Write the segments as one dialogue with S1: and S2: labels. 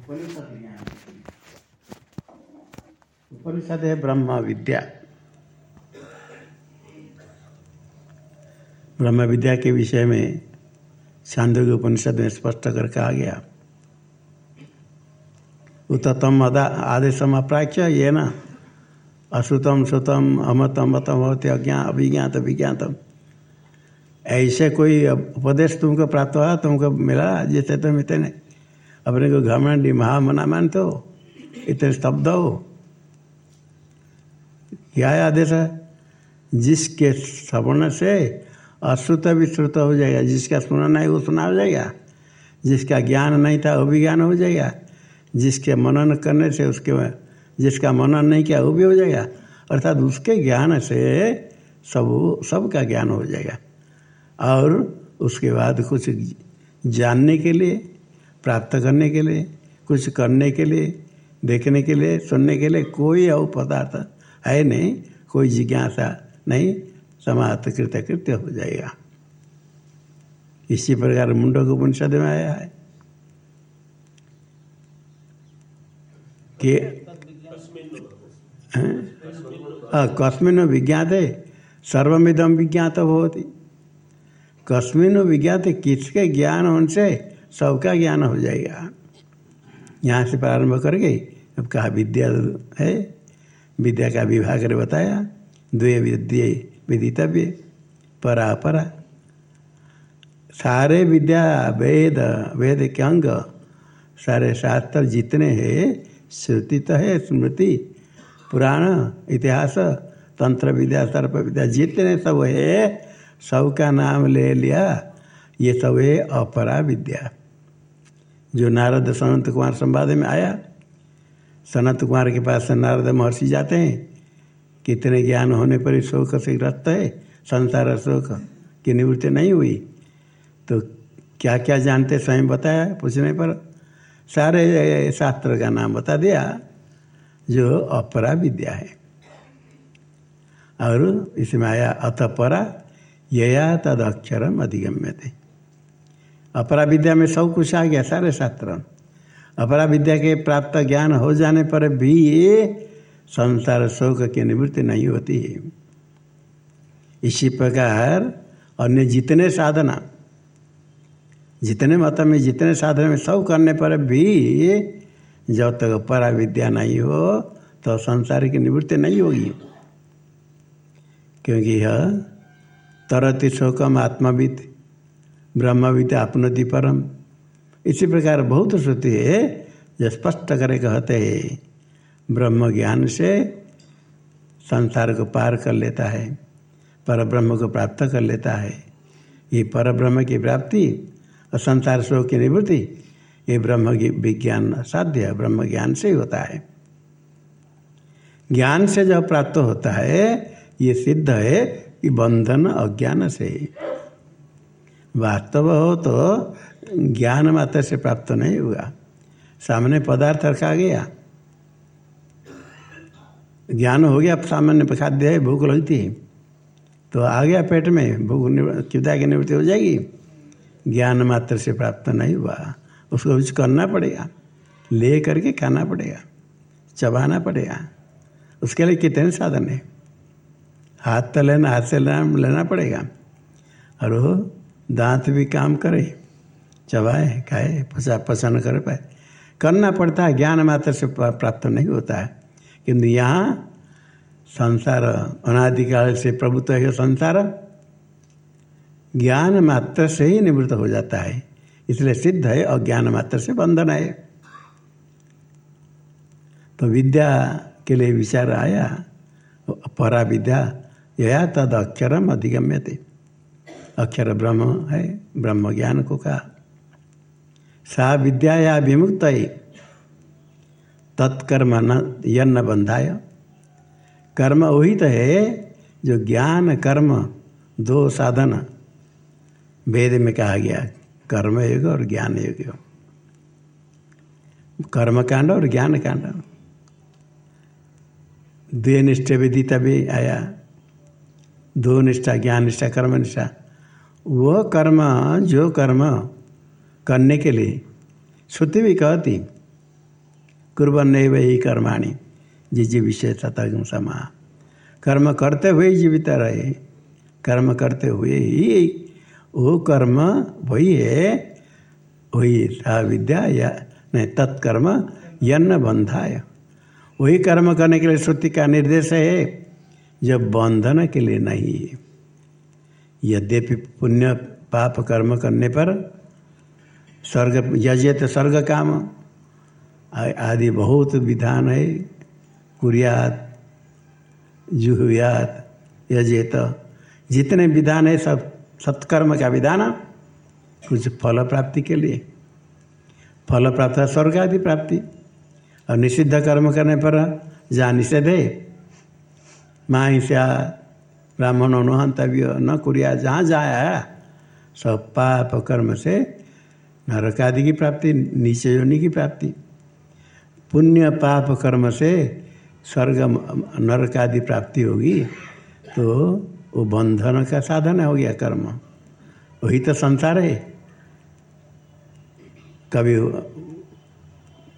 S1: उपनिषद ज्ञान उपनिषद है ब्रह्म विद्या। ब्रह्म विद्या के विषय में छांदोग्य उपनिषद में स्पष्ट कर कहा गया। उतम अदा आदेशम अप्राच्य ये न अश्रुतम, श्रुतम, अमतम मतम होते अज्ञान, अभिज्ञात, विज्ञातम। ऐसे कोई उपदेश तुमको प्राप्त हुआ, तुमको मिला, जैसे तुम इतने अपने को घमंड महामना मानते हो? इतने स्तब्ध हो? क्या आदेश है? जिसके श्रवण से अश्रुत विश्रुत हो जाएगा, जिसका सुना नहीं, वो सुना हो जाएगा। जिसका ज्ञान नहीं था, वो भी ज्ञान हो जाएगा। जिसके मनन करने से उसके जिसका मनन नहीं किया, वो भी हो जाएगा। अर्थात उसके ज्ञान से सब, सबका ज्ञान हो जाएगा। और उसके बाद कुछ जानने के लिए प्राप्त करने के लिए, कुछ करने के लिए, देखने के लिए, सुनने के लिए कोई और पदार्थ है नहीं, कोई जिज्ञासा नहीं, समाप्त कृत्य कृत्य हो जाएगा। इसी प्रकार मुंडो मुंडक उपनिषद में आया है कि कस्मिन विज्ञात है सर्वमिदम विज्ञात होती कस्मिन विज्ञात, किसके ज्ञान उनसे सबका ज्ञान हो जाएगा। यहाँ से प्रारंभ करके अब कहा विद्या है, विद्या का विभाग ने बताया, द्वे विद्य विदितव्य, परा परा। सारे विद्या, वेद वेद के अंग, सारे शास्त्र जितने हैं, श्रुति तो है, स्मृति, पुराण, इतिहास, तंत्र विद्या, सर्प विद्या, जितने सब है, सबका नाम ले लिया। ये सब है अपरा विद्या। जो नारद सनत कुमार संवाद में आया, सनत कुमार के पास नारद महर्षि जाते हैं, कितने ज्ञान होने पर ही शोक से ग्रस्त है, संसार शोक की निवृत्ति नहीं हुई। तो क्या क्या जानते स्वयं बताया? पूछने पर सारे शास्त्र का नाम बता दिया, जो अपरा विद्या है। और इसमें आया, अतपरा यया तद अक्षरम अधिगम्य थे अपरा विद्या में सब कुछ आ गया सारे शास्त्र। अपरा विद्या के प्राप्त ज्ञान हो जाने पर भी ये संसार शोक की निवृत्ति नहीं होती है। इसी प्रकार अन्य जितने साधना, जितने मत में, जितने साधन में सब करने पर भी जब तक परा विद्या नहीं हो तो संसार की निवृत्ति नहीं होगी। क्योंकि यह तरति शोकम आत्माविद ब्रह्मविद आपनति परम। इसी प्रकार बहुत श्रुति है, जो स्पष्ट करे कहते हैं, ब्रह्म ज्ञान से संसार को पार कर लेता है पर ब्रह्म को प्राप्त कर लेता है। ये पर ब्रह्म की प्राप्ति और संसार शोक की निवृत्ति, ये ब्रह्म विज्ञान साध्य ब्रह्म ज्ञान से ही होता है। ज्ञान से जब प्राप्त होता है, ये सिद्ध है कि बंधन अज्ञान से। वास्तव हो तो ज्ञान मात्र से प्राप्त नहीं होगा सामने पदार्थ रखा गया। ज्ञान हो गया, सामान्य खाद्य है, भूख लगती है। तो आ गया पेट में, भूख चिंता की निवृत्ति हो जाएगी। ज्ञान मात्र से प्राप्त नहीं हुआ। उसको कुछ करना पड़ेगा। ले करके खाना पड़ेगा। चबाना पड़ेगा। उसके लिए कितने साधन है? हाथ तो लेना, हाथ से लेना लेना पड़ेगा। और दांत भी काम करे, चबाए, खाए पचा पसंद कर पाए। करना पड़ता है, ज्ञान मात्र से प्राप्त नहीं होता है। किंतु यहाँ संसार अनादिकाल से प्रभुत्व है संसार ज्ञान मात्र से ही निवृत्त हो जाता है। इसलिए सिद्ध है और ज्ञान मात्र से बंधन है। तो विद्या के लिए विचार आया परा विद्या यह तद अक्षरम अधिगम्य थे अक्षर ब्रह्म है ब्रह्म ज्ञान को। कहा सा विद्या या विमुक्त तत्कर्म न यन्न बंधाय कर्म वही तो है, जो ज्ञान, कर्म, दो साधन। वेद में कहा गया, कर्म युग और ज्ञान युग। कर्म कांड और ज्ञान कांड। द्वे निष्ठ विदिता भी आया। दो निष्ठा, ज्ञान निष्ठा, कर्म निष्ठा। वो कर्म, जो कर्म करने के लिए श्रुति भी कहती कुर्बन वही कर्माणी जिजी विषय सतगम समा। कर्म करते हुए जीवित रहे, कर्म करते हुए ही वो कर्म वही है, वही था विद्या, या नहीं, तत्कर्म यन्न बंधाय। वही कर्म करने के लिए श्रुति का निर्देश है, जब बंधन के लिए नहीं यद्यपि पुण्य, पाप कर्म करने पर स्वर्ग यजत स्वर्ग काम। आदि बहुत विधान है। कुरियात, जुहुयात यजेत जितने विधान है सब, सत्कर्म का विधान, कुछ फल प्राप्ति के लिए। फल प्राप्त है स्वर्ग आदि प्राप्ति। और निषिद्ध कर्म करने पर जहाँ निषेध है माँ ब्राह्मण अनुहंतव्य न कुरिया, जहाँ जाया सब पाप कर्म से नरक आदि की प्राप्ति, नीचे योनि की प्राप्ति। पुण्य पाप कर्म से स्वर्ग नरक आदि प्राप्ति होगी तो वो बंधन का साधन हो गया कर्म। वही तो संसार है। कभी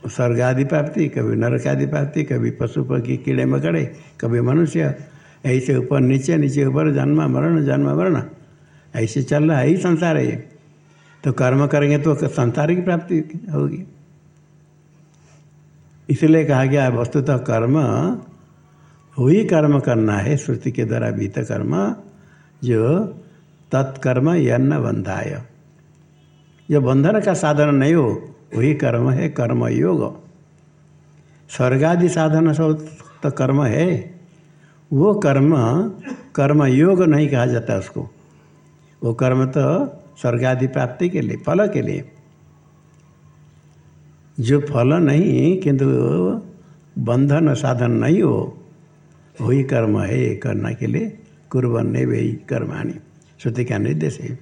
S1: स्वर्ग आदि प्राप्ति, कभी नरक आदि प्राप्ति, कभी पशु पक्षी कीड़े मकड़े, कभी मनुष्य। ऐसे ऊपर, नीचे नीचे ऊपर, जन्म, मरण जन्म, मरण। ऐसे चल रहा है ही संसार है तो कर्म करेंगे तो संसार की प्राप्ति होगी। इसलिए कहा गया वस्तुतः कर्म वही कर्म करना है श्रुति के द्वारा बीत कर्म, जो तत्कर्म यन्न बंधाय। जो बंधन का साधन नहीं हो, वही कर्म है कर्म योग स्वर्गादि साधन सब तो कर्म है। वो कर्म कर्म योग नहीं कहा जाता उसको। वो कर्म तो स्वर्गादि प्राप्ति के लिए, फल के लिए। जो फल नहीं, किंतु बंधन साधन नहीं हो, वही कर्म है करने के लिए। कुर्बन ने वही कर्माणी, श्रुति का निर्देश है।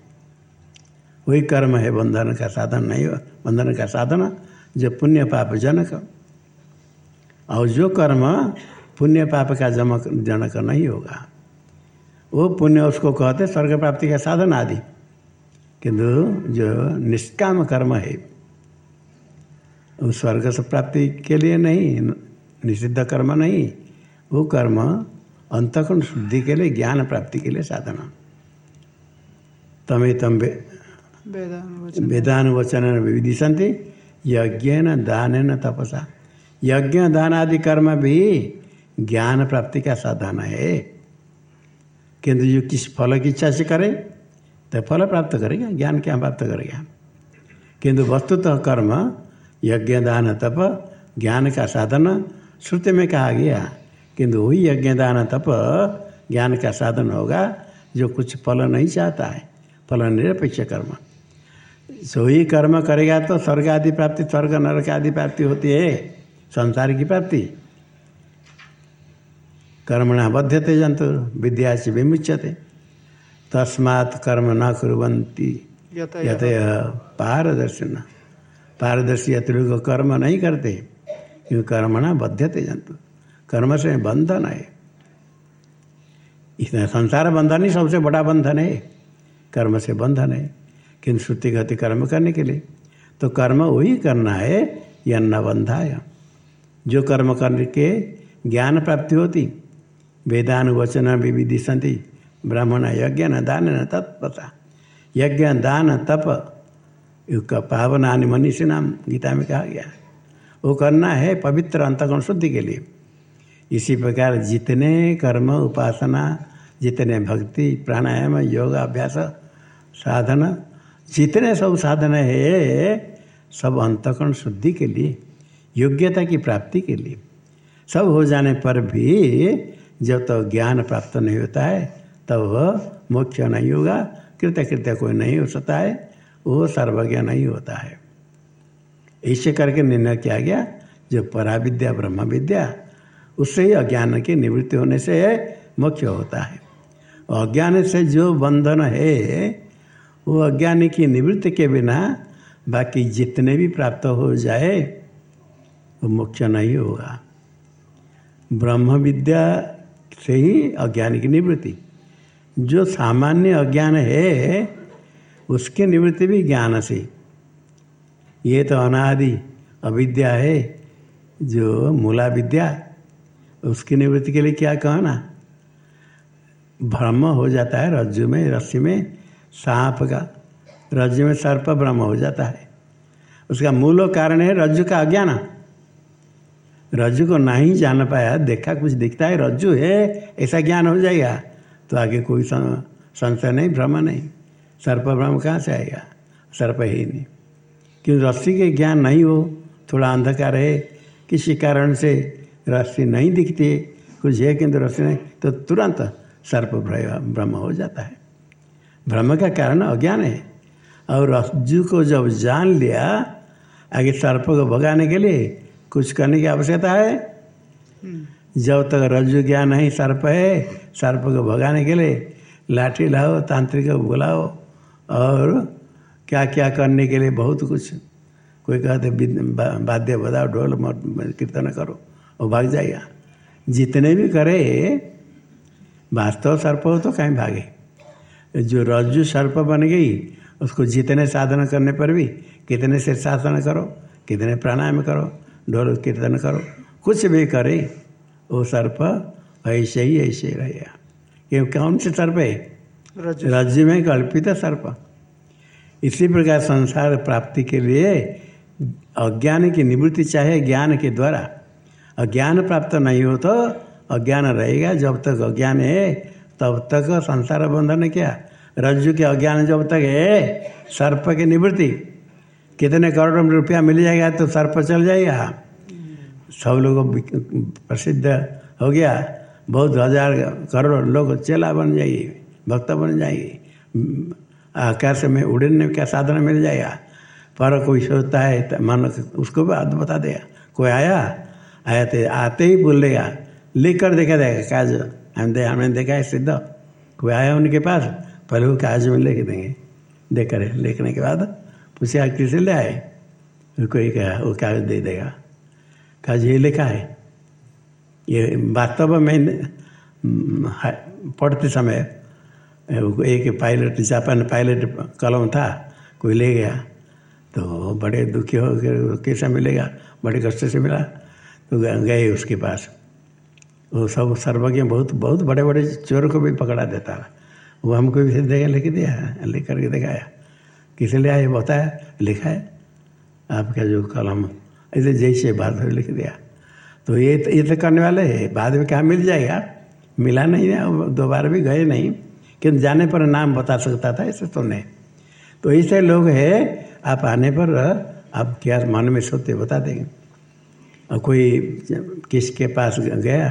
S1: वही कर्म है, बंधन का साधन नहीं हो, बंधन का साधन, जो पुण्य पाप जनक। और जो कर्म पुण्य पाप का जमक जनक नहीं होगा। वो पुण्य उसको कहते स्वर्ग प्राप्ति का साधन आदि। किंतु जो निष्काम कर्म है वो स्वर्ग से प्राप्ति के लिए नहीं निषिद्ध कर्म नहीं वो कर्म अंतकरण शुद्धि के लिए ज्ञान प्राप्ति के लिए साधन। तमे तम वेदानुवचन। विदिशंति यज्ञ न दान न तपसा। यज्ञ दान आदि कर्म भी ज्ञान प्राप्ति का साधन है। किंतु जो किस फल की इच्छा से करे तो फल प्राप्त करेगा, ज्ञान क्या प्राप्त करेगा। किंतु वस्तुतः कर्म, यज्ञ दान तप, ज्ञान का साधन, श्रुति में कहा गया। किंतु वही यज्ञ दान तप, ज्ञान का साधन होगा, जो कुछ फल नहीं चाहता है। फल निरपेक्ष कर्म। सो ही कर्म करेगा तो स्वर्ग आदि प्राप्ति, स्वर्ग नरक आदि प्राप्ति होती है। संसार की प्राप्ति। कर्मणा बध्यते जंतु विद्या से विमुच्यते। तस्मात् कर्म न कुरंती यत पारदर्शन। पारदर्शी अतुल को कर्म नहीं करते क्योंकि कर्मणा बध्यते जंतु कर्म से बंधन है। इसमें संसार बंधन ही सबसे बड़ा बंधन है। कर्म से बंधन है। किंतु श्रुति गति कर्म करने के लिए? तो कर्म वही करना है या न बंधाय। जो कर्म करने के ज्ञान प्राप्ति होती वेदानुवचन विविधि संति ब्राह्मण यज्ञ न दान न तत्पता यज्ञ दान तप। युग पावन आनि मनीषी नाम गीता में कहा गया। वो करना है पवित्र अंतगुण शुद्धि के लिए। इसी प्रकार जितने कर्म, उपासना, जितने भक्ति, प्राणायाम योग अभ्यास साधन, जितने सब साधन है, सब अंतकरण शुद्धि के लिए, योग्यता की प्राप्ति के लिए, सब हो जाने पर भी जब तक तो ज्ञान प्राप्त नहीं होता है, तब तो मोक्ष नहीं होगा कृत्य कृत्य कोई नहीं हो सकता है, वो सर्वज्ञ नहीं होता है। ऐसे करके निर्णय किया गया, जो पराविद्या ब्रह्म विद्या उससे ही अज्ञान की निवृत्ति होने से मुख्य होता है। अज्ञान से जो बंधन है, वो अज्ञान की निवृत्ति के बिना बाकी जितने भी प्राप्त हो जाए, वो मुख्य नहीं होगा। ब्रह्म विद्या से ही अज्ञान की निवृत्ति। जो सामान्य अज्ञान है, उसकी निवृत्ति भी ज्ञान से ये तो अनादि अविद्या है, जो मूला विद्या उसकी निवृत्ति के लिए क्या कहना? भ्रम हो जाता है रज्जु में, रस्सी में, सांप का। रज्जु में सर्प भ्रम हो जाता है। उसका मूल कारण है रज्जु का अज्ञान। रज्जु को नहीं जान पाया, देखा कुछ दिखता है, रज्जु है, ऐसा ज्ञान हो जाएगा। तो आगे कोई संशय नहीं, भ्रम नहीं। सर्प भ्रम कहाँ से आएगा? सर्प ही नहीं। क्यों रस्सी के ज्ञान नहीं हो, थोड़ा अंधकार है, किसी कारण से रस्सी नहीं दिखती है कुछ है किंतु रस्सी नहीं तो तुरंत सर्प भ्रम हो जाता है। भ्रम का कारण अज्ञान है। और रज्जु को जब जान लिया, आगे सर्प को भगाने के लिए कुछ करने की आवश्यकता है? जब तक रज्जु ज्ञान नहीं सर्प है, सर्प को भगाने के लिए लाठी लाओ, तांत्रिक को बुलाओ, और क्या क्या करने के लिए बहुत कुछ। कोई कहते वाद्य बजाओ, ढोल कीर्तन करो, और भाग जाएगा जितने भी करे, वास्तव सर्प हो तो कहीं भागे। जो रज्जु सर्प बन गई, उसको जितने साधन करने पर भी, कितने से शासन करो, कितने प्राणायाम करो ढोल कीर्तन करो। कुछ भी करे वो सर्प ऐसे ही ऐसे ही रहेगा ये कौन से सर्प है राज्य। में कल्पित सर्प इसी प्रकार संसार प्राप्ति के लिए अज्ञान की निवृत्ति चाहे ज्ञान के द्वारा। अज्ञान प्राप्त नहीं हो तो अज्ञान रहेगा। जब तक अज्ञान है तब तक संसार बंधन क्या? रज्जु के अज्ञान जब तक है सर्प की निवृत्ति। कितने करोड़ रुपया मिल जाएगा तो सर पर चल जाएगा। सब लोग प्रसिद्ध हो गया। बहुत हज़ार करोड़ लोग चेला बन जाएगी भक्त बन जाएगी आकाश में उड़ने का साधन मिल जाएगा। पर कोई सोचता है तो मन उसको भी बता देगा। कोई आया? आया तो आते ही बोल देगा। लिख कर देखा देगा काज। हम दे हमने देखा है सिद्ध। कोई आया उनके पास? पहले वो काज में लिख देंगे। देख कर लिखने के बाद पूछे किसे ले आए। कोई कहा वो कागज़ दे देगा। कागज़ ये लिखा है। ये वास्तव में पढ़ते समय एक पायलट, जापान पायलट कलम था, कोई ले गया। तो बड़े दुखी हो गए कैसा मिलेगा? बड़े कष्ट से मिला। तो गए उसके पास। वो सब सर्वज्ञ बहुत बहुत बड़े बड़े चोर को भी पकड़ा देता। वो हमको भी देगा लिख दिया लिख करके दिखाया। किसे ले आया बताया? लिखा है। आपका जो कलम ऐसे जैसे बात लिख दिया। तो ये तो ये तो करने वाले है। बाद में क्या मिल जाएगा? मिला नहीं है दोबारा भी गए नहीं। किंतु जाने पर नाम बता सकता था ऐसे तो नहीं। तो ऐसे लोग है, आप आने पर, आप क्या मन में सोते बता देंगे। और कोई किसके पास गया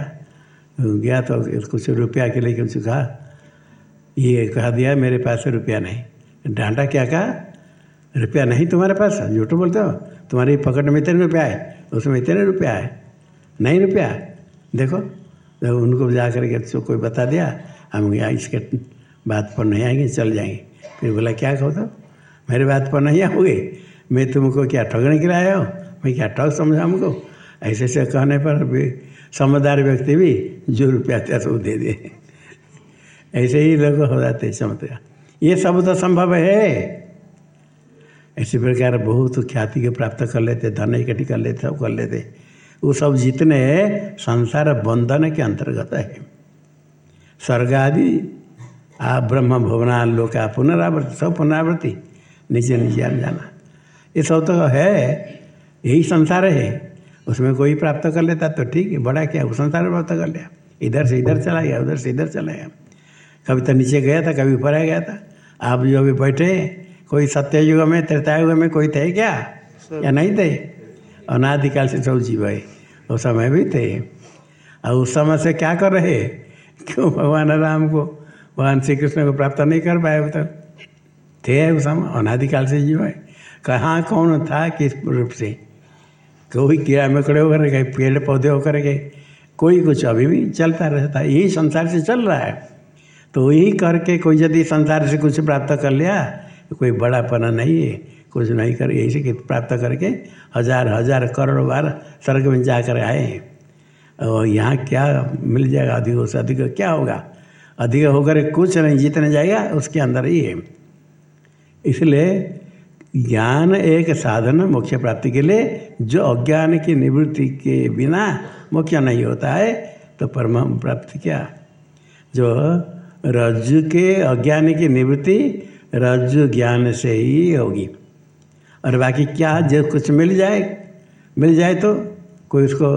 S1: गया तो कुछ रुपया के लिए कुछ कहा, ये कह दिया, मेरे पास रुपया नहीं। डांटा क्या कहा? रुपया नहीं तुम्हारे पास? झूठ बोलते हो? तुम्हारी पकड़ में इतने रुपया है, उसमें इतने रुपया है, नहीं रुपया देखो तो उनको जा करके तो कोई बता दिया, हम इसके बात पर नहीं आएँगे, चल जाएँगे। फिर बोला, क्या कहो तो? मेरे बात पर नहीं आओगे? मैं तुमको क्या ठगने के लिए आया हो? मैं क्या ठग समझा हमको? ऐसे ऐसे कहने पर भी समझदार व्यक्ति भी जो रुपया था तो दे दे। ऐसे ही लोग हो जाते समझते ये सब तो संभव है। इसी प्रकार बहुत ख्याति के प्राप्त कर लेते, धन इकट्ठी कर लेते, सब कर लेते। वो सब जितने संसार बंधन के अंतर्गत है। स्वर्ग आदि, आ ब्रह्म भुवना लोका पुनरावृत्ति, सब पुनरावृत्ति, नीचे नीचे आ जाना। ये सब तो है, यही संसार है। उसमें कोई प्राप्त कर लेता तो ठीक है, बड़ा क्या, वो संसार प्राप्त कर लिया। इधर से इधर चला गया, उधर से इधर चला गया। कभी तो नीचे गया था, कभी ऊपर आ गया था। आप जो अभी बैठे कोई सत्य युग में त्रेता युग में कोई थे क्या? या नहीं थे? अनादिकाल से सब जीव है उस समय भी थे। और उस समय से क्या कर रहे? क्यों भगवान राम को भगवान श्री कृष्ण को प्राप्त नहीं कर पाए उधर थे उस समय अनादिकाल से जीव। है कहाँ कौन था किस रूप से? कोई कीड़ा मकड़े होकर गए पेड़ पौधे होकर गए कोई कुछ अभी भी चलता रहता है यही संसार से चल रहा है। तो यही करके कोई यदि संसार से कुछ प्राप्त कर लिया तो कोई बड़ापना नहीं है। कुछ नहीं कर यही से प्राप्त करके हज़ार हज़ार करोड़ बार स्वर्ग में जाकर आए हैं। और यहाँ क्या मिल जाएगा? अधिक से अधिक क्या होगा? अधिक होकर कुछ नहीं, जीतने जाएगा उसके अंदर ही है। इसलिए ज्ञान एक साधन मोक्ष प्राप्ति के लिए, जो अज्ञान की निवृत्ति के बिना मोक्ष नहीं होता है तो परम प्राप्ति क्या? जो रज्जु के अज्ञान की निवृत्ति रज्जु ज्ञान से ही होगी। और बाकी क्या जो कुछ मिल जाए मिल जाए तो कोई उसको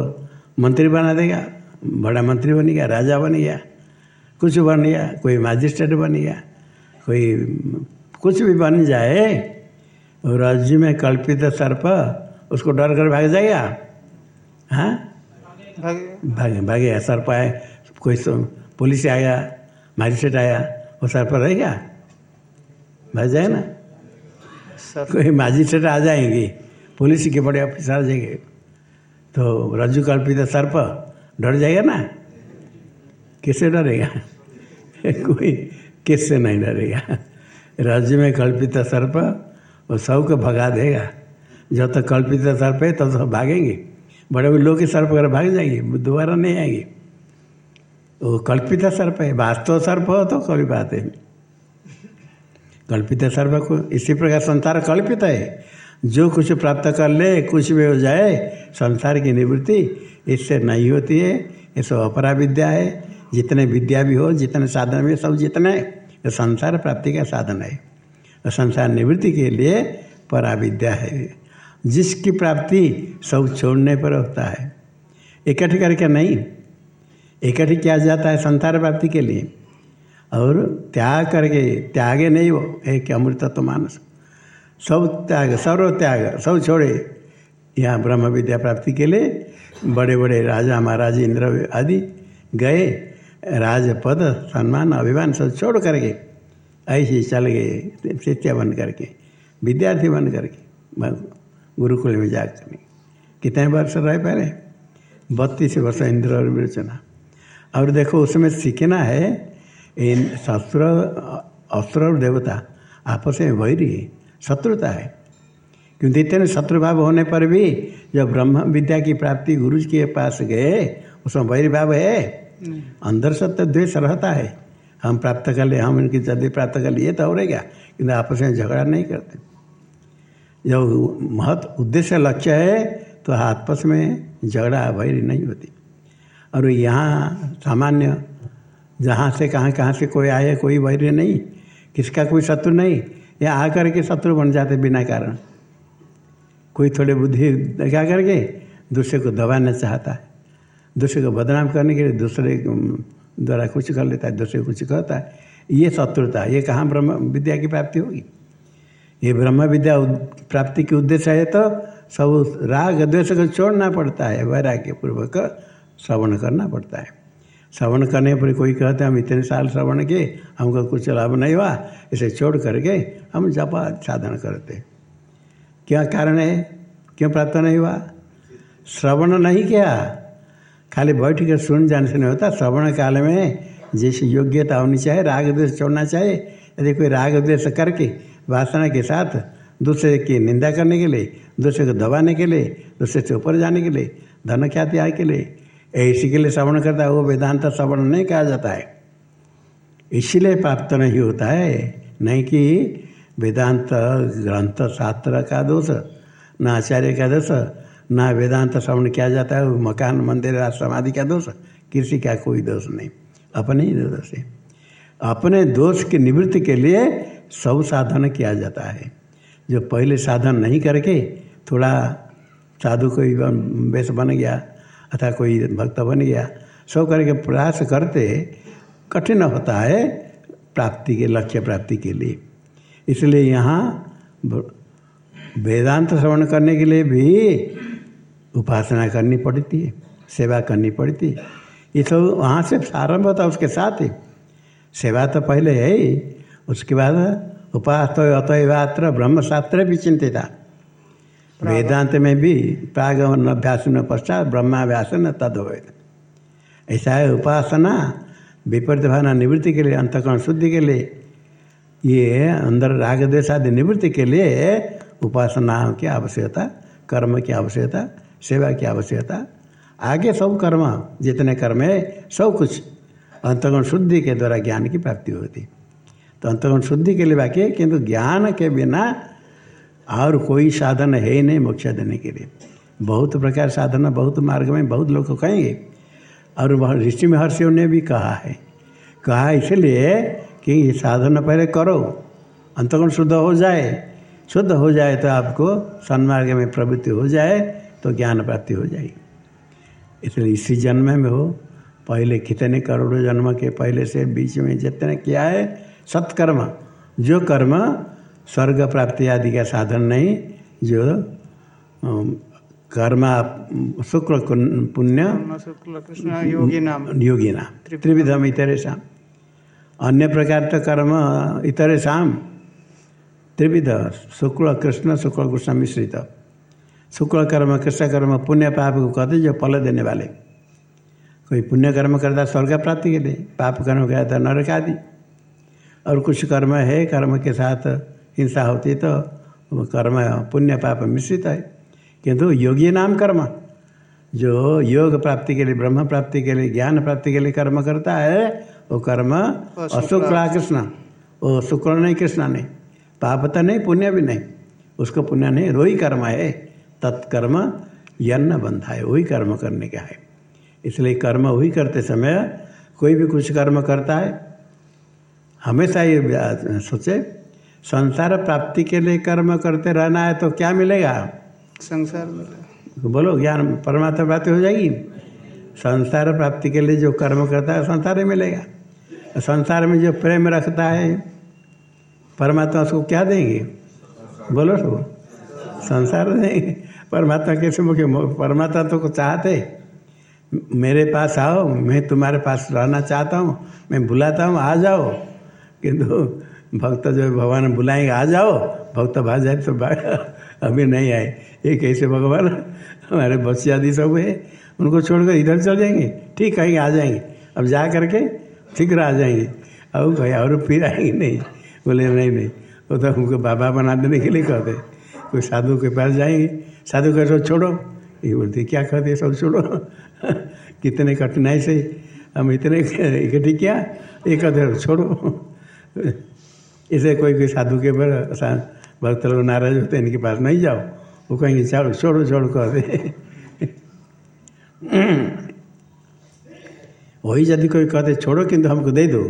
S1: मंत्री बना देगा बड़ा मंत्री बन गया राजा बन गया कुछ बन गया कोई मजिस्ट्रेट बन गया कोई कुछ भी बन जाए राज्य में कल्पित सर्प उसको डर कर भाग जाएगा। हाँ? भागे। भागे सर्प आए कोई पुलिस आया मजिस्ट्रेट आया वो सर सर्प रहेगा? भाग जाए ना? सर। कोई मजिस्ट्रेट आ जाएँगे पुलिस के बड़े ऑफिसर आ जाएँगे। तो रज्जु कल्पित सर्प डर जाएगा ना? किससे डरेगा? कोई किससे नहीं डरेगा। राज्य में कल्पित सर्प वो सबको भगा देगा। जब तक कल्पित सर्प है तब तो सब भागेंगे। बड़े बड़े लोग के सर्प अगर भाग जाएँगे दोबारा नहीं आएँगे। वो कल्पित सर्प है, वास्तव सर्प हो तो कभी बात है कल्पित सर्प को इसी प्रकार संसार कल्पित है। जो कुछ प्राप्त कर ले, कुछ भी हो जाए, संसार की निवृत्ति इससे नहीं होती है। ये सब अपरा विद्या है। जितने विद्या भी हो, जितने साधन भी सब जितने तो संसार प्राप्ति का साधन है। और संसार निवृत्ति के लिए पराविद्या है। जिसकी प्राप्ति सब छोड़ने पर होता है। इकट्ठ करके नहीं इकट्ठ किया जाता है संसार प्राप्ति के लिए। और त्याग करके, त्यागे नहीं वो, एक अमृतत्व तो मानस। सब त्याग, सर्व त्याग, सब छोड़े, यहाँ ब्रह्म विद्या प्राप्ति के लिए बड़े बड़े राजा, महाराज, इंद्र आदि गए, राजपद, सम्मान, अभिमान सब छोड़ करके, ऐसे चल गए, शिष्य बन करके, विद्यार्थी बन करके गुरुकुल में जा कर कितने वर्ष रहे बत्तीस वर्ष इंद्र और विरोचना। और देखो उसमें सीखना है इन शस्त्र अस्त्र और देवता आपस में वैरी शत्रुता है। क्योंकि इतने शत्रुभाव होने पर भी जब ब्रह्म विद्या की प्राप्ति गुरु के पास गए उसमें वैरी भाव है। अंदर सत्य द्वेष रहता है। हम प्राप्त कर ले हम इनकी जल्दी प्राप्त कर लिए तो हो रहेगा किंतु आपस में झगड़ा नहीं करते। जब महत्व उद्देश्य लक्ष्य है तो आपस में झगड़ा वैरी नहीं होती। और यहाँ सामान्य, जहाँ से कहाँ कहाँ से कोई आए कोई वैर्य नहीं। किसका कोई शत्रु नहीं? या आकर के शत्रु बन जाते बिना कारण। कोई थोड़े बुद्धि दिखा करके दूसरे को दबाना चाहता है। दूसरे को बदनाम करने के लिए दूसरे द्वारा कुछ कर लेता है, दूसरे कुछ कहता है। ये शत्रुता, ये कहाँ ब्रह्म विद्या की प्राप्ति होगी? ये ब्रह्म विद्या प्राप्ति के उद्देश्य है तो सब राग, द्वेष को छोड़ना पड़ता है, वैराग्य पूर्वक श्रवण करना पड़ता है। श्रवण करने पर कोई कहते हम इतने साल श्रवण किए, हमको कुछ लाभ नहीं हुआ, इसे छोड़ करके हम जपा साधन करते। क्या कारण है? क्यों प्राप्त नहीं हुआ? श्रवण नहीं किया। खाली बैठ कर सुन जाने से नहीं होता। श्रवण काल में जैसे योग्यता होनी चाहिए, राग द्वेष छोड़ना चाहिए। यदि कोई राग द्वेष करके वासना के साथ दूसरे की निंदा करने के लिए, दूसरे को दबाने के लिए, दूसरे से ऊपर जाने के लिए, धन ख्याति आय के लिए इसी के लिए श्रवण करता है, वो वेदांत श्रवण नहीं कहा जाता है। इसीलिए प्राप्त नहीं होता है। नहीं कि वेदांत ग्रंथ शास्त्र का दोष, न आचार्य का दोष, ना वेदांत श्रवण किया जाता है, मकान, मंदिर समाधि का दोष, किसी का कोई दोष नहीं। अपने ही दोष है। अपने दोष की निवृत्ति के लिए सब साधन किया जाता है। जो पहले साधन नहीं करके, थोड़ा साधु कोई वेश बन गया अथवा कोई भक्त बन गया। सब करके प्रयास करते, कठिन होता है प्राप्ति के, लक्ष्य प्राप्ति के लिए। इसलिए यहाँ वेदांत श्रवण करने के लिए भी उपासना करनी पड़ती है, सेवा करनी पड़ती है। ये सब वहाँ से प्रारंभ होता उसके साथ ही। सेवा तो पहले है ही, उसके बाद उपास तो अतएवात्र ब्रह्मशास्त्र भी चिंतित। था वेदांत में भी प्राग अभ्यास न पश्चात ब्रह्माभ्यास न तद हो ऐसा है उपासना, विपरीत भावना निवृत्ति के लिए, अंतकरण शुद्धि के लिए, ये अंदर राग आदि निवृत्ति के लिए उपासना की आवश्यकता, कर्म की आवश्यकता, सेवा की आवश्यकता। आगे सब कर्म, जितने कर्म है, सब कुछ अंतगुण शुद्धि के द्वारा ज्ञान की प्राप्ति होती। तो अंतगुण शुद्धि के लिए बाकी है, किंतु ज्ञान के बिना और कोई साधन है ही नहीं मोक्ष देने के लिए। बहुत प्रकार साधना, बहुत मार्ग में बहुत लोग कहेंगे। और ऋषि महर्षियों ने भी कहा है। कहा इसलिए कि ये साधना पहले करो अंतगुण शुद्ध हो जाए। शुद्ध हो जाए तो आपको सन्मार्ग में प्रवृत्ति हो जाए तो ज्ञान प्राप्ति हो जाएगी। इसलिए इसी जन्म में हो, पहले कितने करोड़ों जन्म के पहले से बीच में जितने किया है, सत्कर्म। जो कर्म स्वर्ग प्राप्ति आदि का साधन नहीं जो कर्म शुक्ल पुण्य
S2: योगी नाम।
S1: योगी नाम त्रिविधम इतरेशा अन्य प्रकार तो कर्म इतरेशम त्रिविध शुक्ल कृष्ण शुक्ल कृष्ण मिश्रित शुक्ल कर्म कृष्ण कर्म पुण्य पाप को कहते जो फल देने वाले। कोई पुण्य कर्म करता स्वर्ग प्राप्ति के लिए। पाप कर्म करता नरक आदि और कुछ कर्म है कर्म के साथ हिंसा होती तो कर्म पुण्य पाप मिश्रित है। किंतु योगी नाम कर्म। जो योग प्राप्ति के लिए ब्रह्म प्राप्ति के लिए ज्ञान प्राप्ति के लिए कर्म करता है वो कर्म अशुक्ला कृष्ण। वो शुक्ल नहीं कृष्ण नहीं। पाप तो नहीं पुण्य भी नहीं। उसको पुण्य नहीं रोही कर्म है। तत्कर्म यन्न बंधा है वही कर्म करने का है। इसलिए कर्म वही करते समय कोई भी कुछ कर्म करता है हमेशा ये सोचे। संसार प्राप्ति के लिए कर्म करते रहना है तो क्या मिलेगा?
S2: संसार मिलेगा।
S1: बोलो ज्ञान परमात्मा प्राप्ति हो जाएगी। संसार प्राप्ति के लिए जो कर्म करता है संसार ही मिलेगा। संसार में जो प्रेम रखता है परमात्मा उसको क्या देंगे? बोलो तो संसार देंगे परमात्मा कैसे मुख्य परमात्मा तो को चाहते। मेरे पास आओ मैं तुम्हारे पास रहना चाहता हूँ मैं बुलाता हूँ आ जाओ। किंतु भक्त जो भगवान बुलाएँगे, आ जाओ। भक्त भाग जाए तो अभी नहीं आए। ये कैसे भगवान? हमारे बच्चे आदि सब है। उनको छोड़कर इधर चल जाएँगे। ठीक कहेंगे आ जाएँगे। अब जा करके ठीक आ जाएँगे। अब कहीं और फिर आएँगे नहीं। बोले, नहीं नहीं। वो तो हमको बाबा बना देने के लिए कहते कोई साधु के पास जाएँगे। साधु कह सब छोड़ो। ये बोलते, क्या कहते सब छोड़ो? कितने कठिनाई से हम इतने इकट्ठी किया। ये कहते, छोड़ो। इसे कोई कोई साधु के पर भक्त लोग नाराज़ होते इनके पास नहीं जाओ। वो कहेंगे, चलो, छोड़ो छोड़ो कहते वही यदि कोई कहते, छोड़ो, किंतु हमको दे दो।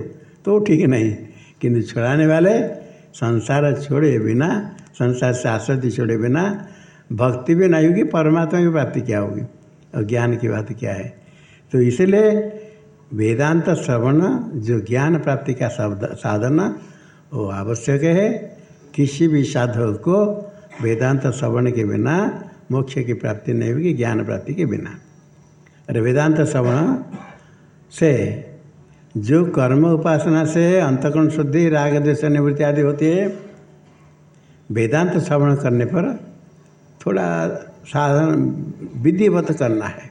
S1: तो ठीक नहीं। किंतु छुड़ाने वाले संसार छोड़े बिना, संसार से आसक्ति छोड़े बिना, भक्ति भी नहीं होगी, परमात्मा की प्राप्ति क्या होगी? और ज्ञान की बात क्या है? तो इसलिए वेदांत श्रवण, जो ज्ञान प्राप्ति का साधन वो आवश्यक है। किसी भी साधक को वेदांत श्रवण के बिना, मोक्ष की प्राप्ति नहीं होगी, ज्ञान प्राप्ति के बिना। अरे वेदांत श्रवण से जो कर्म उपासना से अंतकरण शुद्धि, राग देश निवृत्ति आदि होती है, वेदांत श्रवण करने पर थोड़ा साधन विधिवत करना है।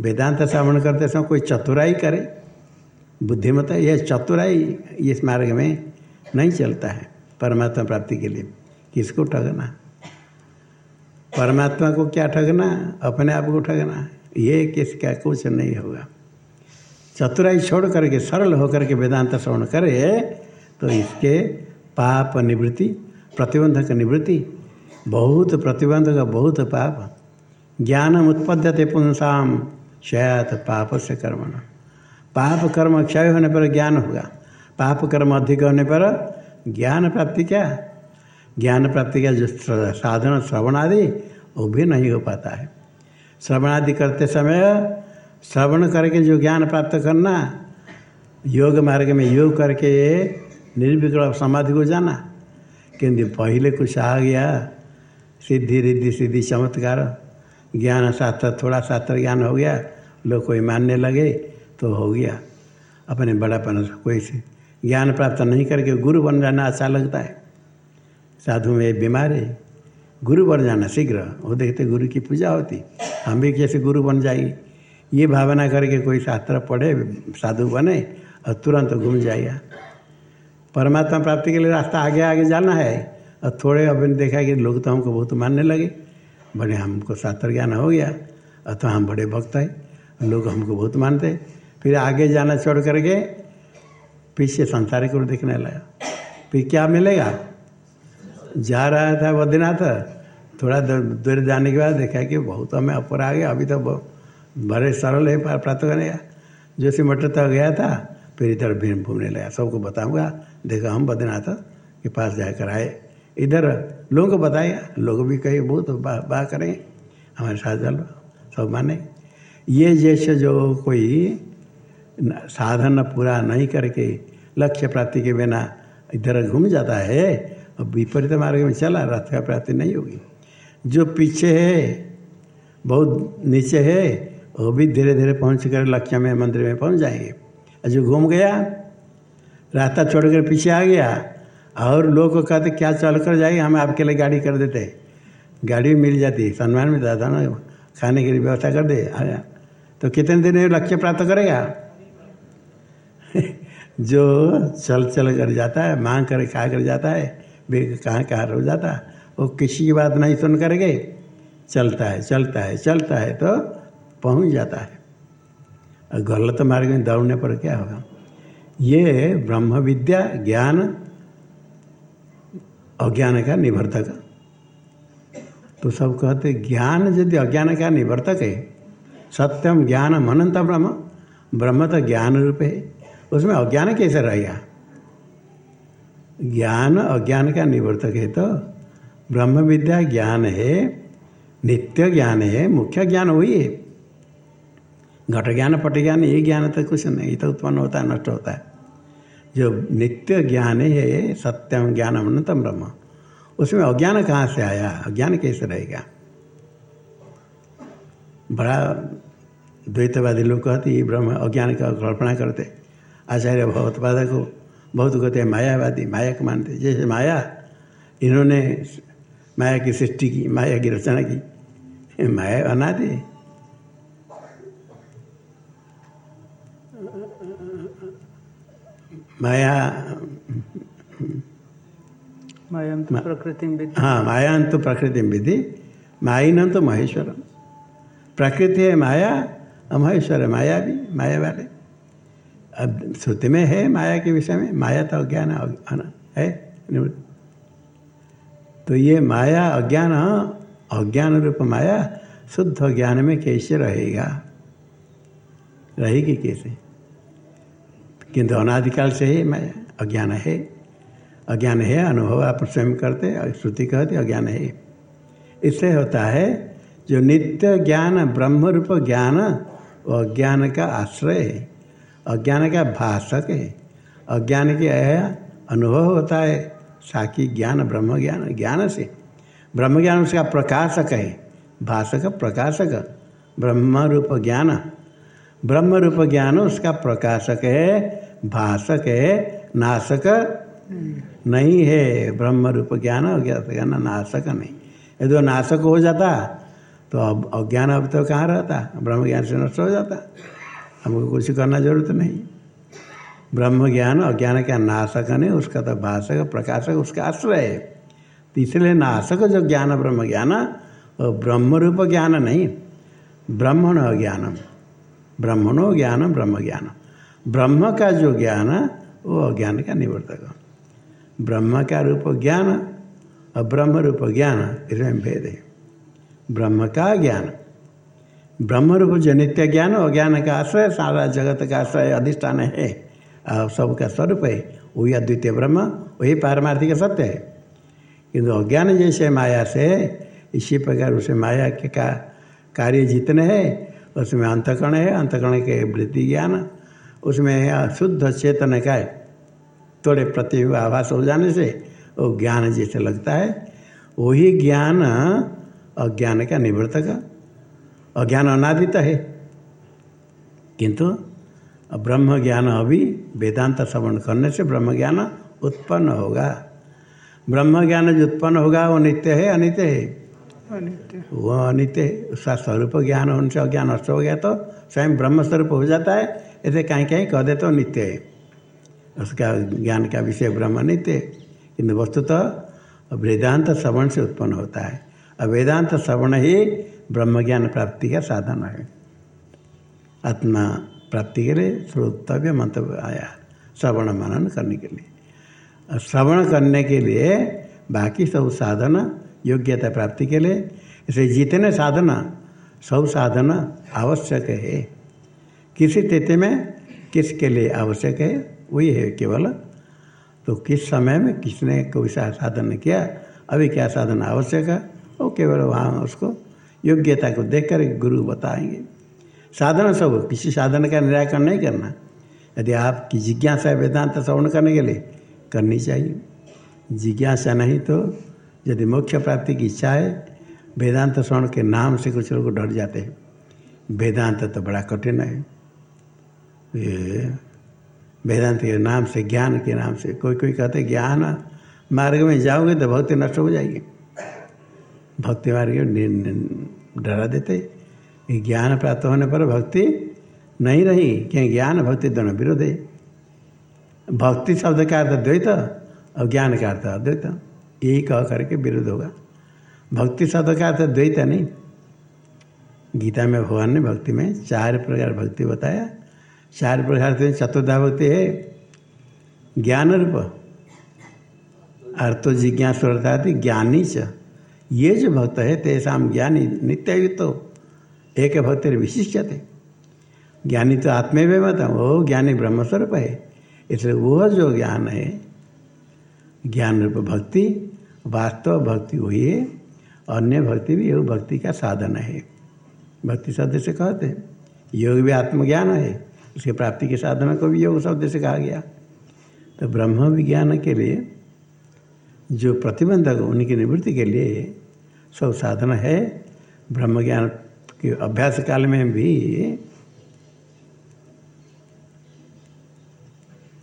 S1: वेदांत श्रवण करते समय कोई चतुराई करे। बुद्धिमत यह चतुराई इस मार्ग में नहीं चलता है परमात्मा प्राप्ति के लिए। किसको ठगना? परमात्मा को क्या ठगना? अपने आप को ठगना। ये किसका कुछ नहीं होगा। चतुराई छोड़ करके, सरल होकर के वेदांत श्रवण करे तो इसके पाप निवृत्ति, प्रतिबंधक निवृत्ति, बहुत प्रतिबंधक, बहुत पाप ज्ञान उत्पद्यते पुंसाम शयात पाप से कर्मण। पाप कर्म क्षय होने पर ज्ञान होगा। पाप कर्म अधिक होने पर ज्ञान प्राप्ति क्या? ज्ञान प्राप्ति का जो साधन श्रवण आदि वो भी नहीं हो पाता है। श्रवण आदि करते समय श्रवण करके जो ज्ञान प्राप्त करना, योग मार्ग में योग करके निर्विकल्प समाधि को जाना, किंतु पहले कुछ आ गया, सिद्धि, रिद्धि, सिद्धि, चमत्कार, ज्ञान शास्त्र, थोड़ा शास्त्र ज्ञान हो गया, लोग कोई मानने लगे तो हो गया। अपने बड़ापन कोई से ज्ञान प्राप्त नहीं करके गुरु बन जाना अच्छा लगता है। साधु में बीमार है, गुरु बन जाना शीघ्र। वो देखते गुरु की पूजा होती, हम भी कैसे गुरु बन जाएगी ये भावना करके कोई शास्त्र पढ़े, साधु बने, और तुरंत घूम जाएगा। परमात्मा प्राप्ति के लिए रास्ता आगे आगे जाना है, और थोड़े अभी देखा कि लोग तो हमको बहुत मानने लगे। बड़े हमको शास्त्र ज्ञान हो गया, और तो हम बड़े भक्त हैं, लोग हमको बहुत मानते फिर आगे जाना छोड़ करके पीछे संसारिक को देखने लगा। फिर क्या मिलेगा? जा रहा था बद्रीनाथ थोड़ा दूर जाने के बाद देखा कि बहुत हमें ऊपर आ गया। अभी तो बड़े सरल है प्राप्त करेगा जो सिमट तक गया था, फिर इधर भी घूमने लगा। सबको बताऊँगा। देखा, हम बद्रीनाथ के पास जाकर आए। इधर लोगों को बताया। लोग भी कहे, बहुत बाह बा करेंगे हमारे साथ चलो। सब माने। ये जैसे जो कोई साधन पूरा नहीं करके लक्ष्य प्राप्ति के बिना इधर घूम जाता है और विपरीत मार्ग में चला रथ का प्राप्ति नहीं होगी। जो पीछे है, बहुत नीचे है, वो भी धीरे धीरे पहुँच कर लक्ष्य में, मंदिर में पहुँच जाएँगे। और जो घूम गया, रास्ता छोड़कर पीछे आ गया, और लोग को कहते, क्या चल कर जाएगी? हम आपके लिए गाड़ी कर देते। गाड़ी मिल जाती, सम्मान में दादा ना खाने के लिए व्यवस्था कर दे। आया तो कितने दिन लक्ष्य प्राप्त करेगा? जो चल चल कर जाता है, मांग कर खा कर जाता है, वे कहाँ कहाँ रुक जाता है, वो किसी की बात नहीं सुन कर करके चलता है चलता है चलता है तो पहुँच जाता है। और गलत मार्ग में दौड़ने पर क्या होगा? ये ब्रह्म विद्या, ज्ञान, अज्ञान का निवर्तक। तो सब कहते, ज्ञान यदि अज्ञान का निवर्तक है, सत्यम ज्ञान मनंत ब्रह्म ब्रह्म तो ज्ञान रूप है। उसमें अज्ञान कैसे रहेगा? ज्ञान, अज्ञान का निवर्तक है तो ब्रह्म विद्या ज्ञान है, नित्य ज्ञान है, मुख्य ज्ञान वही है। घट ज्ञान, पट ज्ञान, ये ज्ञान तो कुछ नहीं तो उत्पन्न होता है, नष्ट होता है। जो नित्य ज्ञान है, सत्यम ज्ञान अनंतम ब्रह्म। उसमें अज्ञान कहाँ से आया? अज्ञान कैसे रहेगा? बड़ा द्वैतवादी लोग कहते ये ब्रह्म अज्ञान का कल्पना करते। आचार्य भगवतपादा को बहुत कहते हैं मायावादी माया को मानते जैसे माया इन्होंने माया की सृष्टि की माया की रचना की। माया बना दे माया
S2: मायां प्रकृति
S1: हाँ माया तो प्रकृति विधि माइन तो महेश्वर। प्रकृति है माया महेश्वर है माया भी माया वाले अब श्रुति में है माया के विषय में? माया तो अज्ञान है? तो ये माया, अज्ञान अज्ञान रूप माया शुद्ध ज्ञान में कैसे रहेगा? रहेगी कैसे? किंतु अनादिकाल से ही माया अज्ञान है। अज्ञान है, अनुभव आप स्वयं करते श्रुति कहते अज्ञान है। इससे होता है, जो नित्य ज्ञान, ब्रह्म रूप ज्ञान, वो अज्ञान का आश्रय है। अज्ञान का भाषक है। अज्ञान के अनुभव होता है। साकी ज्ञान ब्रह्म ज्ञान ज्ञान से। ब्रह्म ज्ञान उसका प्रकाशक है। भाषक, प्रकाशक। ब्रह्म रूप ज्ञान। ब्रह्म रूप ज्ञान उसका प्रकाशक है। भाषक है। नाशक नहीं है। ब्रह्म रूप ज्ञान ज्ञान नाशक नहीं। यदि नाशक हो जाता। तो अब अज्ञान अब तो कहाँ रहता? ब्रह्म ज्ञान से नष्ट हो जाता। हमको कुछ करना ज़रूरत नहीं। ब्रह्म ज्ञान अज्ञान का नाशक नहीं उसका तो भाषक, प्रकाशक, उसका आश्रय है। तो इसलिए नाशक जो ज्ञान, ब्रह्म ज्ञान और ब्रह्म रूप ज्ञान नहीं। ब्रह्मण ज्ञानम ब्रह्मणो ज्ञान, ब्रह्म ज्ञान। ब्रह्म का जो ज्ञान, वो अज्ञान का निवर्तक ब्रह्म का रूप ज्ञान और ब्रह्म रूप ज्ञान, इसमें भेद है। ब्रह्म का ज्ञान ब्रह्म रूप जो नित्य ज्ञान अज्ञान का आश्रय, सारा जगत का आश्रय अधिष्ठान है। और सबका स्वरूप है। वही अद्वितीय ब्रह्म, वही पारमार्थिक सत्य है। किंतु अज्ञान जैसे माया से, इसी प्रकार उसे माया के का कार्य जितने हैं, उसमें अंतकरण है। अंतकरण के वृद्धि ज्ञान, उसमें शुद्ध चेतन का थोड़े प्रतिबिंब आभास हो जाने से वो ज्ञान जैसे लगता है। वही ज्ञान अज्ञान का निवर्तक। अज्ञान अनादित है। किंतु ब्रह्म ज्ञान अभी वेदांत श्रवण करने से ब्रह्म ज्ञान उत्पन्न होगा। ब्रह्म ज्ञान जो उत्पन्न होगा वो नित्य है अनित्य है?
S2: अनित्य।
S1: वो अनित्य है। उसका स्वरूप ज्ञान होने से अज्ञान नष्ट हो गया तो स्वयं ब्रह्म स्वरूप हो जाता है। ऐसे कहीं कहीं कह दे तो नित्य है। उसका ज्ञान का विषय ब्रह्म नित्य है। किंतु वस्तुतः वेदांत श्रवण से उत्पन्न होता है। और वेदांत श्रवण ही ब्रह्म ज्ञान प्राप्ति का साधन है। आत्मा प्राप्ति के लिए श्रोतव्य मंतव्य आया, श्रवण मनन करने के लिए। श्रवण करने के लिए बाकी सब साधन, योग्यता प्राप्ति के लिए इसलिए जितने साधन, सब साधन आवश्यक है। किसी स्थिति में किसके लिए आवश्यक है, वही है केवल। तो किस समय में किसने कोई साधन किया, अभी क्या साधन आवश्यक है, वो केवल वहाँ उसको योग्यता को देखकर गुरु बताएँगे। साधन सब, किसी साधन का निराकरण नहीं करना। यदि आपकी जिज्ञासा वेदांत श्रवण करने के लिए करनी चाहिए। जिज्ञासा नहीं तो यदि मोक्ष प्राप्ति की इच्छा है, वेदांत श्रवण के नाम से कुछ लोग डर जाते हैं। वेदांत तो बड़ा कठिन है। ये वेदांत के नाम से, ज्ञान के नाम से कोई कोई कहते ज्ञान मार्ग में जाओगे तो भक्ति नष्ट हो जाएगी। भक्ति मार्ग डरा देते। ज्ञान प्राप्त होने पर भक्ति नहीं रही क्योंकि ज्ञान भक्ति दोनों विरोध। है भक्ति शब्द का अर्थ द्वैत और ज्ञान का अर्थ अद्वैत। यही कह करके विरोध होगा। भक्ति शब्द का अर्थ द्वैत नहीं। गीता में भगवान ने भक्ति में चार प्रकार भक्ति बताया। चार प्रकार से चतुर्धा भक्ति है। ज्ञान रूप। अर्थो जिज्ञासुरता ज्ञानी च। ये जो भक्त है तेषा ज्ञानी नित्य तो एक भक्ति विशिष्ट ज्ञानी तो आत्मे में मत वो ज्ञानी ब्रह्मस्वरूप है। इसलिए वह जो ज्ञान है ज्ञान रूप भक्ति, वास्तव भक्ति वही है अन्य भक्ति भी योग भक्ति का साधन है। भक्ति शब्द से कहते योग भी आत्मज्ञान है, उसके प्राप्ति के साधन को भी योग शब्द से कहा गया। तो ब्रह्म विज्ञान के लिए जो प्रतिबंधक उनकी निवृत्ति के लिए सब साधन है ब्रह्म ज्ञान के अभ्यास काल में भी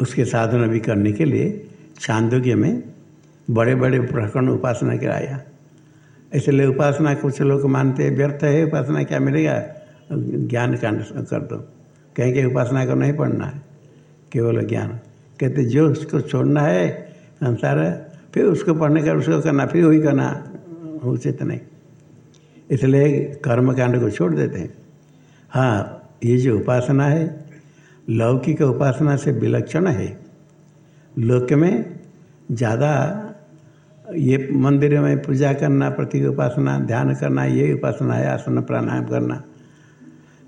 S1: उसके साधन भी करने के लिए छांदोग्य में बड़े बड़े प्रकरण उपासना कराया इसलिए उपासना कुछ लोग मानते हैं, व्यर्थ है, उपासना क्या मिलेगा? ज्ञान कांड कर दो। कहेंगे उपासना को नहीं पढ़ना है, केवल ज्ञान। कहते जो उसको छोड़ना है, संसार फिर उसको पढ़ने का उसको करना फिर वही करना उचित नहीं। इसलिए कर्म कांड को छोड़ देते हैं। हाँ ये जो उपासना है, लौकिक उपासना से विलक्षण है। लोक में ज़्यादा ये मंदिर में पूजा करना, प्रतीक उपासना, ध्यान करना, ये उपासना है, आसन प्राणायाम करना।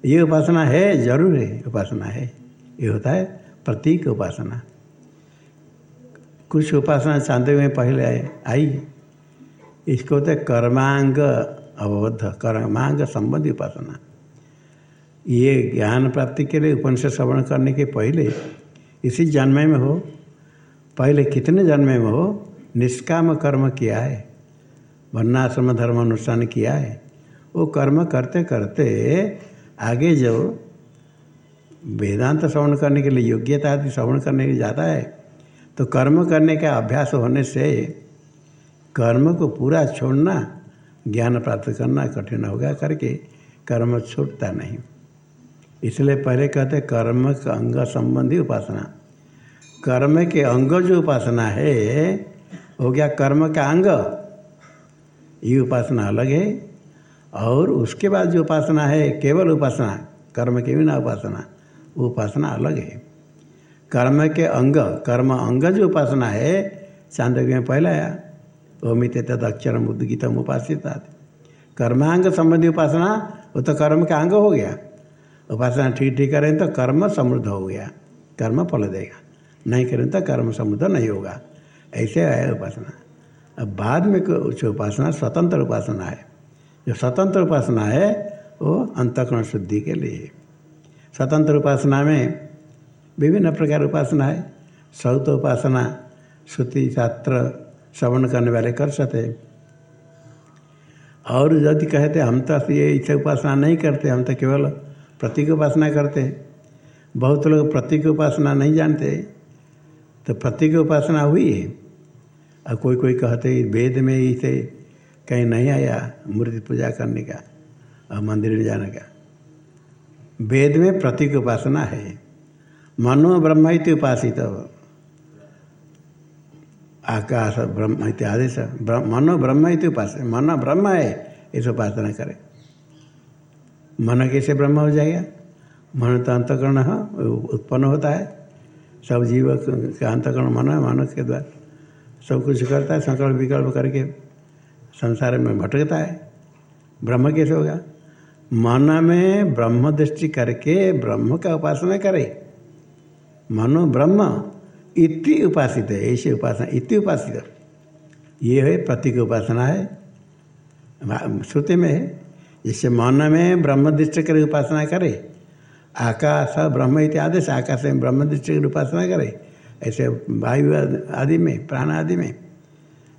S1: ये उपासना है, ज़रूर है, उपासना है। ये होता है प्रतीक उपासना। कुछ उपासना चांदे में पहले आए आई। इसको होता है कर्मांग अवबद्ध कर्मांग संबंधी उपासना। ये ज्ञान प्राप्ति के लिए उपनिषद श्रवण करने के पहले, इसी जन्म में हो, पहले कितने जन्म में हो, निष्काम कर्म किया है वर्णाश्रम धर्म अनुष्ठान किया है। वो कर्म करते करते आगे जो वेदांत श्रवण करने के लिए योग्यता आदि श्रवण करने के लिए जाता है तो कर्म करने का अभ्यास होने से कर्म को पूरा छोड़ना, ज्ञान प्राप्त करना कठिन होगा करके कर्म छूटता नहीं। इसलिए पहले कहते कर्म का अंग संबंधी उपासना। कर्म के अंग जो उपासना है, हो गया कर्म का अंग। ये उपासना अलग है और उसके बाद जो उपासना है, केवल उपासना, कर्म के बिना उपासना, वो उपासना अलग है। कर्म के अंग, कर्म अंग जो उपासना है चांदव्य में पहला आया। ओमित तद अक्षरम उद्गीतम उपासित कर्मांग संबंधी उपासना, वो तो कर्म का अंग हो गया। उपासना ठीक ठीक करें तो कर्म समृद्ध हो गया। कर्म फल देगा। नहीं करें तो कर्म समृद्ध नहीं होगा। ऐसे है उपासना। अब बाद में कुछ उपासना स्वतंत्र उपासना है। जो स्वतंत्र उपासना है, वो अंतकरण शुद्धि के लिए स्वतंत्र उपासना में विभिन्न प्रकार उपासना है। सौत उपासना, श्रुति शास्त्र, श्रवण करने वाले कर सकते और यदि कहते हम तो ये इच्छा उपासना नहीं करते, हम तो केवल प्रतीक उपासना करते बहुत लोग प्रतीक उपासना नहीं जानते तो प्रतीक उपासना हुई है। और कोई कोई कहते वेद में ही से कहीं नहीं आया मूर्ति पूजा करने का और मंदिर में जाने का। वेद में प्रतीक उपासना है। मनो ब्रह्म इति उपासित। आकाश ब्रह्म इत्यादि से मनो ब्रह्म उपास मन ब्रह्म है, इस उपासना करें। मन कैसे ब्रह्म हो जाएगा? मन तो अंतकरण उत्पन्न होता है। सब जीव का अंतकरण मन है मन के द्वारा। सब कुछ करता है, संकल्प विकल्प करके संसार में भटकता है। ब्रह्म कैसे होगा? मन में ब्रह्म दृष्टि करके ब्रह्म का उपासना करे। मनो ब्रह्म इति उपासित है, ऐसे उपासना, इति उपासित। ये है प्रतीक उपासना है। श्रुति में है, जैसे मन में ब्रह्म दृष्टि कर उपासना करे, आकाश ब्रह्म इत्यादि आदेश, आकाश में ब्रह्म दृष्टि कर उपासना करे, ऐसे वायु आदि में, प्राण आदि में,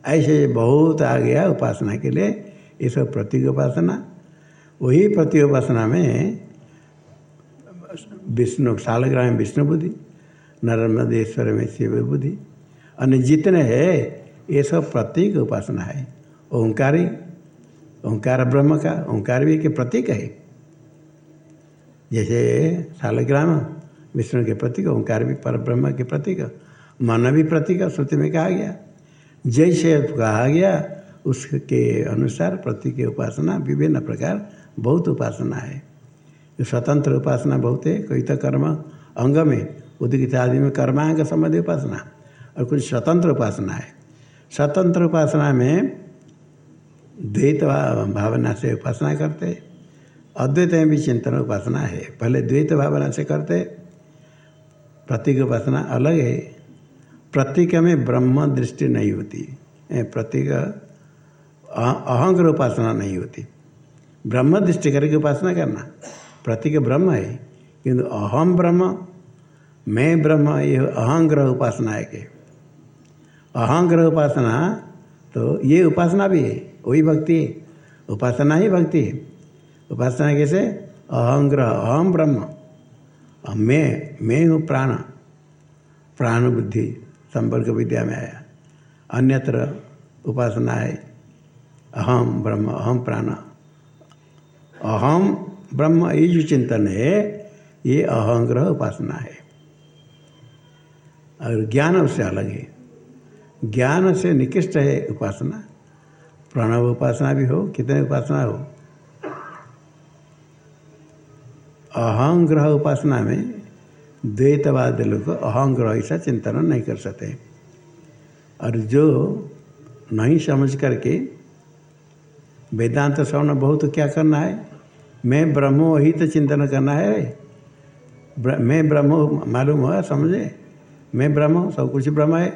S1: ऐसे बहुत आ गया उपासना के लिए, ये सब प्रतीक उपासना। वही प्रतीक उपासना में विष्णु, सालग्राम विष्णु बुद्धि नर्मदेश्वर में शिव बुद्धि अन्य जितने है, ये सब प्रतीक उपासना है। ओंकारी, ओंकार ब्रह्म का ओंकार भी के प्रतीक है। जैसे शालग्राम, विष्णु के प्रतीक ओंकार भी पर ब्रह्म के प्रतीक मन भी प्रतीक, श्रुति में कहा गया। जैसे कहा गया, उसके अनुसार प्रतीक उपासना विभिन्न प्रकार, बहुत उपासना है। स्वतंत्र उपासना बहुत है, कोई तो कर्म अंग में उदित आदि में कर्मांग संबंधी उपासना और कुछ स्वतंत्र उपासना है। स्वतंत्र उपासना में द्वैत भावना से उपासना करते, अद्वैत में भी चिंतन उपासना है। पहले द्वैत भावना से करते, प्रतीक उपासना अलग है। प्रतीक में ब्रह्म दृष्टि नहीं होती प्रतीक अहंग्र उपासना नहीं होती। ब्रह्म दृष्टि करके उपासना करना, प्रतीक ब्रह्म है, किंतु अहम ब्रह्म मैं ब्रह्म ये अहंग्रह उपासना है के। अहंग्रह उपासना तो ये उपासना भी है, वही भक्ति है। उपासना ही भक्ति है। उपासना कैसे? अहंग्रह अहम ब्रह्म। मैं मैं हूँ प्राण। प्राण बुद्धि संपर्क विद्या में आया। अन्यत्र उपासना है अहम ब्रह्म अहम प्राण। अहम ब्रह्म, ये जो चिंतन है, ये अहंग्रह उपासना है। और ज्ञान उससे अलग है। ज्ञान से निकृष्ट है उपासना। प्रणव उपासना भी हो, कितने उपासना हो। अहम ग्रह उपासना में द्वैतवाद लोग अहम ग्रह ऐसा चिंतन नहीं कर सकते। और जो नहीं समझ करके वेदांत श्रवण बहुत क्या करना है? मैं ब्रह्मो ही तो चिंतन करना है। मैं ब्रह्मो मालूम हुआ, समझे? मैं ब्रह्म हूँ, सब कुछ ब्रह्म है।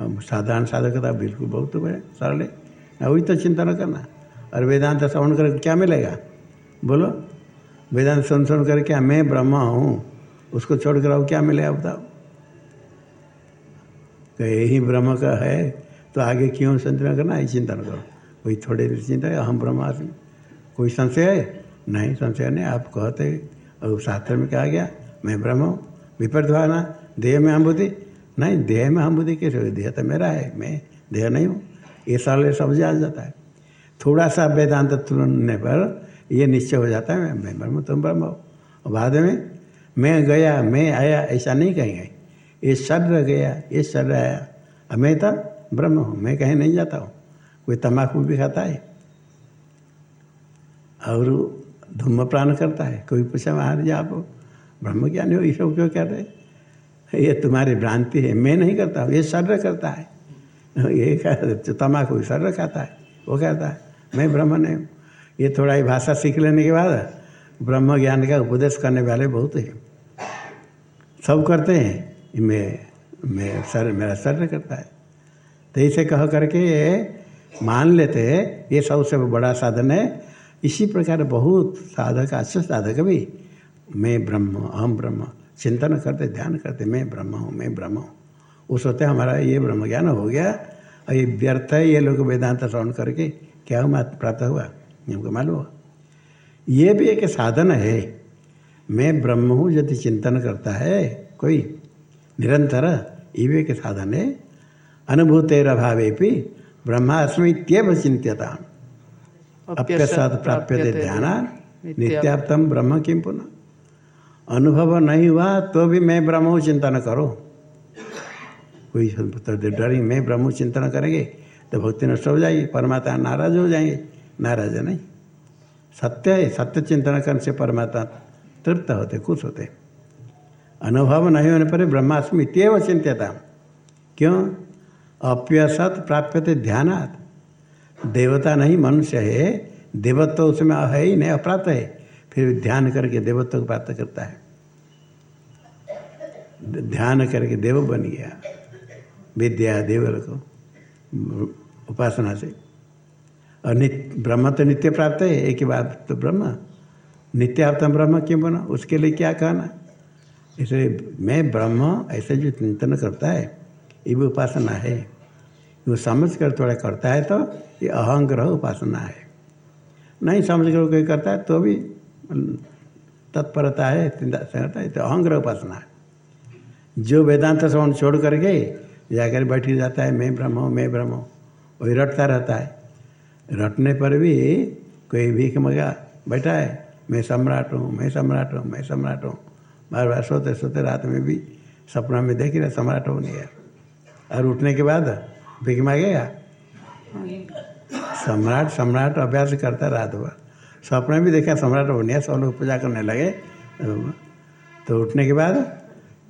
S1: साधारण साधकता बिल्कुल बहुत बड़े, सरल है। वही तो चिंता न करना। और वेदांत श्रवण कर क्या मिलेगा? बोलो। वेदांत सुन सुन कर क्या मैं ब्रह्मा हूँ, उसको छोड़ कर आओ क्या मिलेगा बताओ। तो यही ब्रह्म का है तो आगे क्यों चिंता करना? है चिंता न करो। कोई थोड़े देर चिंता है, हम ब्रह्मास्मि। कोई संशय है? नहीं, संशय नहीं, आप कहते और शास्त्र में कहा गया, मैं ब्रह्म हूँ। विपरीत भावना देह में हम बुद्धि नहीं, देह में हम बुद्धि कैसे देह तो मेरा है, मैं देह नहीं हूँ। ये साल समझ आ जाता है। थोड़ा सा वेदांत तुलने पर ये निश्चय हो जाता है, मैं ब्रह्म, तुम ब्रह्म हो। बाद में, मैं गया, मैं आया, ऐसा नहीं कहेंगे। ये शरीर गया, ये शरीर आया। अब मैं तो ब्रह्म हूँ, मैं कहीं नहीं जाता हूँ। कोई तम्बाकू भी खाता है। और धूम्रपान करता है। कोई पूछा, महाराज आप ब्रह्म ज्ञान हो ये सब क्यों कहते हैं? ये तुम्हारी भ्रांति है। मैं नहीं करता हूँ। ये शर्र करता है। ये तम्बाकू शर्र खाता है। वो कहता है, मैं ब्रह्म नहीं हूँ। ये थोड़ा ही भाषा सीख लेने के बाद ब्रह्म ज्ञान का उपदेश करने वाले बहुत हैं। सब करते हैं। मैं मैं सर मेरा शरीर करता है। तो इसे कह करके मान लेते हैं। ये सबसे बड़ा साधन है। इसी प्रकार बहुत साधक, अच्छे साधक भी मैं ब्रह्म, अहम ब्रह्म। चिंतन करते ध्यान करते मैं ब्रह्म हूँ मैं ब्रह्म हूँ। उस होते हमारा ये ब्रह्म ज्ञान हो गया और ये व्यर्थ है ये लोग वेदांत श्रवण करके क्या हुआ प्राप्त हुआ? हमको मालूम हुआ ये भी एक साधन है। मैं ब्रह्म हूँ यदि चिंतन करता है कोई निरंतर ये भी एक साधन है। अनुभूतेर अभावे भी ब्रह्मास्मि त्यव चिंत्यता अप्यसाद प्राप्य ध्यान नित्याप्तम। ब्रह्म किम पुनः? अनुभव नहीं हुआ तो भी मैं ब्रह्म चिंतन करो। कोई डरी मैं ब्रह्म चिंतन करेंगे। तो भक्ति नष्ट हो जाएगी, परमात्मा नाराज़ हो जाएँगे। नाराज़ नहीं। सत्य है, सत्य चिंतन करने से परमात्मा तृप्त होते, खुश होते। अनुभव नहीं होने पर ब्रह्मास्मि तेव चिंत्यता। क्यों? अप्यसत प्राप्यते ध्यानात। देवता नहीं मनुष्य है, देवत्व उसमें है ही नहीं, अप्राप्त है। फिर ध्यान करके देवत्व को प्राप्त करता है। ध्यान करके देव बन गया। विद्या देवल को उपासना से। और नित्य ब्रह्म तो नित्य प्राप्त है, एक ही बात तो ब्रह्म। नित्याप्तम ब्रह्म क्यों बना? उसके लिए क्या कहना? इसलिए मैं ब्रह्म ऐसे जो चिंतन करता है, ये भी उपासना है। वो समझ कर थोड़ा करता है तो ये अहंग्रह उपासना है। नहीं समझ कर कोई करता है तो भी तत्परता है करता है तो अहंग्रह उपासना है। जो वेदांत श्रवण छोड़ करके जाकर बैठ जाता है मैं ब्रह्म हूँ मैं ब्रह्म हूँ वही रटता रहता है। रटने पर भी कोई भीख मगा बैठा है मैं सम्राट हूँ मैं सम्राट हूँ मैं सम्राट हूँ। बार बार सोते सोते रात में भी सपना में देख रहे सम्राट हो नहीं गया। और उठने के बाद भीख मांगेगा। सम्राट सम्राट अभ्यास करता रात भर। सपने भी देखा, सम्राट हो नहीं सब लोग पूजा करने लगे तो उठने के बाद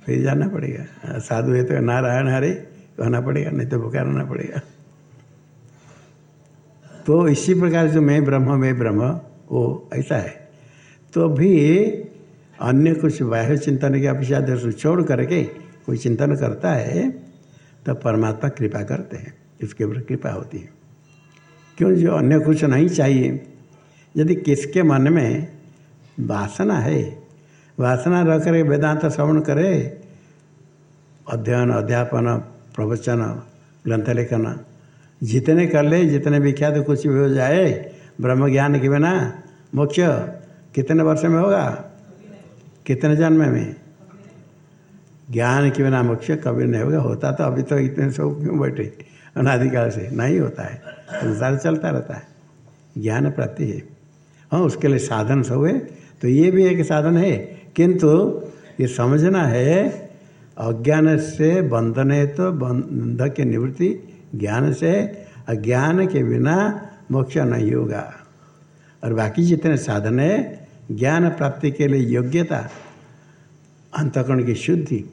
S1: फिर जाना पड़ेगा। साधु है तो नारायण हरे कहना पड़ेगा, नहीं तो रहना पड़ेगा। तो इसी प्रकार जो मैं ब्रह्म मैं ब्रह्म, वो ऐसा है। तो भी अन्य कुछ बाह्य चिंतन के अपेक्षा दर्शन छोड़ करके कोई चिंतन करता है तो परमात्मा कृपा करते हैं, इसके ऊपर कृपा होती है। क्यों? जो अन्य कुछ नहीं चाहिए यदि किसके मन में वासना है, वासना रह कर, वेदांत श्रवण करे, अध्ययन, अध्यापन, प्रवचन, ग्रंथ लेखन, जितने कर ले, जितने विख्यात कुछ भी हो जाए, ब्रह्म ज्ञान के बिना मोक्ष कितने वर्ष में होगा? कितने जन्म में? ज्ञान के बिना मोक्ष कभी नहीं होगा। होता तो अभी तो इतने सब क्यों बैठे? अनाधिकाल से नहीं होता है। संसार चलता रहता है। ज्ञान प्राप्ति है। हाँ उसके लिए साधन सब है। तो ये भी एक साधन है। किंतु ये समझना है, अज्ञान से बंधन है तो बंध की निवृत्ति ज्ञान से अज्ञान के बिना मोक्ष नहीं होगा। और बाकी जितने साधन है, ज्ञान प्राप्ति के लिए योग्यता, अंतकरण की शुद्धि,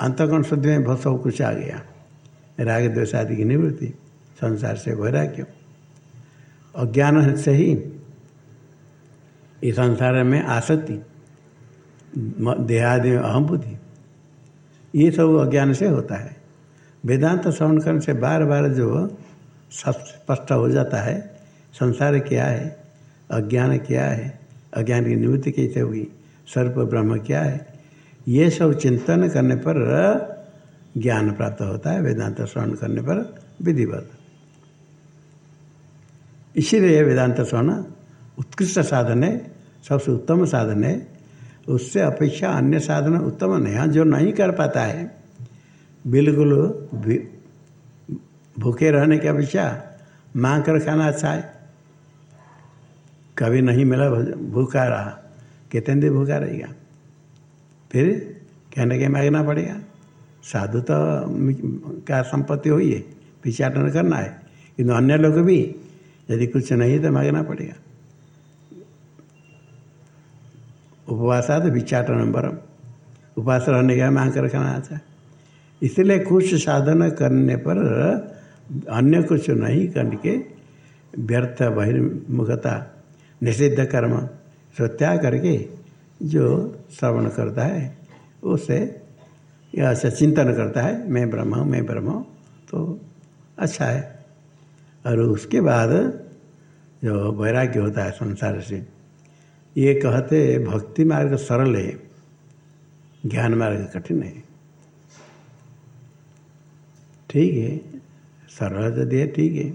S1: अंतकरण शुद्धि में बहुत सब कुछ आ गया। राग, द्वेष आदि की निवृत्ति, संसार से वैराग्य। अज्ञान से ही इस संसार में आसक्ति देहादि में अहम बुद्धि ये सब अज्ञान से होता है। वेदांत श्रवण करने से बार बार जो स्पष्ट हो जाता है, संसार क्या है, अज्ञान क्या है, अज्ञान की निवृत्ति कैसे हुई, सर्प ब्रह्म क्या है, ये सब चिंतन करने पर ज्ञान प्राप्त होता है, वेदांत श्रवण करने पर विधिवत। इसीलिए वेदांत श्रवण उत्कृष्ट साधन है, सबसे उत्तम साधन है। उससे अपेक्षा अन्य साधन उत्तम नहीं हाँ जो नहीं कर पाता है। बिल्कुल भूखे रहने की अपेक्षा मांग कर खाना अच्छा है। कभी नहीं मिला भूखा रहा, कितने दिन भूखा रहेगा? फिर कहने के मांगना पड़ेगा, साधु तो क्या संपत्ति हुई है, पिछाटन करना है, किंतु अन्य लोग भी यदि कुछ नहीं तो मांगना पड़ेगा। उपवासात विचाटन बरम उपवास रहने का मांग कर खाना आता है। इसलिए कुछ साधन करने पर अन्य कुछ नहीं करके व्यर्थ बहिर्मुखता, निषिद्ध कर्म सो त्याग करके जो श्रवण करता है, उसे या चिंतन करता है, मैं ब्रह्म हूँ, मैं ब्रह्म हूँ तो अच्छा है। और उसके बाद जो वैराग्य होता है संसार से, ये कहते भक्ति मार्ग सरल है, ज्ञान मार्ग कठिन है। ठीक है, सरल यदि है ठीक है।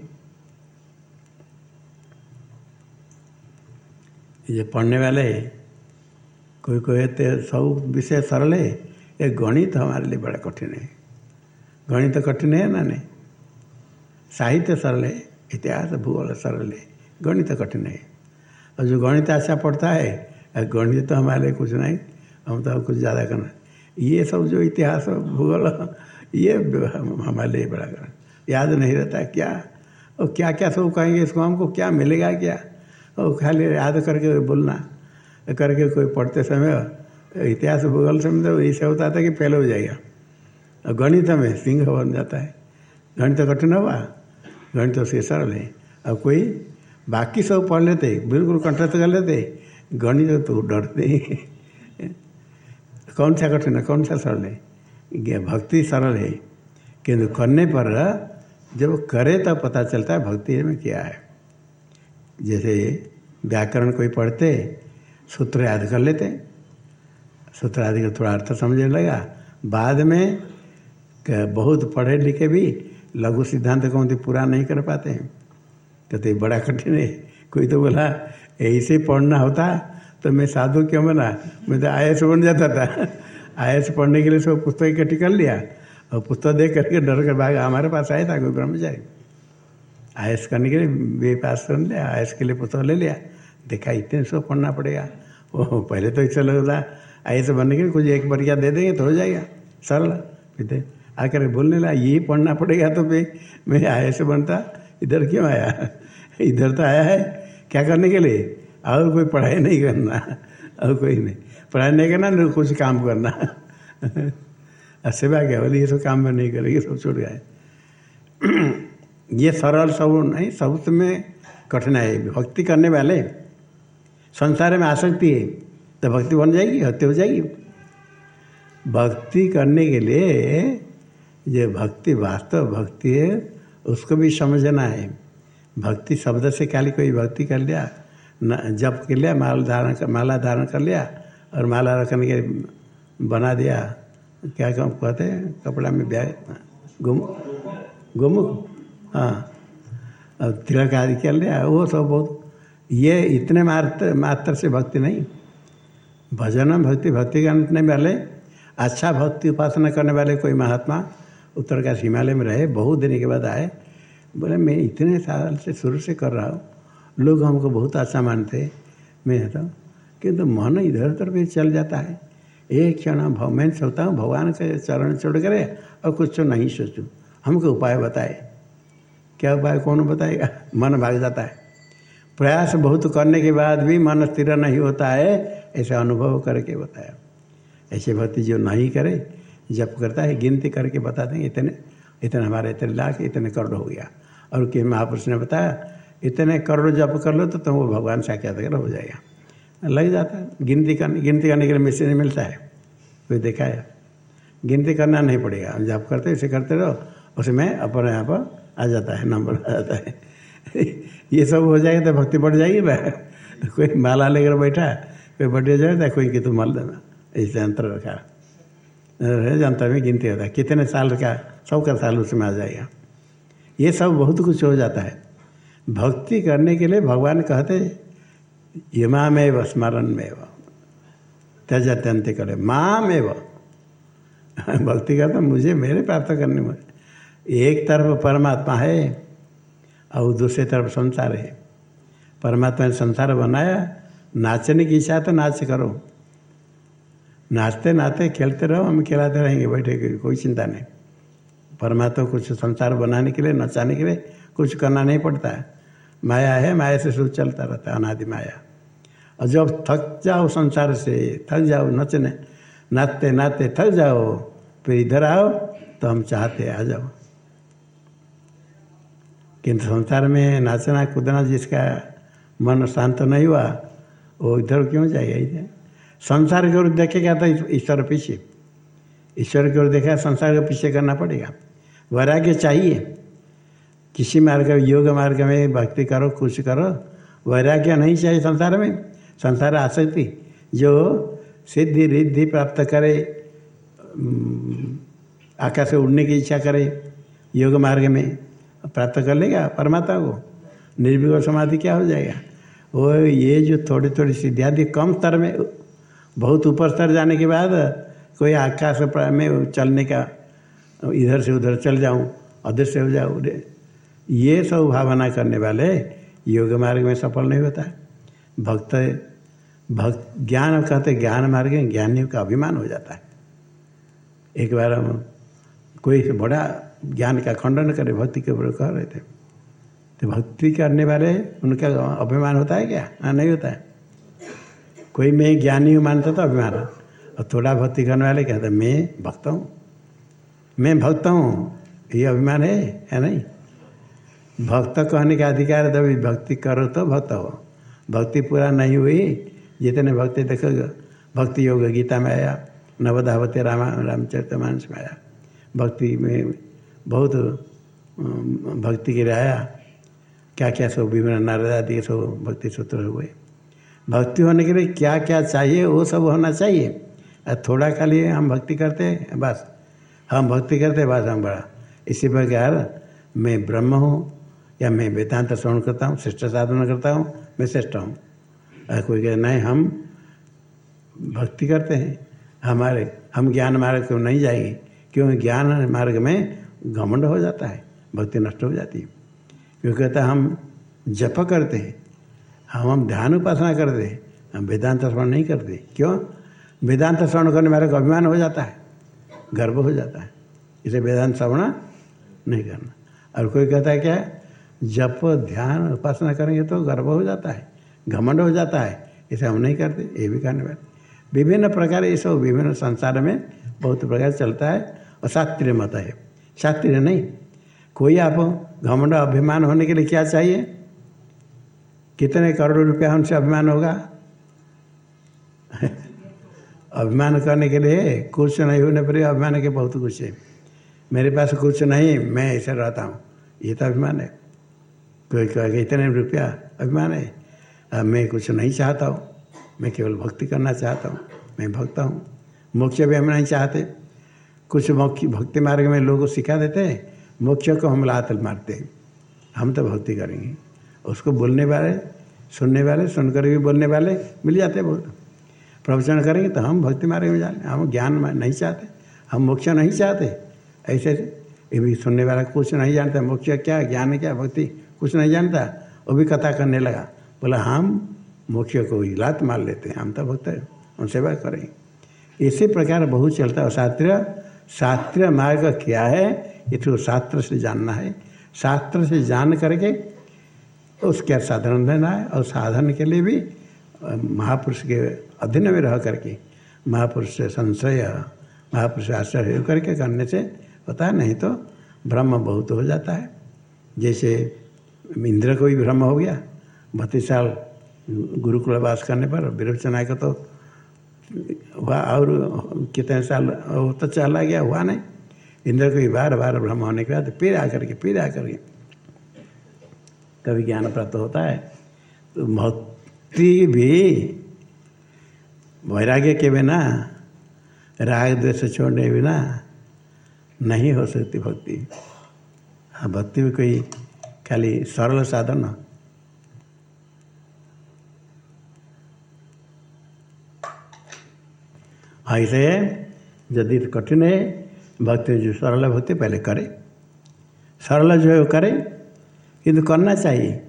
S1: ये पढ़ने वाले कोई कोई तो सब विषय सरल है, ये गणित हमारे लिए बड़ा कठिन है। गणित तो कठिन है ना, नहीं? साहित्य सरल है इतिहास भूगोल सरल है गणित कठिन है। और जो गणित अच्छा पढ़ता है गणित तो हमारे लिए कुछ नहीं, हम तो कुछ ज़्यादा करना ये सब जो इतिहास भूगोल, ये हमारे लिए बड़ा करना याद नहीं रहता क्या? और क्या क्या सब कहेंगे इसको, हमको क्या मिलेगा क्या? और खाली याद करके बोलना। करके कोई पढ़ते समय, इतिहास भूगोल से मतलब ऐसे होता था कि फेल हो जाएगा। और गणित में सिंह बन जाता है। गणित तो कठिन हुआ गणित उसके सरल है और कोई बाकी सब पढ़ लेते, बिल्कुल कंठस्थ कर लेते, गणित तो डरते कौन सा कठिन है, कौन सा सरल है? भक्ति सरल है। किंतु करने पर जब करे तब पता चलता है भक्ति में क्या है। जैसे व्याकरण कोई पढ़ते, सूत्र याद कर लेते, सूत्र आदि का थोड़ा अर्थ समझने लगा। बाद में बहुत पढ़े लिखे भी लघु सिद्धांत कौन पूरा नहीं कर पाते हैं। कहते बड़ा कठिन है। कोई तो बोला ऐसे पढ़ना होता तो मैं साधु क्यों बना? मैं तो आई बन जाता था। आई पढ़ने के लिए सब पुस्तक इकट्ठी कर लिया और पुस्तक देख करके डर कर भाग, हमारे पास आया था कोई ब्रह्मचारी? आई करने के लिए बे पास कर लिया आई के लिए पुस्तक ले लिया। देखा, इतने सब पढ़ना पड़ेगा। वो पहले तो ऐसा लगता आई बनने के लिए कुछ एक परीक्षा दे देंगे तो हो जाएगा। सरल। फिर आकर बोलने लगा ये पढ़ना पड़ेगा तो भाई मैं मैं आई बनता। इधर क्यों आया? इधर तो आया है। क्या करने के लिए? और कोई पढ़ाई नहीं करना। और कोई नहीं। पढ़ाई नहीं करना नहीं कुछ काम करना। सेवा क्या बोले? ये सब काम में नहीं करेगी, सब छूट गए। ये सरल सब, नहीं, सब में कठिनाई भक्ति करने वाले संसार में आसक्ति है तो भक्ति बन जाएगी, हत्या हो जाएगी। भक्ति करने के लिए ये भक्ति, वास्तव भक्ति है, उसको भी समझना है। भक्ति शब्द से खाली कोई भक्ति कर लिया, न, जप कर लिया, माल धारण कर, माला धारण कर लिया, और माला रखने के बना दिया, क्या क्या कहते हैं, कपड़ा में ब्याह, गुम गुमुख हाँ और तिलक आदि कर लिया, वो सब बहुत, ये इतने मात्र मात्र से भक्ति नहीं। भजन, भक्ति भक्ति करने वाले अच्छा भक्ति उपासना करने वाले कोई महात्मा उत्तर का हिमालय में रहे, बहुत दिन के बाद आए, बोले, मैं इतने साल से शुरू से कर रहा हूँ, लोग हमको बहुत अच्छा मानते मैं तो किंतु तो मन इधर उधर भी चल जाता है। एक क्षण भव, मैं सोचता हूँ, भगवान के चरण छोड़ करे और कुछ तो नहीं सोचूँ। हमको उपाय बताए। क्या उपाय, कौन बताएगा? मन भाग जाता है। प्रयास बहुत करने के बाद भी मन स्थिर नहीं होता है, ऐसे अनुभव करके बताया। ऐसे भक्ति जो नहीं करे जब करता है, गिनती करके बता देंगे इतने इतने हमारे, इतने लाख, इतने करोड़ हो गया। और कि महापुरुष ने बताया, इतने करोड़ जप कर लो तो तुम वो भगवान साक्षात्कार हो जाएगा। लग जाता है, गिनती करने गिनती करने के लिए मैसेज मिलता है। कोई देखा है? गिनती करना नहीं पड़ेगा। जब करते इसे करते रहो उसमें अपने यहाँ पर आ जाता है, नंबर आ जाता है। ये सब हो जाएगा तो भक्ति बढ़ जाएगी ना। कोई माला लेकर बैठा कोई बढ़ जाए तो कोई कि तू मल देना। ऐसे अंतर रखा जनता में गिनती होता है। कितने साल का, सौ का साल उसमें आ जाएगा। ये सब बहुत कुछ हो जाता है। भक्ति करने के लिए भगवान कहते इमाम एव स्मरण में व त्यज अत्यंत करे। माम एव भक्ति करता, मुझे, मेरे प्राप्त करने में। एक तरफ़ परमात्मा है, और दूसरे तरफ़ संसार है। परमात्मा ने संसार बनाया, नाचने की इच्छा तो नाच करो। नाचते नाचते, खेलते रहो, हम खिलाते रहेंगे, बैठे के कोई चिंता नहीं। परमात्मा कुछ संसार बनाने के लिए, नचाने के लिए कुछ करना नहीं पड़ता है। माया है, माया से सब चलता रहता है, अनादि माया। और जब थक जाओ संसार से, थक जाओ नचने, नाचते नाचते थक जाओ, फिर इधर आओ तो हम चाहते आ जाओ। किंतु संसार में नाचना, कूदना जिसका मन शांत नहीं हुआ, वो इधर क्यों जाएगा, इधर? संसार की ओर देखेगा तो ईश्वर पीछे। ईश्वर की ओर देखा संसार के पीछे करना पड़ेगा। वैराग्य चाहिए। किसी मार्ग, योग मार्ग में भक्ति करो, कुछ करो, वैराग्य नहीं चाहिए संसार में। संसार आसक्ति, जो सिद्धि रिद्धि प्राप्त करे आकाश से उड़ने की इच्छा करे, योग मार्ग में प्राप्त कर लेगा परमात्मा को। निर्विघ्न समाधि क्या हो जाएगा? वो ये जो थोड़ी थोड़ी सिद्धि कम स्तर में बहुत ऊपर स्तर जाने के बाद कोई आकाश में चलने का, इधर से उधर चल जाऊँ, अदृश्य हो जाऊँ ये सब भावना करने वाले योग मार्ग में सफल नहीं होता भक्त भक्त ज्ञान कहते ज्ञान मार्ग में ज्ञानियों का अभिमान हो जाता है। एक बार हम कोई बड़ा ज्ञान का खंडन करे, भक्ति के ऊपर कह रहे थे तो भक्ति करने वाले उनका अभिमान होता है क्या? हाँ नहीं होता है। कोई मैं ज्ञानी हूँ, मानता तो अभिमान और थोड़ा भक्ति करने वाले कहते मैं भक्त हूँ। मैं भक्त हूँ। ये अभिमान है है नहीं? भक्त कहने का अधिकार तभी भक्ति करो तो भक्त हो। भक्ति पूरा नहीं हुई, जितने भक्ति देखो भक्ति योग गीता में आया, नवधावती रामा, रामचरित मानस में आया। भक्ति में बहुत भक्ति के लिए आया क्या क्या सब विभिन्न नारद आदि सब भक्ति सूत्र हुए। भक्ति होने के लिए क्या क्या चाहिए, वो सब होना चाहिए। और थोड़ा खाली हम भक्ति करते हैं, बस। हम भक्ति करते हैं, बस हम बड़ा। इसी प्रकार मैं ब्रह्म हूँ, या मैं वेदांत श्रवण करता हूँ, श्रेष्ठ साधना करता हूँ, मैं श्रेष्ठ हूँ। और कोई कहे, नहीं, हम भक्ति करते हैं। हमारे, हम ज्ञान मार्ग को नहीं जाएँगे? क्योंकि ज्ञान मार्ग में घमंड हो जाता है, भक्ति नष्ट हो जाती है। क्योंकि कहता हम जप करते हैं हम हम ध्यान उपासना करते हम वेदांत श्रवण नहीं करते। क्यों? वेदांत श्रवण करने मेरे को अभिमान हो जाता है, गर्व हो जाता है। इसे वेदांत श्रवण नहीं करना। और कोई कहता है क्या जप ध्यान उपासना करेंगे तो गर्व हो जाता है, घमंड हो जाता है। इसे हम नहीं करते, ये भी करने वाले। विभिन्न प्रकार ये सब विभिन्न संसार में बहुत प्रकार चलता है, और शास्त्रीय मत है। शास्त्रीय नहीं, कोई आप घमंड, अभिमान होने के लिए क्या चाहिए? कितने करोड़ रुपया हमसे अभिमान होगा? अभिमान करने के लिए कुछ नहीं होने पर अभिमान के बहुत कुछ है। मेरे पास कुछ नहीं, मैं ऐसे रहता हूँ। ये तो अभिमान है। कोई कहेगा, इतने रुपया अभिमान है? अब मैं कुछ नहीं चाहता हूँ। मैं केवल भक्ति करना चाहता हूँ। मैं भक्त हूँ। मोक्ष भी हम नहीं चाहते। कुछ भक्ति मार्ग में लोग सिखा देते हैं। मोक्ष को हम लात मारते हैं। हम तो भक्ति करेंगे। उसको बोलने वाले, सुनने वाले, सुनकर भी बोलने वाले मिल जाते बहुत। प्रवचन करेंगे तो हम भक्ति मार्ग में जाने हम ज्ञान नहीं चाहते, हम मोक्ष नहीं चाहते। ऐसे ये भी सुनने वाला कुछ नहीं जानता, मोक्ष क्या, ज्ञान क्या, भक्ति कुछ नहीं जानता। वो भी कथा करने लगा। बोला, हम मोक्ष को लात मार लेते हैं, हम तो भक्त हैं, हम सेवा करेंगे। इसी प्रकार बहुत चलता है। शास्त्रीय शास्त्रीय मार्ग क्या है? ये तो शास्त्र से जानना है। शास्त्र से जान करके उसके साधन लेना है और साधन के लिए भी महापुरुष के अधीन में रह करके, महापुरुष से संशय, महापुरुष आश्रय करके करने से होता है नहीं तो ब्रह्म बहुत हो जाता है। जैसे इंद्र को भी ब्रह्म हो गया बत्तीस साल गुरुकुल वास करने पर विरोचना का तो हुआ और कितने साल वो तो चला गया, हुआ नहीं। इंद्र को भी बार बार ब्रह्म होने के बाद फिर आकर के, फिर आकर के कभी ज्ञान प्राप्त होता है। तो भक्ति भी वैराग्य के बिना, राग द्वेष छोड़ने बिना नहीं हो सकती भक्ति। हाँ भक्ति भी कोई खाली सरल साधन ऐसे यदि कठिन है, भक्ति जो सरल भक्ति पहले करे। सरल जो है, वो करे। किंतु करना चाहिए।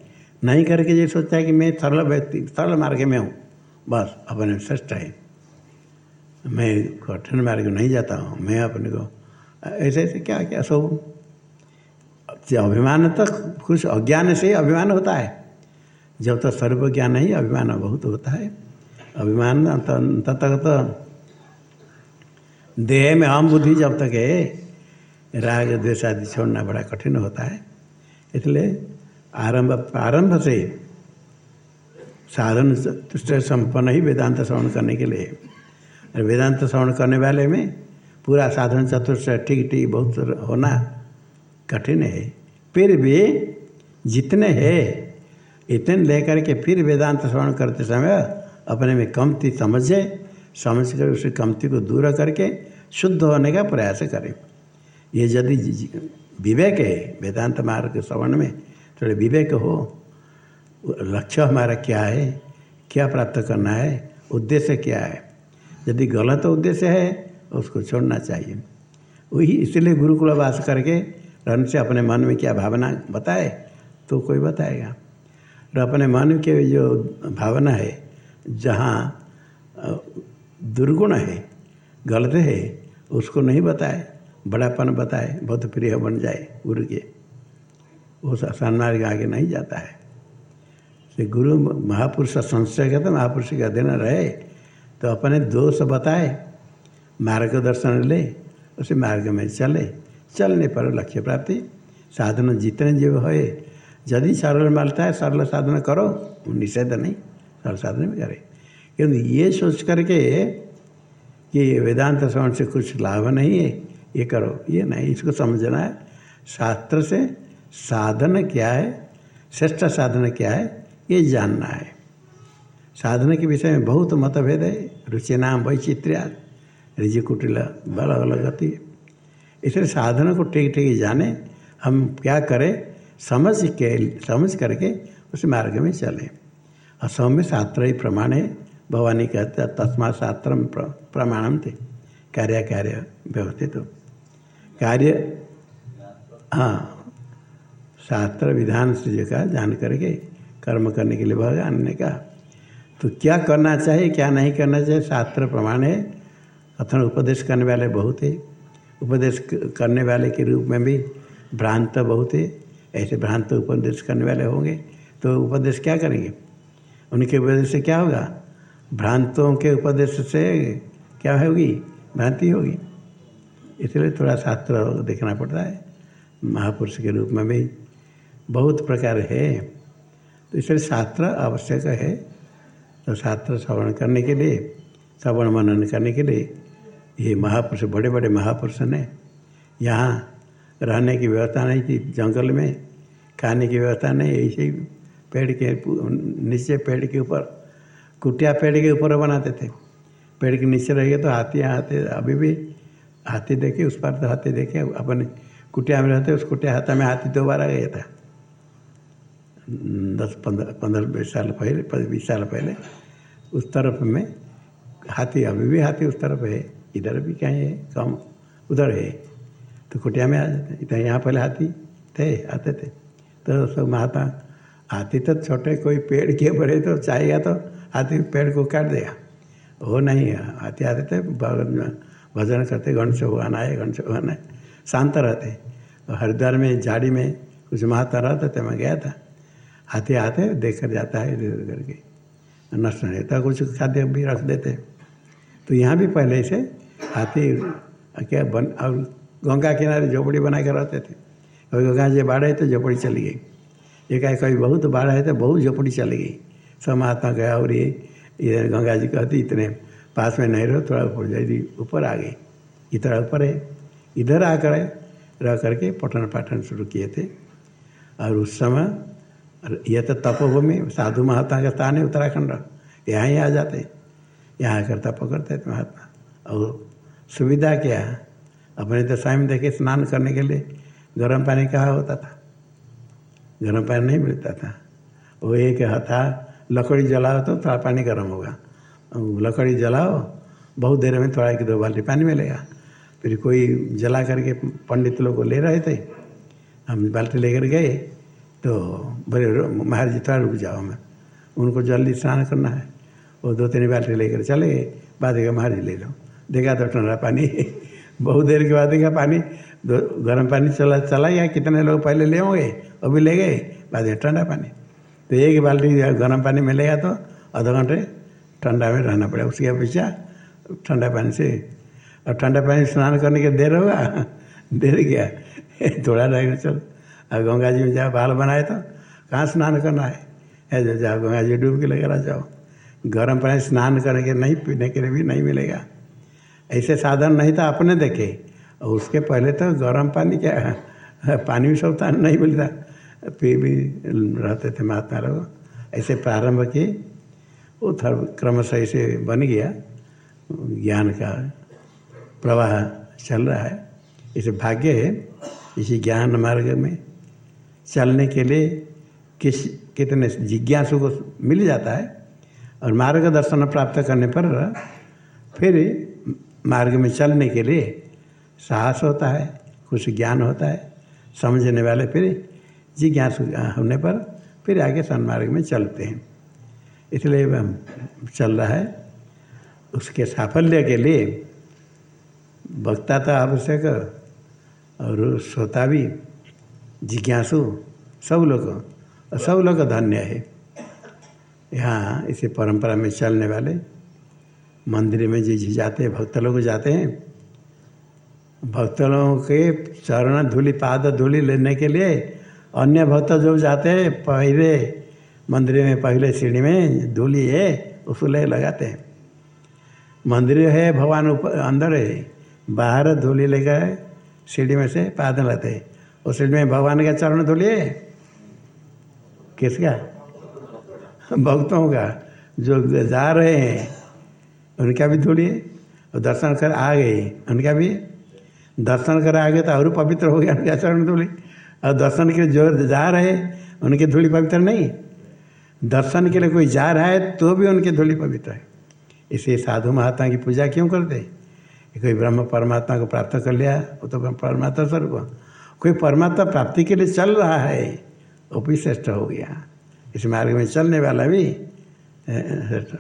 S1: नहीं करके ये सोचता है कि मैं सरल व्यक्ति, सरल मार्ग में हूँ। बस अपने श्रेष्ठ है। मैं कठिन मार्ग नहीं जाता हूँ। मैं अपने को, ऐसे ऐसे क्या क्या सब? अभिमान तक कुछ अज्ञान से अभिमान होता है। जब तक सर्व ज्ञान नहीं अभिमान बहुत होता है। अभिमान तब तक तो देह में हम बुद्धि जब तक है, राग आदि छोड़ना बड़ा कठिन होता है। इसलिए आरंभ, प्रारंभ से साधन तुष्ट संपन्न ही वेदांत श्रवण करने के लिए। और वेदांत श्रवण करने वाले में पूरा साधन चतुर्थ ठीक ठीक, बहुत होना कठिन है। फिर भी जितने हैं, इतने लेकर के फिर वेदांत श्रवण करते समय अपने में कमती समझे समझ कर उस कमती को दूर करके शुद्ध होने का प्रयास करें। ये यदि विवेक है, वेदांत मार्ग श्रवण में, थोड़े विवेक हो, लक्ष्य हमारा क्या है, क्या प्राप्त करना है, उद्देश्य क्या है? यदि गलत उद्देश्य है, उसको छोड़ना चाहिए। वही इसलिए गुरुकुल वास करके रहने से अपने मन में क्या भावना बताए तो कोई बताएगा। और अपने मन के जो भावना है, जहाँ दुर्गुण है, गलत है, उसको नहीं बताए। बड़ापन बताए, बहुत प्रिय बन जाए गुरु के। वो सन्मार्ग आगे नहीं जाता है। तो गुरु महापुरुष संशय कहते महापुरुष के अधीन रहे तो अपने दोष बताए, मार्गदर्शन ले, उसे मार्ग में चले। चलने पर लक्ष्य प्राप्ति, साधन जितने जो है यदि सरल मिलता है, सरल साधन करो निषेध नहीं, सरल साधन में करे। क्योंकि ये सोच करके कि वेदांत श्रवण से कुछ लाभ नहीं है ये करो। ये नहीं, इसको समझना है। शास्त्र से साधन क्या है? श्रेष्ठ साधन क्या है? ये जानना है। साधन के विषय में बहुत मतभेद है। रुचि नाम वैचित्र्या रिजि कुटिल बल अलग गति। इसलिए साधन को ठीक ठीक जाने, हम क्या करें? समझ के, समझ करके उस मार्ग में चलें। असम में शास्त्र ही प्रमाण है। भवानी कहते तस्मा शास्त्र प्रमाणम थे कार्य कार्य व्यवस्थित हो। कार्य हाँ शास्त्र, विधान से जो का जान करके कर्म करने के लिए भगवान ने कहा तो क्या करना चाहिए, क्या नहीं करना चाहिए? शास्त्र प्रमाण है। कथन उपदेश करने वाले बहुत है। उपदेश करने वाले के रूप में भी भ्रांत बहुत है। ऐसे भ्रांत उपदेश करने वाले होंगे तो उपदेश क्या करेंगे? उनके उपदेश से क्या होगा? भ्रांतों के उपदेश से क्या होगी? भ्रांति होगी। इसलिए थोड़ा शास्त्र देखना पड़ता है। महापुरुष के रूप में भी बहुत प्रकार है। तो इसलिए शास्त्र आवश्यक है। तो शास्त्र श्रवण करने के लिए, श्रवण मनन करने के लिए, ये महापुरुष बड़े बड़े महापुरुष ने यहाँ रहने की व्यवस्था नहीं थी जंगल में खाने की व्यवस्था नहीं, ऐसे ही पेड़ के नीचे पेड़ के ऊपर, कुटिया पेड़ के ऊपर बनाते थे। पेड़ के नीचे रहेंगे तो हाथी आते, अभी भी हाथी देखे, उस पर तो हाथी देखे, अपने कुटिया में रहते, उस कुटिया हाथा में हाथी दो बार आ गया था। दस, पंद्रह पंद्रह, बीस साल पहले बीस साल पहले, उस तरफ़ में हाथी, अभी भी हाथी उस तरफ़ है, इधर भी कहीं है, कम, उधर है। तो कुटिया में आ जाते इधर यहाँ पहले हाथी थे, आते थे। तो सब महात्मा, हाथी तो छोटे, कोई पेड़ के बड़े तो चाहेगा तो हाथी पेड़ को काट देगा। वो नहीं है हाथी आते थे भजन करते, गणेश भगवान आए, गणेश भगवान आए। शांत रहते। हरिद्वार में, झाड़ी में कुछ महात्मा रहते थे मैं गया था। हाथी आते देख कर जाता है इधर उधर करके। नष्ट नहीं होता कुछ खाद्य भी रख देते। तो यहाँ भी पहले से हाथी, क्या बन और गंगा किनारे झोपड़ी बना कर रहते थे। कभी गंगा जी बाढ़ है तो झोपड़ी चली गई। ये एक कभी बहुत बाढ़ है तो बहुत झोपड़ी चली गई। सब महात्मा गया, और ये इधर गंगा जी कहती, इतने पास में नहीं रहो, थोड़ा ऊपर जाए ऊपर आ गई। इतना ऊपर है। इधर आकर रह करके पठन पाठन शुरू किए थे। और उस समय यह तो तपोभूमि, साधु महात्मा का स्थान है उत्तराखंड। यहाँ ही आ जाते। यहाँ आकर तप करते थे महात्मा। और सुविधा क्या अपने तो स्वयं देखे स्नान करने के लिए गर्म पानी कहाँ होता था? गर्म पानी नहीं मिलता था। वो एक था लकड़ी जलाओ तो थोड़ा पानी गर्म होगा। लकड़ी जलाओ, बहुत देर में थोड़ा एक दो बाल्टी पानी मिलेगा फिर कोई जला करके पंडित लोग को ले रहे थे, हम बाल्टी लेकर गए तो बड़े महाराज जी थोड़ा रुक जाओ मैं उनको जल्दी स्नान करना है। वो दो तीन बाल्टी लेकर चले गए। बाद का महाराज ले लो। देखा तो ठंडा पानी, बहुत देर के बाद देखा पानी गर्म पानी चला चला गया। कितने लोग पहले ले होंगे अभी ले गए। बाद में ठंडा पानी। तो एक बाल्टी गर्म पानी मिलेगा तो आधा घंटे ठंडा में रहना पड़ेगा। उसके अपेक्षा ठंडा पानी से। और ठंडा पानी स्नान करने के देर होगा? देर गया थोड़ा रहेगा, चल। और गंगा जी में जाओ, बाल बनाए तो कहाँ स्नान करना है? ऐसे जाओ, गंगा जी डूब के लगा जाओ। गर्म पानी स्नान करने के नहीं, पीने के लिए भी नहीं मिलेगा। ऐसे साधन नहीं था अपने देखे। और उसके पहले तो गर्म पानी क्या? पानी भी सब नहीं मिलता। फिर भी रहते थे महात्मा लोग। ऐसे प्रारंभ किए। वो क्रमशः ऐसे बन गया। ज्ञान का प्रवाह चल रहा है। इसे भाग्य है। इसी ज्ञान मार्ग में चलने के लिए किस, कितने जिज्ञासु को मिल जाता है और मार्ग दर्शन प्राप्त करने पर फिर मार्ग में चलने के लिए साहस होता है, कुछ ज्ञान होता है। समझने वाले फिर जिज्ञासु होने पर फिर आगे सन्मार्ग में चलते हैं। इसलिए चल रहा है। उसके साफल्य के लिए वक्ता तो आवश्यक और श्रोता भी, जिज्ञासु, सब लोग और सब लोग धन्य है। यहाँ इसी परंपरा में चलने वाले मंदिर में जो जाते हैं, भक्त लोग जाते हैं। भक्त लोगों के चरण धूलि, पाद धूलि लेने के लिए अन्य भक्त जो जाते हैं, पहले मंदिर में, पहले सीढ़ी में धूलि है, उसको ले लगाते हैं। मंदिर है, भगवान ऊपर अंदर है, बाहर धूलि लेकर सीढ़ी में से पाद लाते हैं। उस सीढ़ी में भगवान का चरण धूलि है। किसका? भक्तों का, जो जा रहे हैं, उनका भी धूलि है। और दर्शन कर आ गए, उनका भी। दर्शन कर आ गए तो और पवित्र हो गया उनका चरण धूलि। और दर्शन के जो जा रहे उनकी धूलि पवित्र नहीं। दर्शन के लिए कोई जा रहा है तो भी उनकी धूलि पवित्र है। इसलिए साधु महात्मा की पूजा क्यों करते? कोई ब्रह्म परमात्मा को प्राप्त कर लिया वो तो परमात्मा स्वरूप कोई परमात्मा प्राप्ति के लिए चल रहा है वो भी श्रेष्ठ हो गया। इस मार्ग में चलने वाला भी श्रेष्ठ।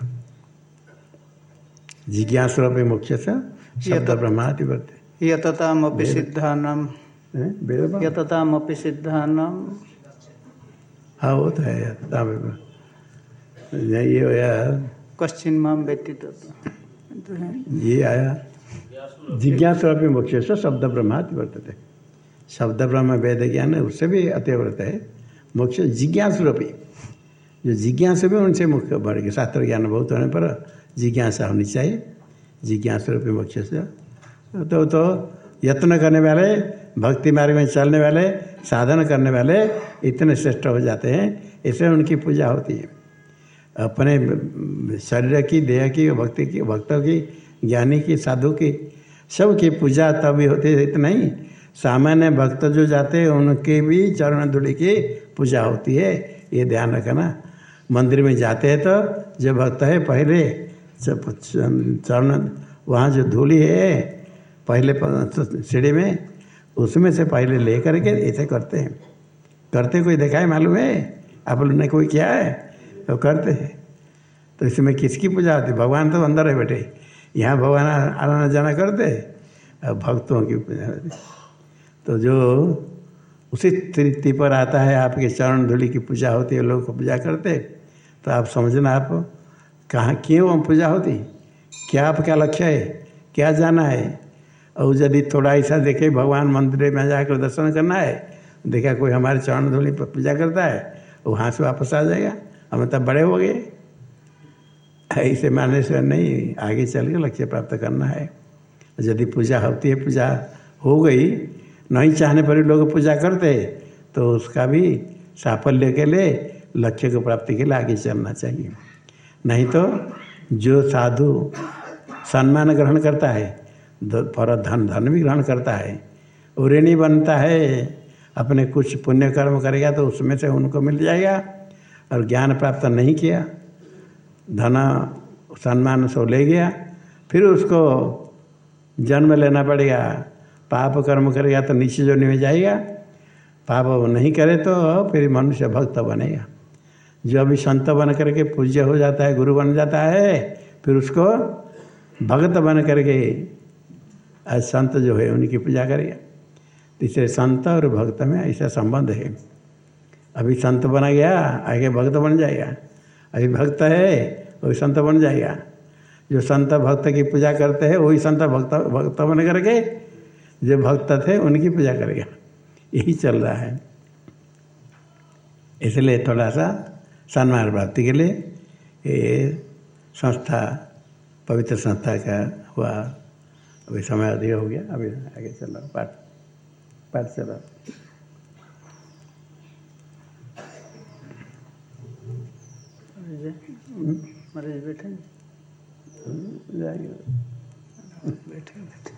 S1: जिज्ञासुरपि मुख्य से शब्द ब्रह्माति वर्ते।
S2: यततामपि सिद्धानाम यततामपि सिद्धानाम
S1: हाँ वो तो है यतताम ये होया।
S2: कश्चिन माम व्यक्ति तो है।
S1: ये आया। जिज्ञासुरपि मुख्य से शब्द ब्रह्माति वर्तते। शब्द ब्रह्म वेद ज्ञान है उससे भी अत्यव्रत है। मोक्ष जिज्ञासुरपि। जो जिज्ञासा भी उनसे मुख्य बढ़ गया शास्त्र ज्ञान बहुत होने पर जिज्ञासा होनी चाहिए। जिज्ञासा रूपी मोक्ष से। तो तो यत्न करने वाले भक्ति मार्ग में चलने वाले साधन करने वाले इतने श्रेष्ठ हो जाते हैं। इसलिए उनकी पूजा होती है। अपने शरीर की, देह की, भक्ति की, भक्तों की, ज्ञानी की, साधु की सब की पूजा तभी होती है, इतना ही। सामान्य भक्त जो जाते हैं, उनके भी चरण धूलि की पूजा होती है, ये ध्यान रखना। मंदिर में जाते हैं तो जो भक्त है, पहले चरण, वहाँ जो धूली है, पहले सीढ़ी में, उसमें से पहले ले करके ऐसे करते हैं। करते कोई देखा है, मालूम है? आप लोग ने कोई किया है? तो करते हैं। तो इसमें किसकी पूजा होती है? भगवान तो अंदर है बैठे यहाँ भगवान आना जाना करते अब भक्तों की पूजा होती तो जो उसी तृप्ति पर आता है, आपके चरण धूलि की पूजा होती है, लोग पूजा करते तो आप समझना, आप कहाँ, क्यों पूजा होती? क्या आपका लक्ष्य है? क्या जाना है? और यदि थोड़ा ऐसा देखे, भगवान मंदिर में जाकर दर्शन करना है, देखा कोई हमारे चरण धूलि पर पूजा करता है वहाँ से वापस आ जाएगा। हम तब बड़े हो गए। ऐसे मानने से नहीं, आगे चल के लक्ष्य प्राप्त करना है। यदि पूजा होती है, पूजा हो गई, नहीं चाहने पर लोग पूजा करते तो उसका भी साफल्य के लिए, लक्ष्य को प्राप्ति के लिए आगे चलना चाहिए। नहीं तो जो साधु सम्मान ग्रहण करता है पर धन धन भी ग्रहण करता है ऋणी बनता है, अपने कुछ पुण्य कर्म करेगा तो उसमें से उनको मिल जाएगा। और ज्ञान प्राप्त नहीं किया, धन, सम्मान सो ले गया, फिर उसको जन्म लेना पड़ेगा। पाप कर्म करेगा तो नीचे जो में जाएगा। पाप नहीं करे तो फिर मनुष्य भक्त बनेगा। जो अभी संत बन करके पूज्य हो जाता है, गुरु बन जाता है, फिर उसको भक्त बन करके संत जो है उनकी पूजा करेगा। तीसरे संत और भक्त में ऐसा संबंध है। अभी संत बना गया, आगे भक्त बन जाएगा। अभी भक्त है, वही संत बन जाएगा। जो संत भक्त की पूजा करते हैं, वही संत भक्त भक्त बन करके जो भक्त थे, उनकी पूजा करेगा। यही चल रहा है। इसलिए थोड़ा सा सम्मान प्राप्ति के लिए ये संस्था, पवित्र संस्था का हुआ। अभी समय अधिक हो गया। अभी आगे चल पाठ पाठ चल
S2: महाराज बैठे
S1: जाइए।
S2: बैठे बैठे।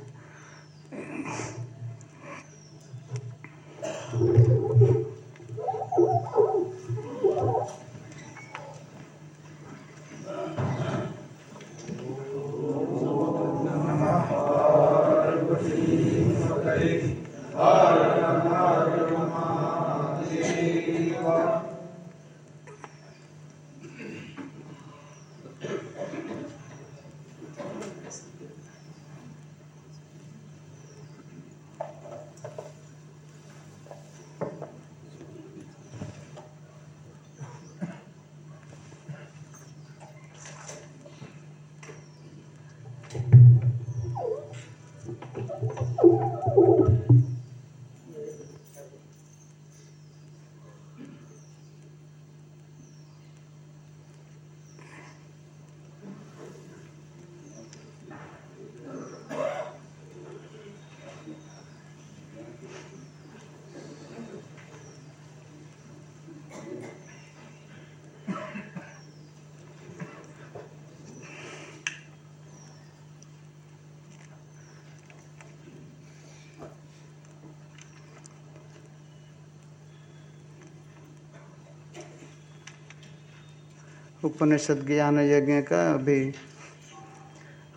S2: उपनिषद ज्ञान यज्ञ का अभी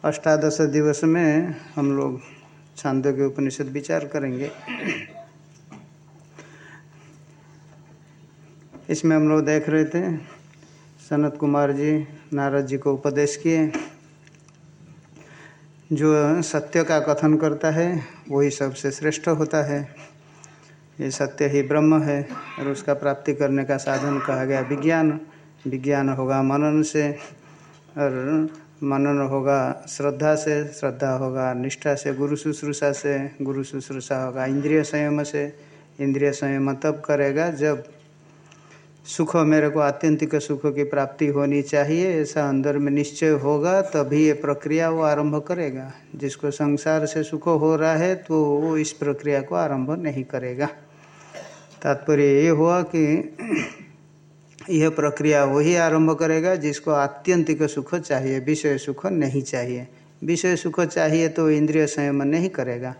S2: अष्टादश दिवस में हम लोग छांदो के उपनिषद विचार करेंगे। इसमें हम लोग देख रहे थे, सनत कुमार जी, नारद जी को उपदेश किए। जो सत्य का कथन करता है, वही सबसे श्रेष्ठ होता है। ये सत्य ही ब्रह्म है और उसका प्राप्ति करने का साधन कहा गया विज्ञान। विज्ञान होगा मनन से, और मनन होगा श्रद्धा से, श्रद्धा होगा निष्ठा से, गुरु शुश्रूषा से, गुरु शुश्रूषा होगा इंद्रिय संयम से। इंद्रिय संयम तब करेगा जब सुख मेरे को आत्यंतिक सुख की प्राप्ति होनी चाहिए, ऐसा अंदर में निश्चय होगा, तभी ये प्रक्रिया वो आरंभ करेगा। जिसको संसार से सुख हो रहा है तो वो इस प्रक्रिया को आरंभ नहीं करेगा। तात्पर्य ये हुआ कि यह प्रक्रिया वही आरंभ करेगा जिसको आत्यंतिक सुख चाहिए, विषय सुख नहीं चाहिए। विषय सुख चाहिए तो इंद्रिय संयम नहीं करेगा।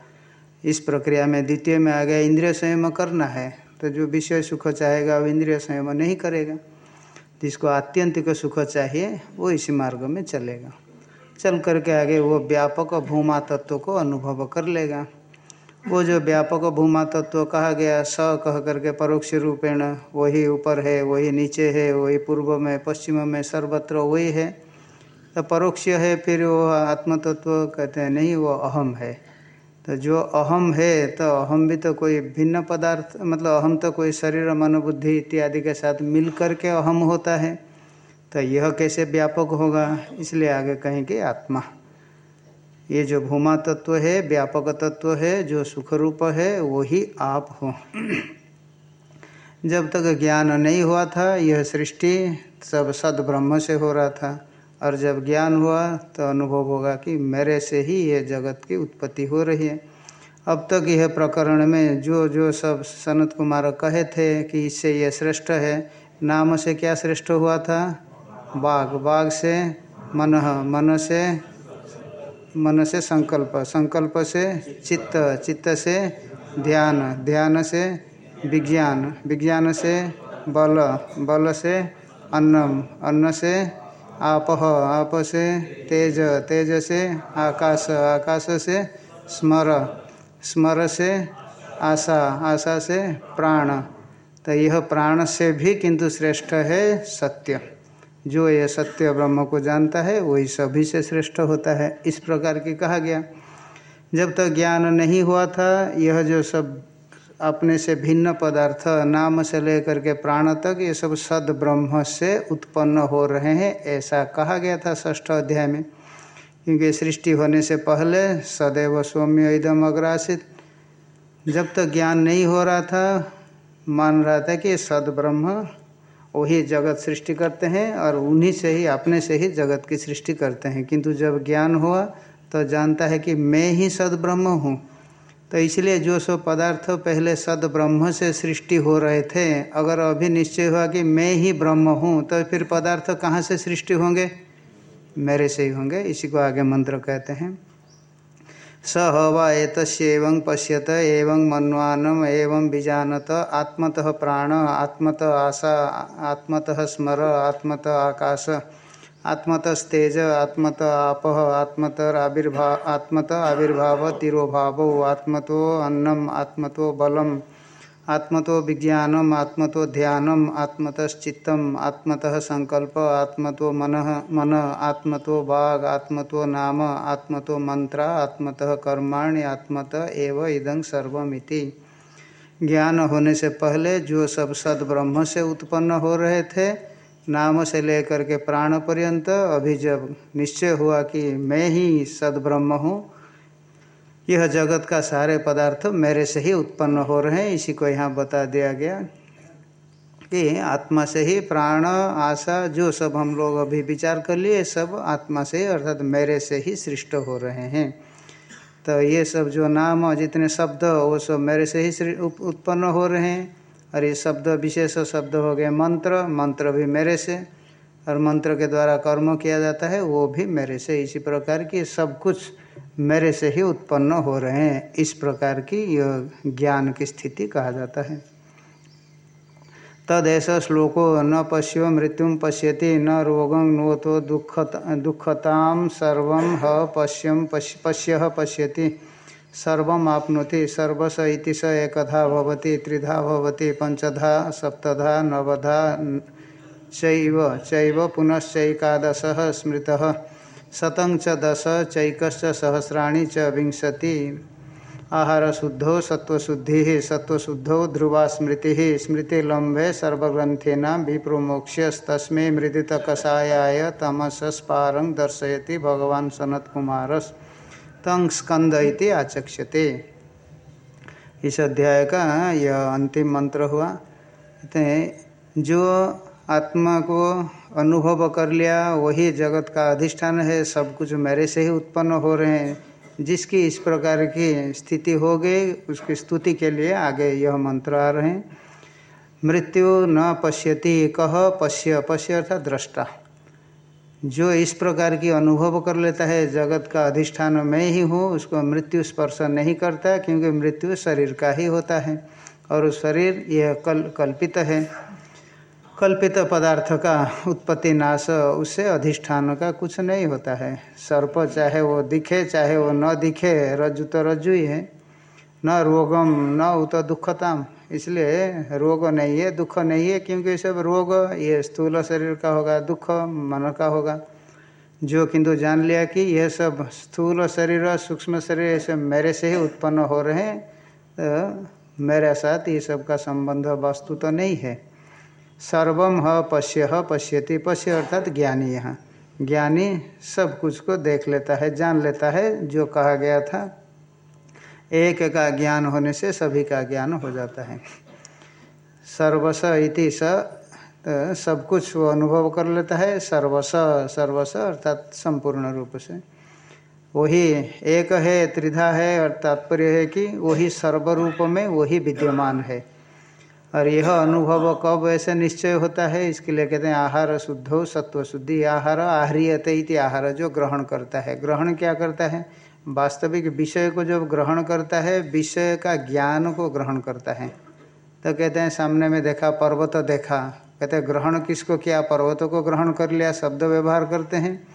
S2: इस प्रक्रिया में द्वितीय में आ गया, इंद्रिय संयम करना है। तो जो विषय सुख चाहेगा, वो इंद्रिय संयम नहीं करेगा। जिसको आत्यंतिक सुख चाहिए, वो इसी मार्ग में चलेगा। चल करके आगे वो व्यापक भूमा तत्व को अनुभव कर लेगा। वो जो व्यापक भूमा तत्व तो कहा गया, स कह करके परोक्ष रूपेण वही ऊपर है, वही नीचे है, वही पूर्व में, पश्चिम में सर्वत्र वही है। तो परोक्ष है, फिर वो आत्म तत्व कहते हैं, नहीं, वो अहम है। तो जो अहम है तो अहम भी तो कोई भिन्न पदार्थ मतलब अहम तो कोई शरीर मन बुद्धि इत्यादि के साथ मिल करके अहम होता है। तो यह कैसे व्यापक होगा, इसलिए आगे कहेंगे आत्मा। ये जो भूमा तत्व है, व्यापक तत्व है, जो सुख रूप है, वही आप हो। जब तक ज्ञान नहीं हुआ था, यह सृष्टि सब सद ब्रह्म से हो रहा था। और जब ज्ञान हुआ तो अनुभव होगा कि मेरे से ही यह जगत की उत्पत्ति हो रही है। अब तक यह प्रकरण में जो जो सब सनत कुमार कहे थे कि इससे यह श्रेष्ठ है, नाम से क्या श्रेष्ठ हुआ था? बाघ बाघ से मन मन से मन से संकल्प संकल्प से चित्त चित्त से ध्यान ध्यान से विज्ञान विज्ञान से बल बल से अन्नम, अन्न से आपह आप से तेज तेज से आकाश आकाश से स्मर स्मर से आशा आशा से प्राण। तो यह प्राण से भी किंतु श्रेष्ठ है सत्य। जो ये सत्य ब्रह्म को जानता है, वही सभी से श्रेष्ठ होता है। इस प्रकार की कहा गया। जब तक तो ज्ञान नहीं हुआ था, यह जो सब अपने से भिन्न पदार्थ, नाम से लेकर के प्राण तक, ये सब सद ब्रह्म से उत्पन्न हो रहे हैं, ऐसा कहा गया था ष्ठ अध्याय में। क्योंकि सृष्टि होने से पहले सदैव सौम्य इदम अग्रासित। जब तक तो ज्ञान नहीं हो रहा था, मान रहा था कि सद ब्रह्म वही जगत सृष्टि करते हैं और उन्हीं से ही, अपने से ही जगत की सृष्टि करते हैं। किंतु जब ज्ञान हुआ तो जानता है कि मैं ही सद ब्रह्म हूँ। तो इसलिए जो सो पदार्थ पहले सद ब्रह्म से सृष्टि हो रहे थे, अगर अभी निश्चय हुआ कि मैं ही ब्रह्म हूँ तो फिर पदार्थ कहाँ से सृष्टि होंगे? मेरे से ही होंगे, इसी को आगे मंत्र कहते हैं। स हवा एतस्व पश्यत एवं मन्वानम एवं बीजानत आत्मतः प्राण, आत्मतः आशा, आत्मतः स्मर, आत्मतः आकाश आत्मतस्तेज आत्मत आप आत्मतर आविर्भाव आत्मत आविर्भाव, तिरोभाव, आत्मतो अन्नम, आत्मतो बलम। आत्मतो विज्ञानम, आत्मतो ध्यानम, आत्मतश्चित्तम, आत्मतः संकल्प, आत्मतो मन मन, आत्मतो वाग, आत्मतो नाम, आत्मतो मंत्र, आत्मतः कर्माणि, आत्मत एव इदं सर्वमिति। ज्ञान होने से पहले जो सब सद ब्रह्म से उत्पन्न हो रहे थे, नाम से लेकर के प्राण पर्यंत, अभी जब निश्चय हुआ कि मैं ही सदब्रह्म हूँ यह जगत का सारे पदार्थ मेरे से ही उत्पन्न हो रहे हैं। इसी को यहाँ बता दिया गया कि आत्मा से ही प्राण, आशा, जो सब हम लोग अभी विचार कर लिए, सब आत्मा से अर्थात मेरे से ही सृष्ट हो रहे हैं। तो ये सब जो नाम जितने शब्द, वो सब मेरे से ही उत्पन्न हो रहे हैं। और ये शब्द विशेष शब्द हो गए मंत्र। मंत्र भी मेरे से, और मंत्र के द्वारा कर्म किया जाता है, वो भी मेरे से। इसी प्रकार की सब कुछ मेरे से ही उत्पन्न हो रहे हैं। इस प्रकार की यह ज्ञान की स्थिति कहा जाता है।
S1: तद ऐसा श्लोको, न पश्यो मृत्यु पश्यति, न रोगं नोतो दुखत दुखताम सर्व ह पश्यम पश्य पश्यति। सर्वम आपनोति, सर्वस इति स एकधा भवति, त्रिधा भवति पंचधा सप्तधा, नवधा, चैव चैव पुनश्चैकादश स्मृतः। शतं च दश, चैकश्च सहस्राणि च विंशति। आहार शुद्धो सत्वशुद्धि सत्वशुद्धो ध्रुवा स्मृति स्मृतिलंबे सर्वग्रंथेना विप्रोमोक्ष्यस्तस्मे मृदित कषायाय तमसस्पारं दर्शयति भगवान सनत कुमारस तंग स्कंद इति आचक्ष्यते। इस अध्याय का यह अंतिम मंत्र हुआ। जो आत्मा को अनुभव कर लिया। वही जगत का अधिष्ठान है। सब कुछ मेरे से ही उत्पन्न हो रहे हैं। जिसकी इस प्रकार की स्थिति हो गई, उसकी स्तुति के लिए आगे यह मंत्र आ रहे हैं। मृत्यु न पश्यति कह पश्य पश्य अर्थात दृष्टा। जो इस प्रकार की अनुभव कर लेता है, जगत का अधिष्ठान मैं ही हूँ, उसको मृत्यु स्पर्श नहीं करता, क्योंकि मृत्यु शरीर का ही होता है। और शरीर यह कल, कल्पित है। कल्पित पदार्थ का उत्पत्ति, नाश उससे अधिष्ठान का कुछ नहीं होता है। सर्प चाहे वो दिखे, चाहे वो न दिखे, रज्जु तो रज्जु ही। है न रोगम, न उत दुखताम। इसलिए रोग नहीं है, दुख नहीं है, क्योंकि सब रोग, ये स्थूल शरीर का होगा, दुख मन का होगा। जो किंतु जान लिया कि यह सब स्थूल शरीर, सूक्ष्म शरीर, ये सब मेरे से ही उत्पन्न हो रहे हैं तो मेरे साथ ये सब का संबंध वस्तु तो नहीं है। सर्वम ह पश्य ह पश्यति, पश्य अर्थात ज्ञानी यहाँ। ज्ञानी सब कुछ को देख लेता है, जान लेता है, जो कहा गया था। एक का ज्ञान होने से सभी का ज्ञान हो जाता है। सर्वस इति स तो सब कुछ वो अनुभव कर लेता है, सर्वस सर्वस अर्थात संपूर्ण रूप से। वही एक है, त्रिधा है, और तात्पर्य है कि वही सर्वरूप में वही विद्यमान है। और यह अनुभव कब ऐसे निश्चय होता है? इसके लिए कहते हैं, आहार शुद्धो सत्व शुद्धि, आहार आहरियते इति आहार जो ग्रहण करता है। ग्रहण क्या करता है? वास्तविक विषय को जब ग्रहण करता है, विषय का ज्ञान को ग्रहण करता है। तो कहते हैं, सामने में देखा, पर्वत देखा। कहते हैं, ग्रहण किसको किया? पर्वतों को ग्रहण कर लिया, शब्द व्यवहार करते हैं।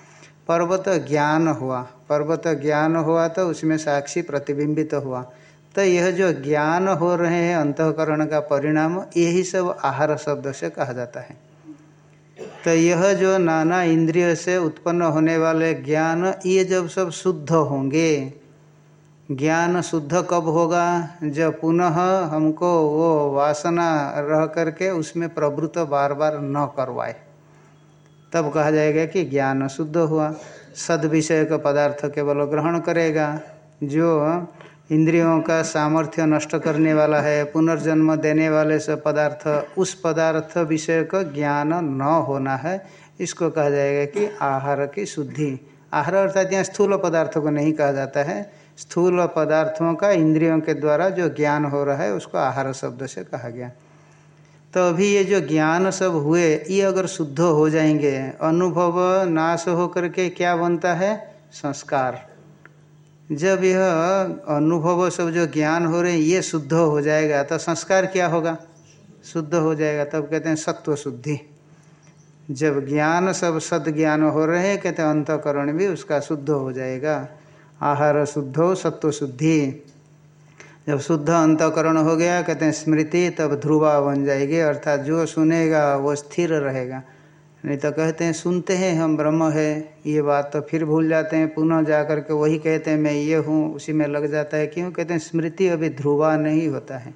S1: पर्वत ज्ञान हुआ। पर्वत ज्ञान हुआ तो उसमें साक्षी प्रतिबिंबित तो हुआ। तो यह जो ज्ञान हो रहे हैं, अंतकरण का परिणाम, यही सब आहार शब्द से कहा जाता है। तो यह जो नाना इंद्रिय से उत्पन्न होने वाले ज्ञान, ये जब सब शुद्ध होंगे, ज्ञान शुद्ध कब होगा? जब पुनः हमको वो वासना रह करके उसमें प्रवृत्त बार बार न करवाए। तब कहा जाएगा कि ज्ञान शुद्ध हुआ। सद विषय का पदार्थ केवल ग्रहण करेगा। जो इंद्रियों का सामर्थ्य नष्ट करने वाला है, पुनर्जन्म देने वाले से पदार्थ, उस पदार्थ विषय का ज्ञान न होना है। इसको कहा जाएगा कि आहार की शुद्धि। आहार अर्थात यहाँ स्थूल पदार्थों को नहीं कहा जाता है। स्थूल पदार्थों का इंद्रियों के द्वारा जो ज्ञान हो रहा है, उसको आहार शब्द से कहा गया। तो अभी ये जो ज्ञान सब हुए, ये अगर शुद्ध हो जाएँगे, अनुभव नाश होकर के क्या बनता है? संस्कार। जब यह अनुभव सब जो ज्ञान हो रहे हैं, ये शुद्ध हो जाएगा तो संस्कार क्या होगा? शुद्ध हो जाएगा, तब कहते हैं सत्व शुद्धि। जब ज्ञान सब सद ज्ञान हो रहे हैं, कहते हैं अंतकरण भी उसका शुद्ध हो जाएगा। आहार शुद्धो, सत्व शुद्धि। जब शुद्ध अंतकरण हो गया, कहते हैं स्मृति, तब ध्रुवा बन जाएगी, अर्थात जो सुनेगा, वो स्थिर रहेगा। नहीं तो कहते हैं, सुनते हैं हम, ब्रह्म है। ये बात तो फिर भूल जाते हैं, पुनः जा कर के वही कहते हैं, मैं ये हूँ। उसी में लग जाता है, क्यों? कहते हैं, स्मृति अभी ध्रुवा नहीं होता है,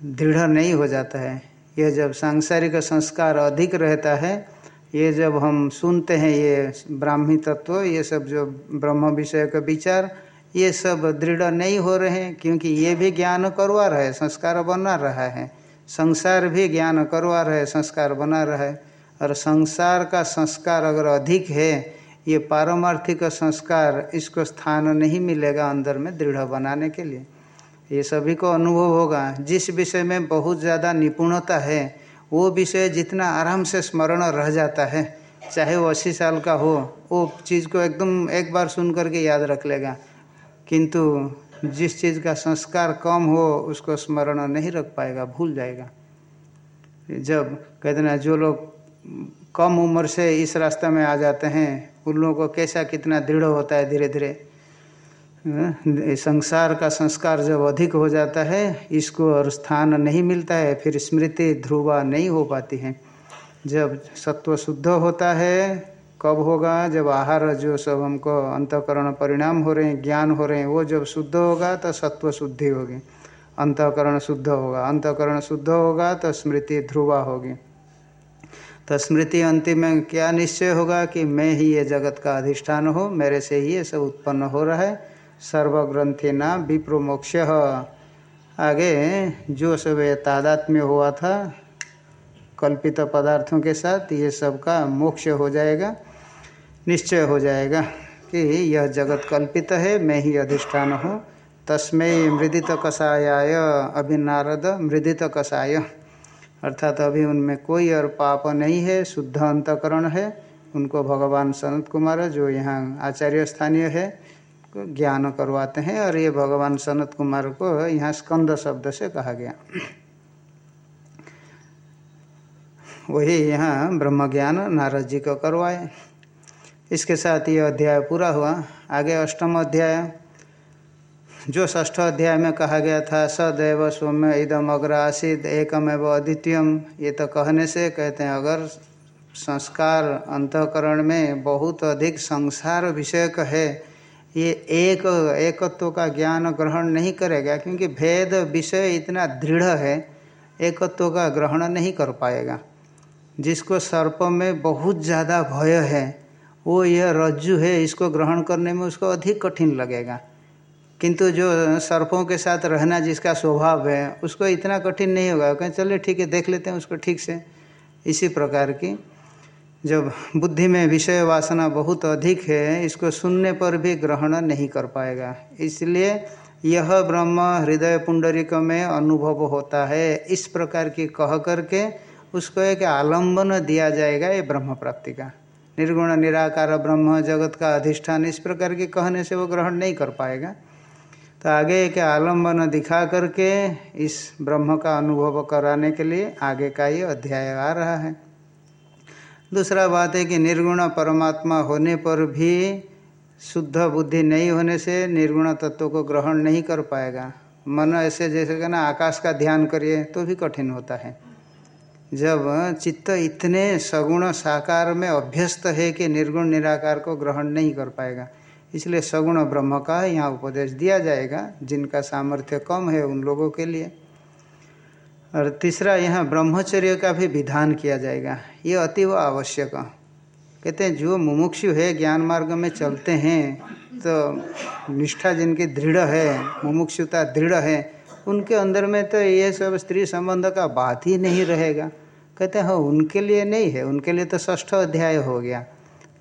S1: दृढ़ नहीं हो जाता है। यह जब सांसारिक संस्कार अधिक रहता है, ये जब हम सुनते हैं, ये ब्राह्मी तत्व, ये सब जो ब्रह्म विषय का विचार, ये सब दृढ़ नहीं हो रहे हैं, क्योंकि ये भी ज्ञान करवा रहे संस्कार बना रहा है। संसार भी ज्ञान करवा रहे संस्कार बना रहा है। और संसार का संस्कार अगर अधिक है, ये पारमार्थिक संस्कार इसको स्थान नहीं मिलेगा अंदर में दृढ़ बनाने के लिए। ये सभी को अनुभव होगा। जिस विषय में बहुत ज़्यादा निपुणता है, वो विषय जितना आराम से स्मरण रह जाता है, चाहे वो अस्सी साल का हो, वो चीज़ को एकदम एक बार सुन करके याद रख लेगा। किंतु जिस चीज़ का संस्कार कम हो, उसको स्मरण नहीं रख पाएगा, भूल जाएगा। जब कहते ना, जो लोग कम उम्र से इस रास्ते में आ जाते हैं। उन लोगों को कैसा कितना दृढ़ होता है धीरे धीरे संसार का संस्कार जब अधिक हो जाता है, इसको और स्थान नहीं मिलता है, फिर स्मृति ध्रुवा नहीं हो पाती है। जब सत्व शुद्ध होता है, कब होगा? जब आहार जो सब हमको अंतकरण परिणाम हो रहे हैं, ज्ञान हो रहे हैं, वो जब शुद्ध होगा तो सत्व शुद्धि होगी। अंतकरण शुद्ध होगा। अंतकरण शुद्ध होगा तो स्मृति ध्रुवा होगी। तो स्मृति अंतिम में क्या निश्चय होगा कि मैं ही ये जगत का अधिष्ठान हो? मेरे से ही ये सब उत्पन्न हो रहा है। सर्वग्रंथि न विप्रोमोक्ष आगे, जो सब ये तादात्म्य हुआ था, कल्पित पदार्थों के साथ ये सब का मोक्ष हो जाएगा, निश्चय हो जाएगा कि यह जगत कल्पित है, मैं ही अधिष्ठान हूँ। तस्मय मृदित कषायाय अभिनारद मृदित कषाय अर्थात अभी उनमें कोई और पाप नहीं है, शुद्ध अंतकरण है। उनको भगवान सनत कुमार जो यहाँ आचार्य स्थानीय है, ज्ञान करवाते हैं और ये भगवान सनत कुमार को यहाँ स्कंद शब्द से कहा गया। वही यहाँ ब्रह्म ज्ञान नारद जी को करवाए। इसके साथ ये अध्याय पूरा हुआ। आगे अष्टम अध्याय। जो ष्ठ अध्याय में कहा गया था, सदैव सौम्य इदम अग्र आसिद एकमेव अद्वितीयम। ये तो कहने से कहते हैं, अगर संस्कार अंतकरण में बहुत अधिक संसार विषयक है, ये एक, एकत्व का ज्ञान ग्रहण नहीं करेगा, क्योंकि भेद विषय इतना दृढ़ है, एकत्व का ग्रहण नहीं कर पाएगा। जिसको सर्प में बहुत ज़्यादा भय है, वो यह रज्जु है, इसको ग्रहण करने में उसको अधिक कठिन लगेगा। किंतु जो सर्पों के साथ रहना जिसका स्वभाव है, उसको इतना कठिन नहीं होगा। कहें, चलिए ठीक है, देख लेते हैं उसको ठीक से। इसी प्रकार की जब बुद्धि में विषय वासना बहुत अधिक है, इसको सुनने पर भी ग्रहण नहीं कर पाएगा। इसलिए यह ब्रह्म हृदय पुंडरिक में अनुभव होता है। इस प्रकार की कह करके उसको एक आलंबन दिया जाएगा ये ब्रह्म प्राप्ति का। निर्गुण, निराकार ब्रह्म, जगत का अधिष्ठान, इस प्रकार के कहने से वो ग्रहण नहीं कर पाएगा। तो आगे एक आलंबन दिखा करके इस ब्रह्म का अनुभव कराने के लिए आगे का ये अध्याय आ रहा है। दूसरा बात है कि निर्गुण परमात्मा होने पर भी शुद्ध बुद्धि नहीं होने से निर्गुण तत्व को ग्रहण नहीं कर पाएगा। मन ऐसे जैसे कहना आकाश का ध्यान करिए तो भी कठिन होता है। जब चित्त इतने सगुण साकार में अभ्यस्त है कि निर्गुण निराकार को ग्रहण नहीं कर पाएगा इसलिए सगुण ब्रह्म का यहाँ उपदेश दिया जाएगा, जिनका सामर्थ्य कम है उन लोगों के लिए। और तीसरा, यहाँ ब्रह्मचर्य का भी विधान किया जाएगा। ये अतीव आवश्यक कहते हैं, जो मुमुक्षु है, ज्ञान मार्ग में चलते हैं तो निष्ठा जिनकी दृढ़ है, मुमुक्षुता दृढ़ है, उनके अंदर में तो ये सब स्त्री संबंध का बात ही नहीं रहेगा। कहते हैं हाँ उनके लिए नहीं है। उनके लिए तो ष्ठ अध्याय हो गया।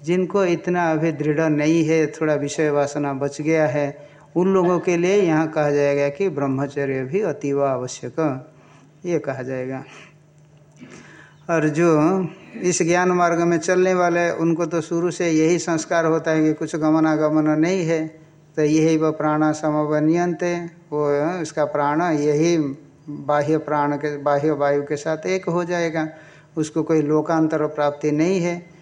S1: जिनको इतना अभी दृढ़ नहीं है, थोड़ा विषय वासना बच गया है, उन लोगों के लिए यहाँ कहा जाएगा कि ब्रह्मचर्य भी अतीव आवश्यक। ये कहा जाएगा। और जो इस ज्ञान मार्ग में चलने वाले, उनको तो शुरू से यही संस्कार होता है कि कुछ गमनागमन नहीं है तो यही वह प्राण समवनियंत वो इसका प्राण, यही बाह्य प्राण के, बाह्य वायु के साथ एक हो जाएगा। उसको कोई लोकांतर प्राप्ति नहीं है।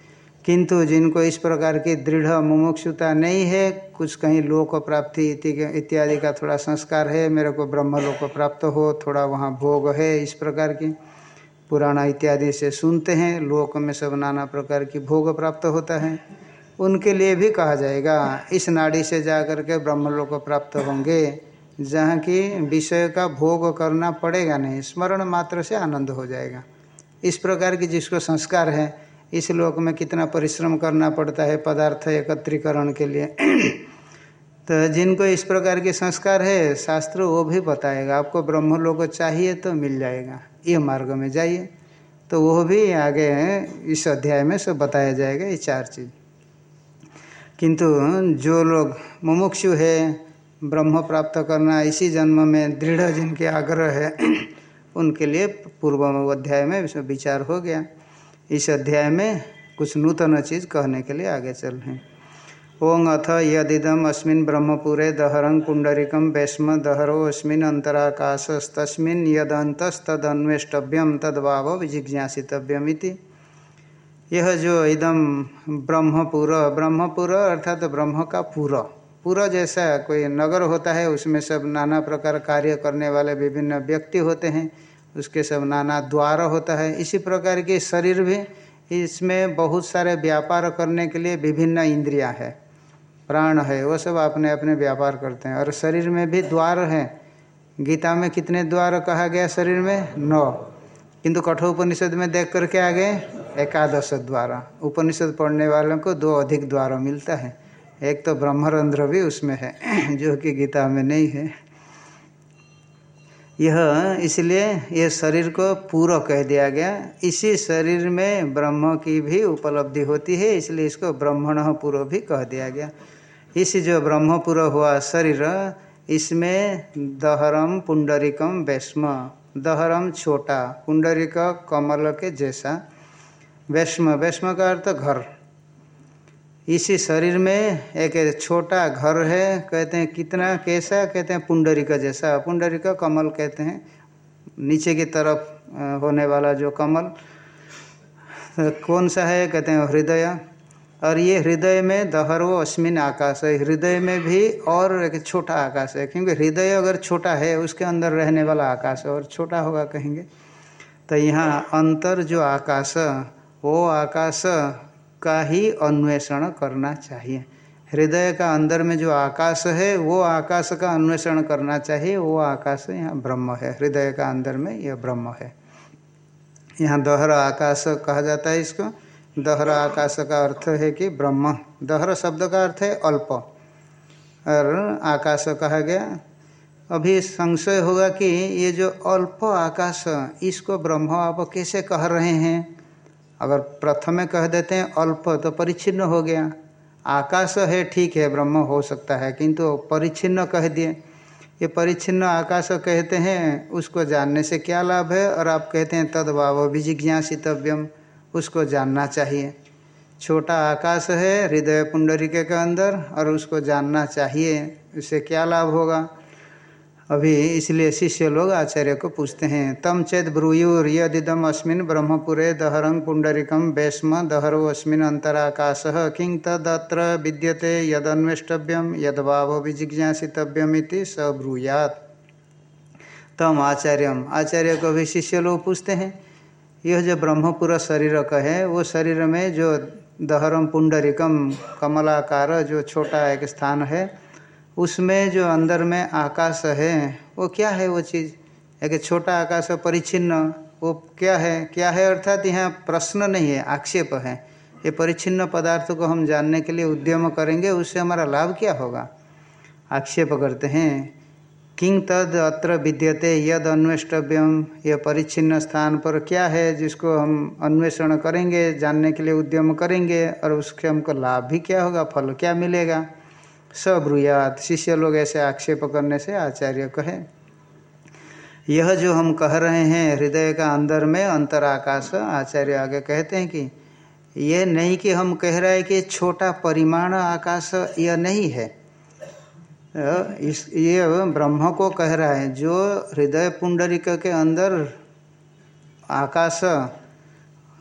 S1: किंतु जिनको इस प्रकार की दृढ़ मुमुक्षुता नहीं है, कुछ कहीं लोक प्राप्ति इत्यादि का थोड़ा संस्कार है, मेरे को ब्रह्म लोक प्राप्त हो, थोड़ा वहाँ भोग है, इस प्रकार की पुराण इत्यादि से सुनते हैं, लोक में सब नाना प्रकार की भोग प्राप्त होता है। उनके लिए भी कहा जाएगा, इस नाड़ी से जा कर के ब्रह्मलोक प्राप्त होंगे, जहाँ की विषय का भोग करना पड़ेगा नहीं, स्मरण मात्र से आनंद हो जाएगा। इस प्रकार की जिसको संस्कार है इस लोक में कितना परिश्रम करना पड़ता है पदार्थ एकत्रीकरण के लिए। तो जिनको इस प्रकार के संस्कार है, शास्त्र वो भी बताएगा, आपको ब्रह्म लोग चाहिए तो मिल जाएगा, ये मार्ग में जाइए। तो वो भी आगे इस अध्याय में सब बताया जाएगा, ये चार चीज़। किंतु जो लोग मुमुक्षु है, ब्रह्म प्राप्त करना, इसी जन्म में दृढ़ जिनके आग्रह है, उनके लिए पूर्व अध्याय में विचार हो गया। इस अध्याय में कुछ नूतन चीज़ कहने के लिए आगे चल रहे हैं। ओंग अथ यदिदम अस्मिन् ब्रह्मपुरे दहरं पुंडरीकम वैश्म दहरो अस्मिन् अंतराकाशस्तस्मिन् यदंतस्तदन्वेष्टव्यम तद्भाव विजिज्ञासितव्यम यह जो इदम ब्रह्मपुर ब्रह्मपुर अर्थात तो ब्रह्म का पुर। पुर जैसा कोई नगर होता है, उसमें सब नाना प्रकार कार्य करने वाले विभिन्न व्यक्ति होते हैं। उसके सब नाना द्वार होता है। इसी प्रकार के शरीर भी इसमें बहुत सारे व्यापार करने के लिए विभिन्न इंद्रियाँ है। प्राण है, वो सब अपने अपने व्यापार करते हैं। और शरीर में भी द्वार हैं। गीता में कितने द्वार कहा गया शरीर में? नौ। किंतु कठोपनिषद में देख करके आ गए एकादश द्वारा। उपनिषद पढ़ने वालों को दो अधिक द्वार मिलता है। एक तो ब्रह्मरंध्र भी उसमें है, जो कि गीता में नहीं है। यह, इसलिए यह शरीर को पूरा कह दिया गया। इसी शरीर में ब्रह्म की भी उपलब्धि होती है, इसलिए इसको ब्रह्मण पूर्व भी कह दिया गया। इस जो ब्रह्मपुर हुआ शरीर, इसमें दहरम पुंडरिकम वैष्म दहरम छोटा, पुंडरिक कमल के जैसा। वैष्म वैष्म का अर्थ घर। इसी शरीर में एक छोटा घर है, कहते हैं, कितना कैसा, कहते हैं, पुंडरिक जैसा। पुंडरिक कमल कहते हैं। नीचे की तरफ़ होने वाला जो कमल कौन सा है, कहते हैं, हृदय। और ये हृदय में दहरो अश्मिन आकाश है। हृदय में भी और एक छोटा आकाश है, क्योंकि हृदय अगर छोटा है, उसके अंदर रहने वाला आकाश और छोटा होगा कहेंगे। तो यहाँ अंतर जो आकाश, वो आकाश का ही अन्वेषण करना चाहिए। हृदय का अंदर में जो आकाश है, वो आकाश का अन्वेषण करना चाहिए, वो आकाश यहाँ ब्रह्म है। हृदय का अंदर में यह ब्रह्म है। यहाँ दोहरा आकाश कहा जाता है इसको। दहर आकाश का अर्थ है कि ब्रह्म। दहर शब्द का अर्थ है अल्प। और आकाश कहा गया, अभी संशय होगा कि ये जो अल्प आकाश, इसको ब्रह्म आप कैसे कह रहे हैं? अगर प्रथम कह देते हैं अल्प तो परिच्छिन्न हो गया। आकाश है, ठीक है, ब्रह्म हो सकता है, किंतु परिच्छिन्न कह दिए। ये परिच्छिन्न आकाश कहते हैं, उसको जानने से क्या लाभ है? और आप कहते हैं, तदभाव विजिज्ञासितव्यम, उसको जानना चाहिए। छोटा आकाश है, हृदय पुंडरिके के अंदर, और उसको जानना चाहिए उससे क्या लाभ होगा? अभी इसलिए शिष्य लोग आचार्य को पूछते हैं, तम चेत ब्रूयुर यदिदम अस्मिन ब्रह्मपुरे दहरंग पुंडरिकम वैश्म दहरो अस्मिन अंतराकाश किं तदत्र विद्यते यदन्वेष्टव्यम यदभाव विजिज्ञासितव्यम स ब्रूयात। तम आचार्यम, आचार्य को भी शिष्य लोग पूछते हैं, यह जो ब्रह्मपुर शरीर का है, वो शरीर में जो दहरम पुंडरिकम कमलाकार जो छोटा एक स्थान है उसमें जो अंदर में आकाश है, वो क्या है वो चीज़? एक छोटा आकाश परिच्छिन्न वो क्या है? क्या है? अर्थात यहाँ प्रश्न नहीं है, आक्षेप है। ये परिच्छिन्न पदार्थ को हम जानने के लिए उद्यम करेंगे, उससे हमारा लाभ क्या होगा? आक्षेप करते हैं। किंग तद अत्र विद्यते यद अन्वेष्टव्यम। यह परिच्छिन्न स्थान पर क्या है, जिसको हम अन्वेषण करेंगे, जानने के लिए उद्यम करेंगे, और उसके हमको लाभ भी क्या होगा, फल क्या मिलेगा? सब्रुयात शिष्य लोग ऐसे आक्षेप करने से आचार्य कहे, यह जो हम कह रहे हैं, हृदय का अंदर में अंतराकाश, आचार्य आगे कहते हैं कि यह नहीं कि हम कह रहे हैं कि छोटा परिमाण आकाश यह नहीं है। इस, ये ब्रह्म को कह रहा है, जो हृदय पुंडरिक के अंदर आकाश,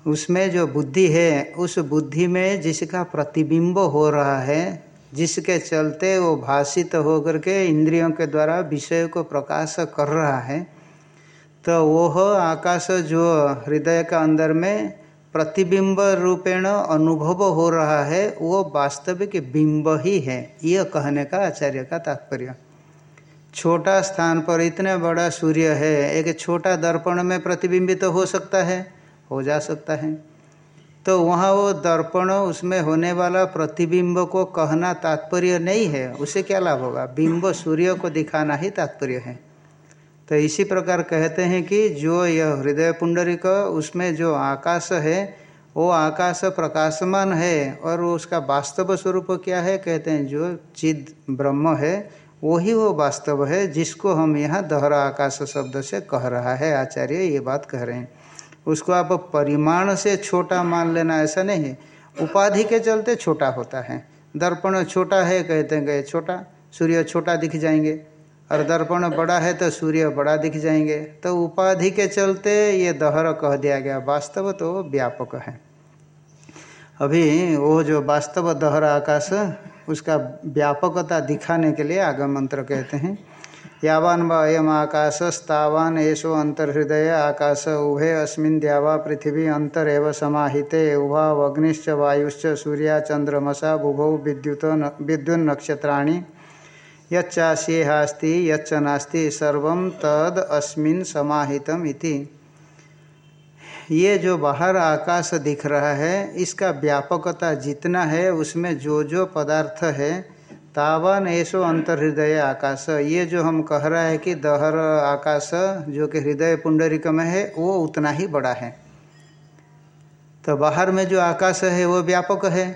S1: उसमें जो बुद्धि है, उस बुद्धि में जिसका प्रतिबिंब हो रहा है जिसके चलते वो भाषित होकर के इंद्रियों के द्वारा विषय को प्रकाश कर रहा है तो वह आकाश जो हृदय का अंदर में प्रतिबिंब रूपेण अनुभव हो रहा है, वो वास्तविक बिंब ही है यह कहने का आचार्य का तात्पर्य। छोटा स्थान पर इतने बड़ा सूर्य है, एक छोटा दर्पण में प्रतिबिंबित तो हो सकता है, हो जा सकता है। तो वहाँ वो दर्पण, उसमें होने वाला प्रतिबिंब को कहना तात्पर्य नहीं है। उसे क्या लाभ होगा? बिंब सूर्य को दिखाना ही तात्पर्य है। तो इसी प्रकार कहते हैं कि जो यह हृदय पुंडरिक, उसमें जो आकाश है, वो आकाश प्रकाशमान है और उसका वास्तव स्वरूप क्या है? कहते हैं जो चिद ब्रह्म है, वही वो वो वास्तव है जिसको हम यहाँ दोहरा आकाश शब्द से कह रहा है। आचार्य ये बात कह रहे हैं। उसको आप परिमाण से छोटा मान लेना, ऐसा नहीं। है उपाधि के चलते छोटा होता है। दर्पण छोटा है, कहते हैं छोटा, सूर्य छोटा दिख जाएँगे। और दर्पण बड़ा है तो सूर्य बड़ा दिख जाएँगे। तो उपाधि के चलते ये दहर कह दिया गया। वास्तव तो व्यापक है। अभी वो जो वास्तव दहर आकाश, उसका व्यापकता दिखाने के लिए आगम मंत्र कहते हैं। यावान व अयम आकाशस्तावान येषो अंतर्हृदय आकाश उभे अस्मिन द्यावा पृथ्वी अंतर समाहिते उभा अग्निश्च वायुश्च सूर्या चंद्रमसा बुभौ विद्युत विद्युन्नक्षत्राणि। यच्चास्येहास्ति यच्च नास्ति, सर्व तद अस्मिन समाहितम इति। ये जो बाहर आकाश दिख रहा है, इसका व्यापकता जितना है, उसमें जो जो पदार्थ है तावन ऐसो अंतर्हृदय आकाश। ये जो हम कह रहा है कि दहर आकाश, जो कि हृदय पुंडरिक में है, वो उतना ही बड़ा है। तो बाहर में जो आकाश है, वो व्यापक है।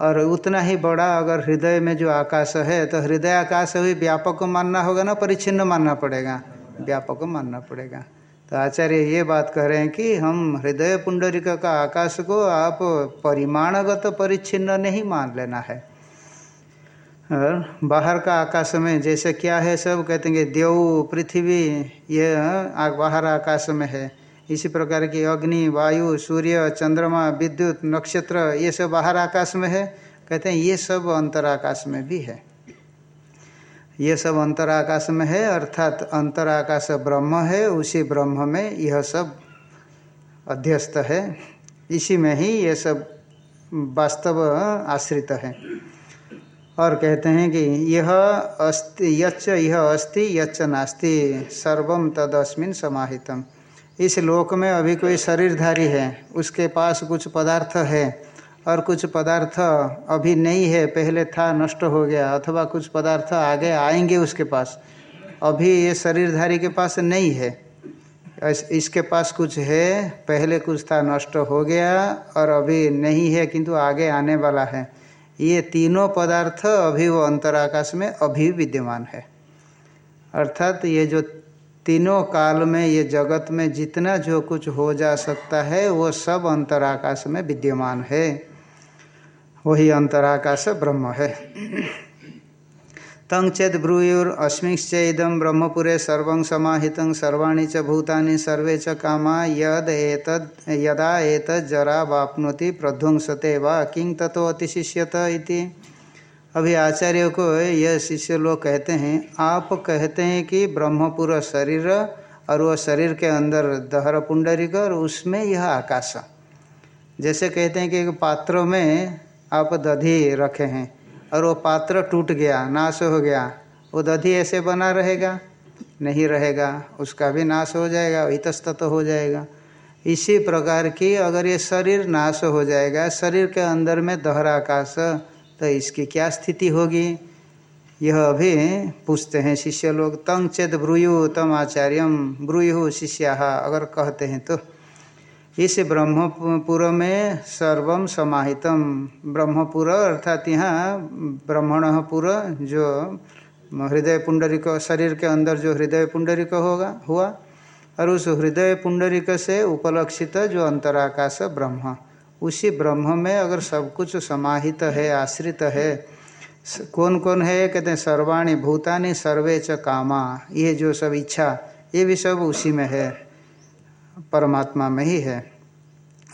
S1: और उतना ही बड़ा अगर हृदय में जो आकाश है तो हृदय आकाश भी व्यापक मानना होगा ना, परिच्छिन्न मानना पड़ेगा। व्यापक मानना पड़ेगा। तो आचार्य ये बात कह रहे हैं कि हम हृदय पुंडरिक का आकाश को आप परिमाणगत परिच्छिन्न नहीं मान लेना है। और बाहर का आकाश में जैसे क्या है सब कहते हैं देव, पृथ्वी, ये बाहर आकाश में है। इसी प्रकार की अग्नि, वायु, सूर्य, चंद्रमा, विद्युत, नक्षत्र, ये सब बाहर आकाश में है। कहते हैं ये सब अंतराकाश में भी है। ये सब अंतराकाश में है, अर्थात अंतराकाश ब्रह्म है, उसी ब्रह्म में यह सब अध्यस्त है। इसी में ही ये सब वास्तव आश्रित है। और कहते हैं कि यह अस्ति, यच्च, यह अस्ति, यच्च नास्ति सर्वम तदस्मिन समाहितम। इस लोक में अभी कोई शरीरधारी है, उसके पास कुछ पदार्थ है, और कुछ पदार्थ अभी नहीं है, पहले था, नष्ट हो गया, अथवा कुछ पदार्थ आगे आएँगे उसके पास, अभी ये शरीरधारी के पास नहीं है। इसके पास कुछ है, पहले कुछ था, नष्ट हो गया, और अभी नहीं है, किंतु आगे आने वाला है। ये तीनों पदार्थ अभी वो अंतराकाश में अभी विद्यमान है। अर्थात ये जो तीनों काल में, ये जगत में जितना जो कुछ हो जा सकता है, वो सब अंतराकाश में विद्यमान है। वही अंतराकाश ब्रह्म है। तंग चेद ब्रूयुर अस्मिश्चेदम ब्रह्मपुरे सर्व समाहित, सर्वाणी च भूतानि, सर्वे च कामा यद यदा एतद जरा वापनोति प्रध्वंसते वा किंग ततो अतिशिष्यत इति। अभी आचार्य को यह शिष्य लोग कहते हैं, आप कहते हैं कि ब्रह्मपुर शरीर और वह शरीर के अंदर दहर पुंडरिक और उसमें यह आकाश। जैसे कहते हैं कि एक पात्रों में आप दधी रखे हैं। और वो पात्र टूट गया, नाश हो गया। वो दधी ऐसे बना रहेगा? नहीं रहेगा। उसका भी नाश हो जाएगा इतस्त हो जाएगा। इसी प्रकार की अगर ये शरीर नाश हो जाएगा, शरीर के अंदर में दहराकाश तो इसकी क्या स्थिति होगी? यह अभी पूछते हैं शिष्य लोग तंग चेत ब्रूयु तम आचार्यम, ब्रूयु शिष्या, अगर कहते हैं तो। इस ब्रह्मपुर में सर्वम समाहितम ब्रह्मपुर अर्थात यहाँ ब्रह्मणपुर जो हृदय पुंडरिक शरीर के अंदर जो हृदय पुंडरिक होगा, हुआ, और उस हृदय पुंडरिक से उपलक्षित जो अंतराकाश ब्रह्म, उसी ब्रह्म में अगर सब कुछ समाहित है, आश्रित है कौन कौन है, कहते हैं, सर्वाणी भूतानी सर्वे च कामा, ये जो सब इच्छा, ये भी सब उसी में है। परमात्मा में ही है।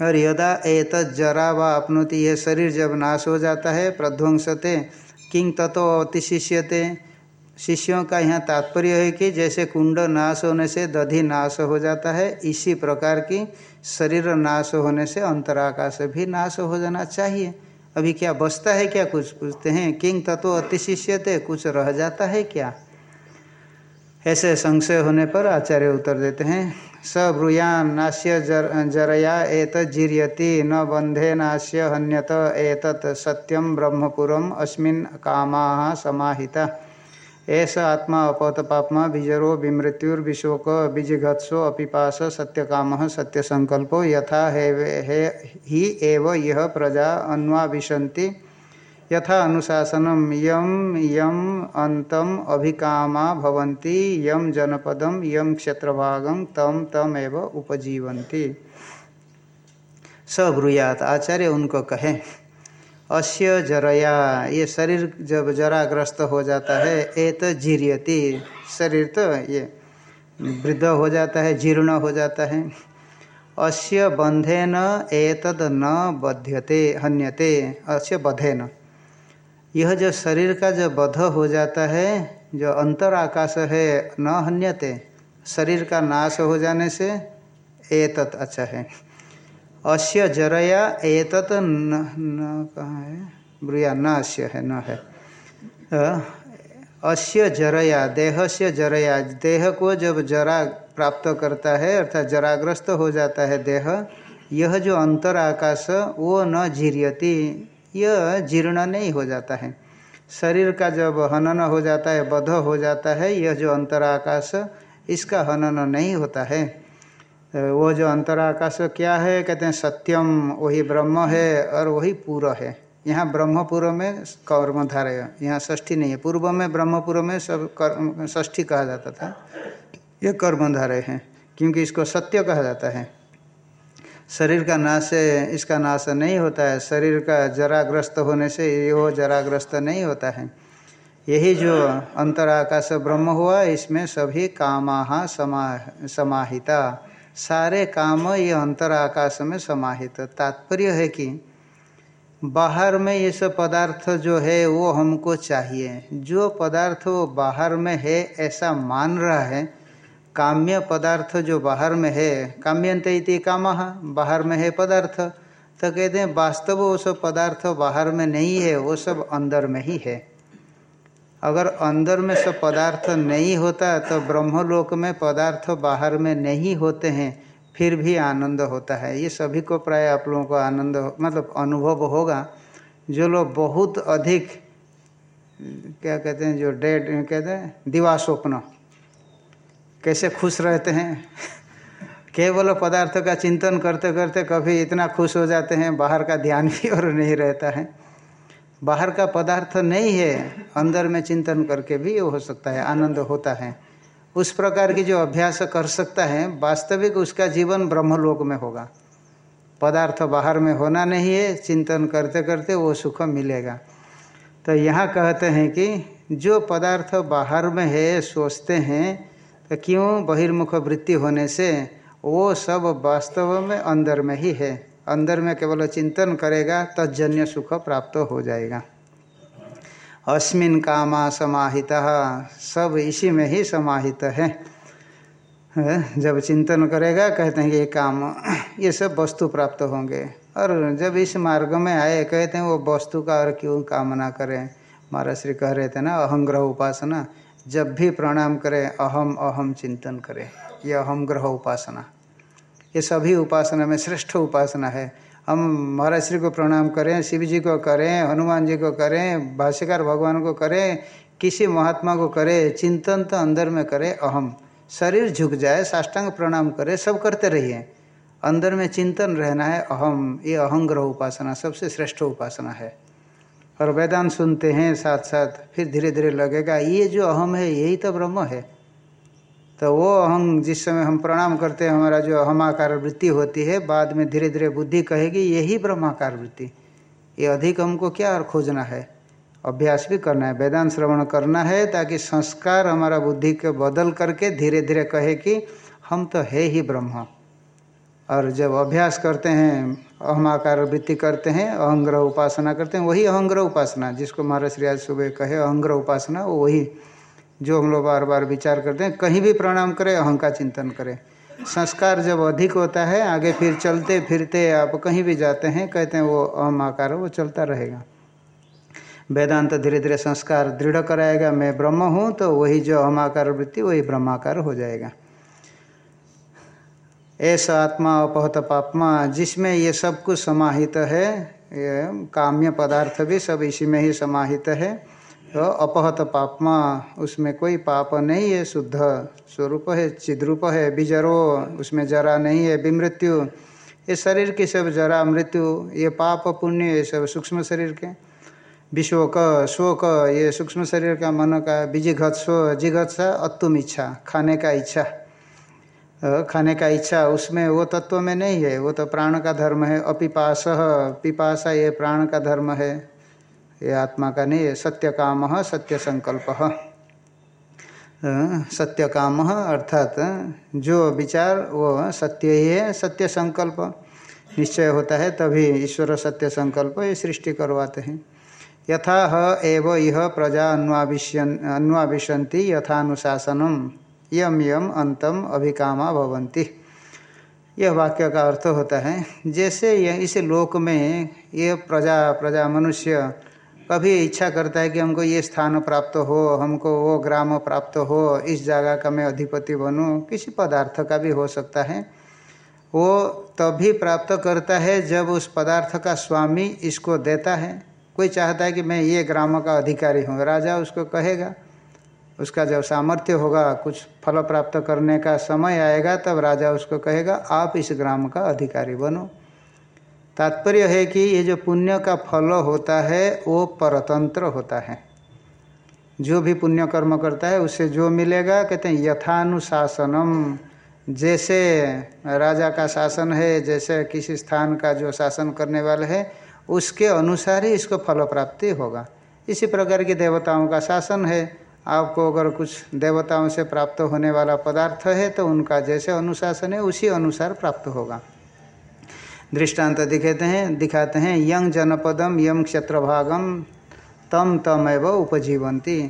S1: और यदा एत जरा व अपनोति, यह शरीर जब नाश हो जाता है, प्रध्वंसते किंग तत्व अतिशिष्यते शिष्यों का यहाँ तात्पर्य है कि जैसे कुंड नाश होने से दधि नाश हो जाता है, इसी प्रकार की शरीर नाश होने से अंतराकाश भी नाश हो जाना चाहिए। अभी क्या बचता है क्या? कुछ पूछते हैं किंग तत्व अतिशिष्यते कुछ रह जाता है क्या? ऐसे संशय होने पर आचार्य उत्तर देते हैं स ब्रूयान नाश्य जर जरया एत जीर्यति न बंधे नाश्य हन्यत एतत् सत्यम ब्रह्मपुरम अस्मिन काम समाहिता। ऐस आत्मा अपतपात्मा बीजरो विमृत्युर्विशोक बीजघत्सो अपिपास सत्यकाम सत्यसंकल्पो यथा हे, हे ही एव यह प्रजा अन्वाविशन्ति यथा अनुशासनम यम यम अंतम अभिकामा भवन्ति यम जनपदम यम क्षेत्रभागम तम तम एव उपजीवंती सब्रुयात आचार्य उनको कहे, अस्य जरया, ये शरीर जब जराग्रस्त हो जाता है, ए तो जीरियति, शरीर तो ये वृद्ध हो जाता है, जीर्ण हो जाता है। अस्य बंधे न एतद न बध्यते, हन्यते, अस्य बधे न यह जो शरीर का जो बध हो जाता है जो अंतर आकाश है न हन्यते शरीर का नाश हो जाने से एतत अच्छा है। अस्य जरया एतत न, न कहाँ है? ब्रिया न अस्य है न है। अश्य जरया देह से जरया देह को जब जरा प्राप्त करता है अर्थात जराग्रस्त हो जाता है देह यह जो अंतर आकाश वो न जीर्यति यह जीर्ण नहीं हो जाता है। शरीर का जब हनन हो जाता है, बध हो जाता है यह जो अंतराकाश, इसका हनन नहीं होता है। वो जो अंतराकाश क्या है, कहते हैं सत्यम, वही ब्रह्म है और वही पूर्व है। यहाँ ब्रह्मपुर में कर्मधारय, यहाँ षष्ठी नहीं है। पूर्व में, ब्रह्मपुर में सब कर्म, षष्ठी कहा जाता था। ये कर्मधारय है, क्योंकि इसको सत्य कहा जाता है। शरीर का नाश इसका नाश नहीं होता है। शरीर का जराग्रस्त होने से ये वो जराग्रस्त नहीं होता है। यही जो अंतराकाश ब्रह्म हुआ, इसमें सभी कामा समा, समाहिता। सारे काम ये अंतराकाश में समाहित। तात्पर्य है कि बाहर में ये सब पदार्थ जो है, वो हमको चाहिए। जो पदार्थ वो बाहर में है, ऐसा मान रहा है काम्य पदार्थ जो बाहर में है, काम्यंत इति काम, बाहर में है पदार्थ। तो कहते हैं, वास्तव वो सब पदार्थ बाहर में नहीं है, वो सब अंदर में ही है। अगर अंदर में सब पदार्थ नहीं होता तो ब्रह्मलोक में पदार्थ बाहर में नहीं होते हैं, फिर भी आनंद होता है। ये सभी को प्राय आप लोगों को आनंद मतलब अनुभव होगा। जो लोग बहुत अधिक, क्या कहते हैं, जो डेड कहते हैं दिवा स्वप्न कैसे खुश रहते हैं? केवल पदार्थ का चिंतन करते करते कभी इतना खुश हो जाते हैं, बाहर का ध्यान भी और नहीं रहता है। बाहर का पदार्थ नहीं है, अंदर में चिंतन करके भी हो सकता है, आनंद होता है। उस प्रकार की जो अभ्यास कर सकता है, वास्तविक उसका जीवन ब्रह्मलोक में होगा। पदार्थ बाहर में होना नहीं है, चिंतन करते करते वो सुख मिलेगा। तो यहाँ कहते हैं कि जो पदार्थ बाहर में है, सोचते हैं क्यों बहिर्मुख वृत्ति होने से वो सब वास्तव में अंदर में ही है। अंदर में केवल चिंतन करेगा तजन्य सुख प्राप्त हो जाएगा। अस्मिन कामा समाहित, सब इसी में ही समाहित है। जब चिंतन करेगा, कहते हैं ये काम, ये सब वस्तु प्राप्त होंगे। और जब इस मार्ग में आए, कहते हैं वो वस्तु का और क्यों कामना करें? महाराज श्री कह रहे थे ना, अहंग्रह उपासना। जब भी प्रणाम करें, अहम अहम चिंतन करें। ये अहम ग्रह उपासना। ये सभी उपासना में श्रेष्ठ उपासना है। हम महाराज श्री को प्रणाम करें, शिव जी को करें, हनुमान जी को करें, भाष्यकार भगवान को करें, किसी महात्मा को करें, चिंतन तो अंदर में करें, अहम। शरीर झुक जाए, साष्टांग प्रणाम करे, सब करते रहिए। अंदर में चिंतन रहना है, अहम। ये अहंग्रह उपासना, सबसे श्रेष्ठ उपासना है। और वेदांत सुनते हैं साथ साथ फिर धीरे धीरे लगेगा, ये जो अहम है, यही तो ब्रह्म है। तो वो अहम, जिस समय हम प्रणाम करते हैं, हमारा जो अहमाकार वृत्ति होती है, बाद में धीरे धीरे बुद्धि कहेगी, यही ब्रह्माकार वृत्ति। ये अधिक हमको क्या और खोजना है? अभ्यास भी करना है, वेदांत श्रवण करना है, ताकि संस्कार हमारा बुद्धि के बदल करके धीरे धीरे कहे कि, हम तो है ही ब्रह्म। और जब अभ्यास करते हैं अहमाकार वृत्ति करते हैं, अहंग्रह उपासना करते हैं, वही अहंग्रह उपासना, जिसको महाराज श्री आज सुबह कहे, अहंग्रह उपासना, वो वही जो हम लोग बार बार विचार करते हैं, कहीं भी प्रणाम करें, अहं का चिंतन करें। संस्कार जब अधिक होता है, आगे फिर चलते फिरते आप कहीं भी जाते हैं, कहते हैं वो अहम आकार वो चलता रहेगा। वेदांत धीरे धीरे संस्कार दृढ़ कराएगा, मैं ब्रह्म हूँ तो वही जो अहमाकार वृत्ति, वही ब्रह्माकार हो जाएगा। ऐसा आत्मा अपहत पापमा, जिसमें ये सब कुछ समाहित है, ये काम्य पदार्थ भी सब इसी में ही समाहित है तो अपहत पापमा, उसमें कोई पाप नहीं है, शुद्ध स्वरूप है, चिद्रूप है, बिजरो, उसमें जरा नहीं है, विमृत्यु, ये शरीर की सब जरा मृत्यु, ये पाप पुण्य, ये सब सूक्ष्म शरीर के, विशोक, शोक, ये सूक्ष्म शरीर का मन का, बीजिघत्सो, जिघत्सा अत्तुम इच्छा खाने का इच्छा। खाने का इच्छा उसमें वो तत्व में नहीं है। वो तो प्राण का धर्म है। अपिपास, पिपासा ये प्राण का धर्म है। ये आत्मा का नहीं है सत्य काम सत्य संकल्प सत्य काम अर्थात जो विचार, वो सत्य ही है सत्य संकल्प निश्चय होता है, तभी ईश्वर सत्य संकल्प ये सृष्टि करवाते हैं। यथा एव यह प्रजा अन्वाभिष्यन अन्वाभिशंति यथानुशासनम। यम यम अंतम अभिकामा भवंती। यह वाक्य का अर्थ होता है, जैसे यह इस लोक में ये प्रजा प्रजा मनुष्य कभी इच्छा करता है कि हमको ये स्थान प्राप्त हो, हमको वो ग्राम प्राप्त हो, इस जगह का मैं अधिपति बनूं, किसी पदार्थ का भी हो सकता है। वो तभी प्राप्त करता है जब उस पदार्थ का स्वामी इसको देता है। कोई चाहता है कि मैं ये ग्राम का अधिकारी हूँ, राजा उसको कहेगा उसका जब सामर्थ्य होगा, कुछ फल प्राप्त करने का समय आएगा, तब राजा उसको कहेगा, आप इस ग्राम का अधिकारी बनो। तात्पर्य है कि ये जो पुण्य का फल होता है, वो परतंत्र होता है। जो भी पुण्य कर्म करता है उससे जो मिलेगा, कहते हैं, यथानुशासनम। जैसे राजा का शासन है, जैसे किसी स्थान का जो शासन करने वाले है, उसके अनुसार ही इसको फल प्राप्ति होगा। इसी प्रकार की देवताओं का शासन है। आपको अगर कुछ देवताओं से प्राप्त होने वाला पदार्थ है तो उनका जैसे अनुशासन है, उसी अनुसार प्राप्त होगा। दृष्टांत दिखाते हैं दिखाते हैं यंग जनपदम यम क्षेत्रभागम तम तम एवं उपजीवंती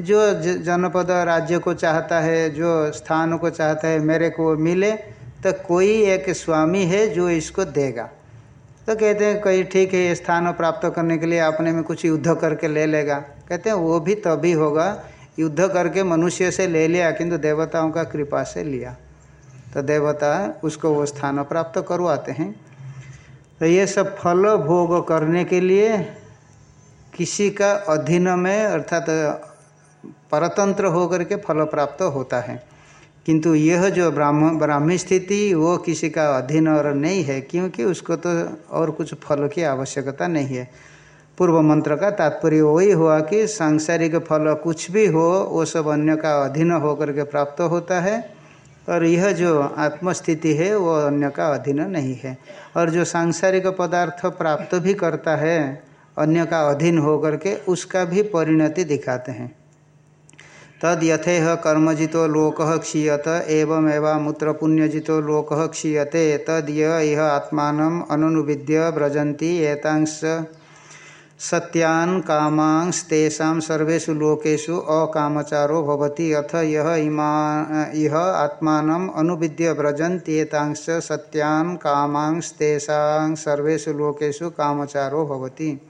S1: जो, जनपद राज्य को चाहता है, जो स्थान को चाहता है, मेरे को मिले तो कोई एक स्वामी है जो इसको देगा। तो कहते हैं, कहीं ठीक है, ये स्थान प्राप्त करने के लिए अपने में कुछ युद्ध करके ले लेगा। कहते हैं, वो भी तभी होगा युद्ध करके मनुष्य से ले लिया, किंतु देवताओं का कृपा से लिया। तो देवता उसको वो स्थान प्राप्त करवाते हैं। तो ये सब फल भोग करने के लिए किसी का अधीन में, अर्थात परतंत्र होकर के फल प्राप्त होता है। किंतु यह जो ब्राह्म, ब्राह्मी स्थिति, वो किसी का अधीन और नहीं है, क्योंकि उसको तो और कुछ फल की आवश्यकता नहीं है। पूर्व मंत्र का तात्पर्य वही हुआ कि सांसारिक फल कुछ भी हो, वो सब अन्य का अधीन होकर के प्राप्त होता है। और यह जो आत्मस्थिति है, वो अन्य का अधीन नहीं है। और जो सांसारिक पदार्थ प्राप्त भी करता है, अन्य का अधीन होकर के उसका भी परिणति दिखाते हैं। तद यथेह कर्मजितो लोक क्षीयत एवं एवं मूत्र पुण्यजितो लोक क्षीयते, तद यह आत्मा अनुविद्य व्रजंती एतांश सत्यान कामांस्तेषा सर्वेषु लोकेषु अकामचारो भवति। अथ यह इमा यह आत्मान अनुविद्य व्रजंत्येतांश सत्यान कामांस्तेषा सर्वेषु लोकेषु कामचारो भवति।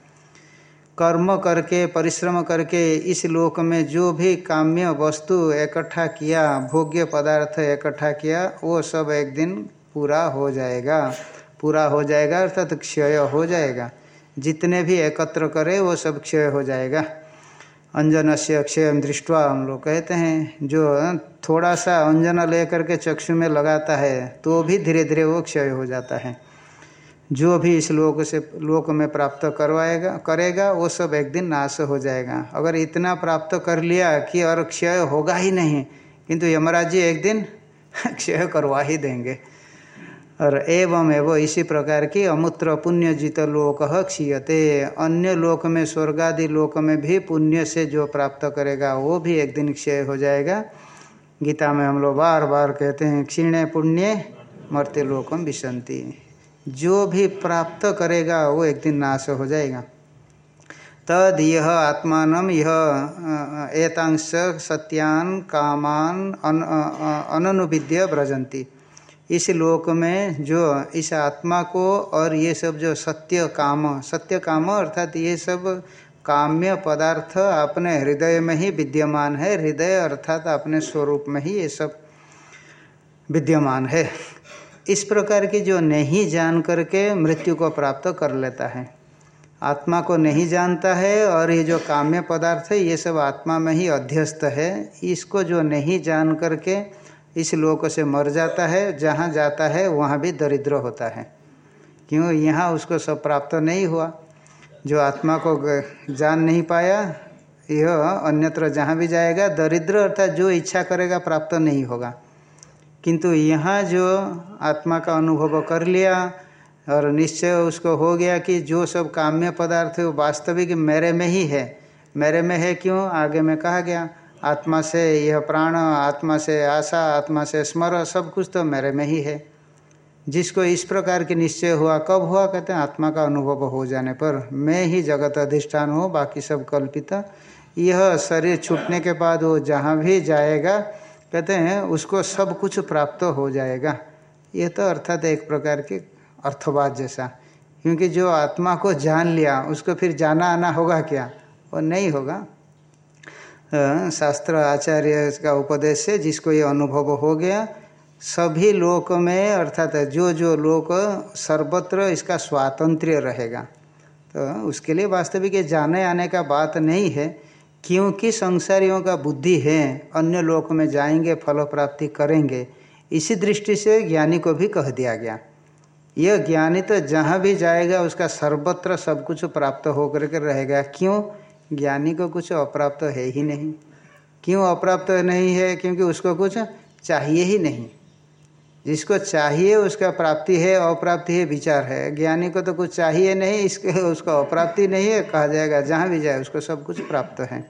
S1: कर्म करके, परिश्रम करके इस लोक में जो भी काम्य वस्तु इकट्ठा किया, भोग्य पदार्थ इकट्ठा किया, वो सब एक दिन पूरा हो जाएगा। पूरा हो जाएगा, अर्थात क्षय हो जाएगा। जितने भी एकत्र करे, वो सब क्षय हो जाएगा। अंजन से अक्षय दृष्टवा हम लोग कहते हैं, जो थोड़ा सा अंजन लेकर के चक्षु में लगाता है तो भी धीरे धीरे वो क्षय हो जाता है। जो भी इस लोक से, लोक में प्राप्त करवाएगा, करेगा, वो सब एक दिन नाश हो जाएगा। अगर इतना प्राप्त कर लिया कि और क्षय होगा ही नहीं, किंतु यमराज जी एक दिन क्षय करवा ही देंगे। और एवं एवं इसी प्रकार की अमूत्र पुण्य जित लोक क्षीयते। अन्य लोक में स्वर्गादि लोक में भी पुण्य से जो प्राप्त करेगा वो भी एक दिन क्षय हो जाएगा। गीता में हम लोग बार बार कहते हैं क्षीण पुण्य मर्त्य लोकम विशंति। जो भी प्राप्त करेगा वो एक दिन नाश हो जाएगा। तद यह आत्मान यह एतांश सत्यान कामान अन, अननुविद्य व्रजंती इस लोक में जो इस आत्मा को और ये सब जो सत्य काम सत्य काम अर्थात ये सब काम्य पदार्थ अपने हृदय में ही विद्यमान है। हृदय अर्थात अपने स्वरूप में ही ये सब विद्यमान है। इस प्रकार की जो नहीं जान करके मृत्यु को प्राप्त कर लेता है। आत्मा को नहीं जानता है और ये जो काम्य पदार्थ है, ये सब आत्मा में ही अध्यस्त है। इसको जो नहीं जान करके इस लोक से मर जाता है, जहाँ जाता है, वहाँ भी दरिद्र होता है। क्यों? यहाँ उसको सब प्राप्त नहीं हुआ। जो आत्मा को जान नहीं पाया, यह अन्यत्र जहाँ भी जाएगा, दरिद्र अर्थात जो इच्छा करेगा, प्राप्त नहीं होगा। किंतु यहाँ जो आत्मा का अनुभव कर लिया, और निश्चय उसको हो गया कि जो सब काम्य पदार्थ वो वास्तविक मेरे में ही है। मेरे में है क्यों? आगे में कहा गया आत्मा से, यह प्राण, आत्मा से, आशा, आत्मा से, स्मर, सब कुछ तो मेरे में ही है। जिसको इस प्रकार की निश्चय हुआ, कब हुआ, कहते हैं, आत्मा का अनुभव हो जाने पर। मैं ही जगत अधिष्ठान हूँ, बाकी सब कल्पित। यह शरीर छूटने के बाद वो जहाँ भी जाएगा, कहते हैं, उसको सब कुछ प्राप्त हो जाएगा। यह तो अर्थात एक प्रकार के अर्थवाद जैसा। क्योंकि जो आत्मा को जान लिया, उसको फिर जाना आना होगा क्या? वो नहीं होगा। शास्त्र आचार्य का उपदेश से जिसको ये अनुभव हो गया। सभी लोक में, अर्थात जो जो लोक, सर्वत्र इसका स्वातंत्र्य रहेगा। तो उसके लिए वास्तविक ये जाने आने का बात नहीं है, क्योंकि संसारियों का बुद्धि है, अन्य लोक में जाएँगे, फल प्राप्ति करेंगे। इसी दृष्टि से ज्ञानी को भी कह दिया गया। यह ज्ञानी तो जहाँ भी जाएगा, उसका सर्वत्र सब कुछ प्राप्त होकर के रहेगा। क्यों? ज्ञानी को कुछ अप्राप्त है ही नहीं। क्यों अप्राप्त नहीं है? क्योंकि उसको कुछ चाहिए ही नहीं। जिसको चाहिए उसका प्राप्ति है, अप्राप्ति है, विचार है। ज्ञानी को तो कुछ चाहिए नहीं, इसके उसको अप्राप्ति नहीं है, कहा जाएगा, जहाँ भी जाए उसको सब कुछ प्राप्त है।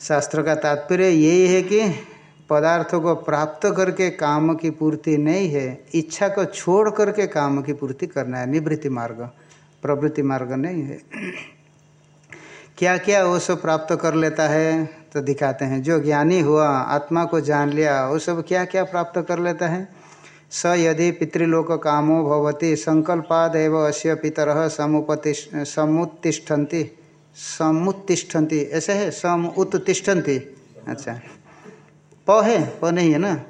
S1: शास्त्र का तात्पर्य यही है कि पदार्थों को प्राप्त करके काम की पूर्ति नहीं है, इच्छा को छोड़ करके काम की पूर्ति करना है, निवृत्ति मार्ग, प्रवृत्ति मार्ग नहीं है। क्या क्या वो सब प्राप्त कर लेता है तो दिखाते हैं। जो ज्ञानी हुआ, आत्मा को जान लिया, वो सब क्या क्या प्राप्त कर लेता है? स यदि पितृलोक कामो भवती संकल्पाद अश्य पितर समुपति, समुत्तिष्ठन्ति। समुत्तिष्ठन्ति, ऐसे है? सम उत्तिष्ठन्ति। अच्छा। प है? प नहीं है ना?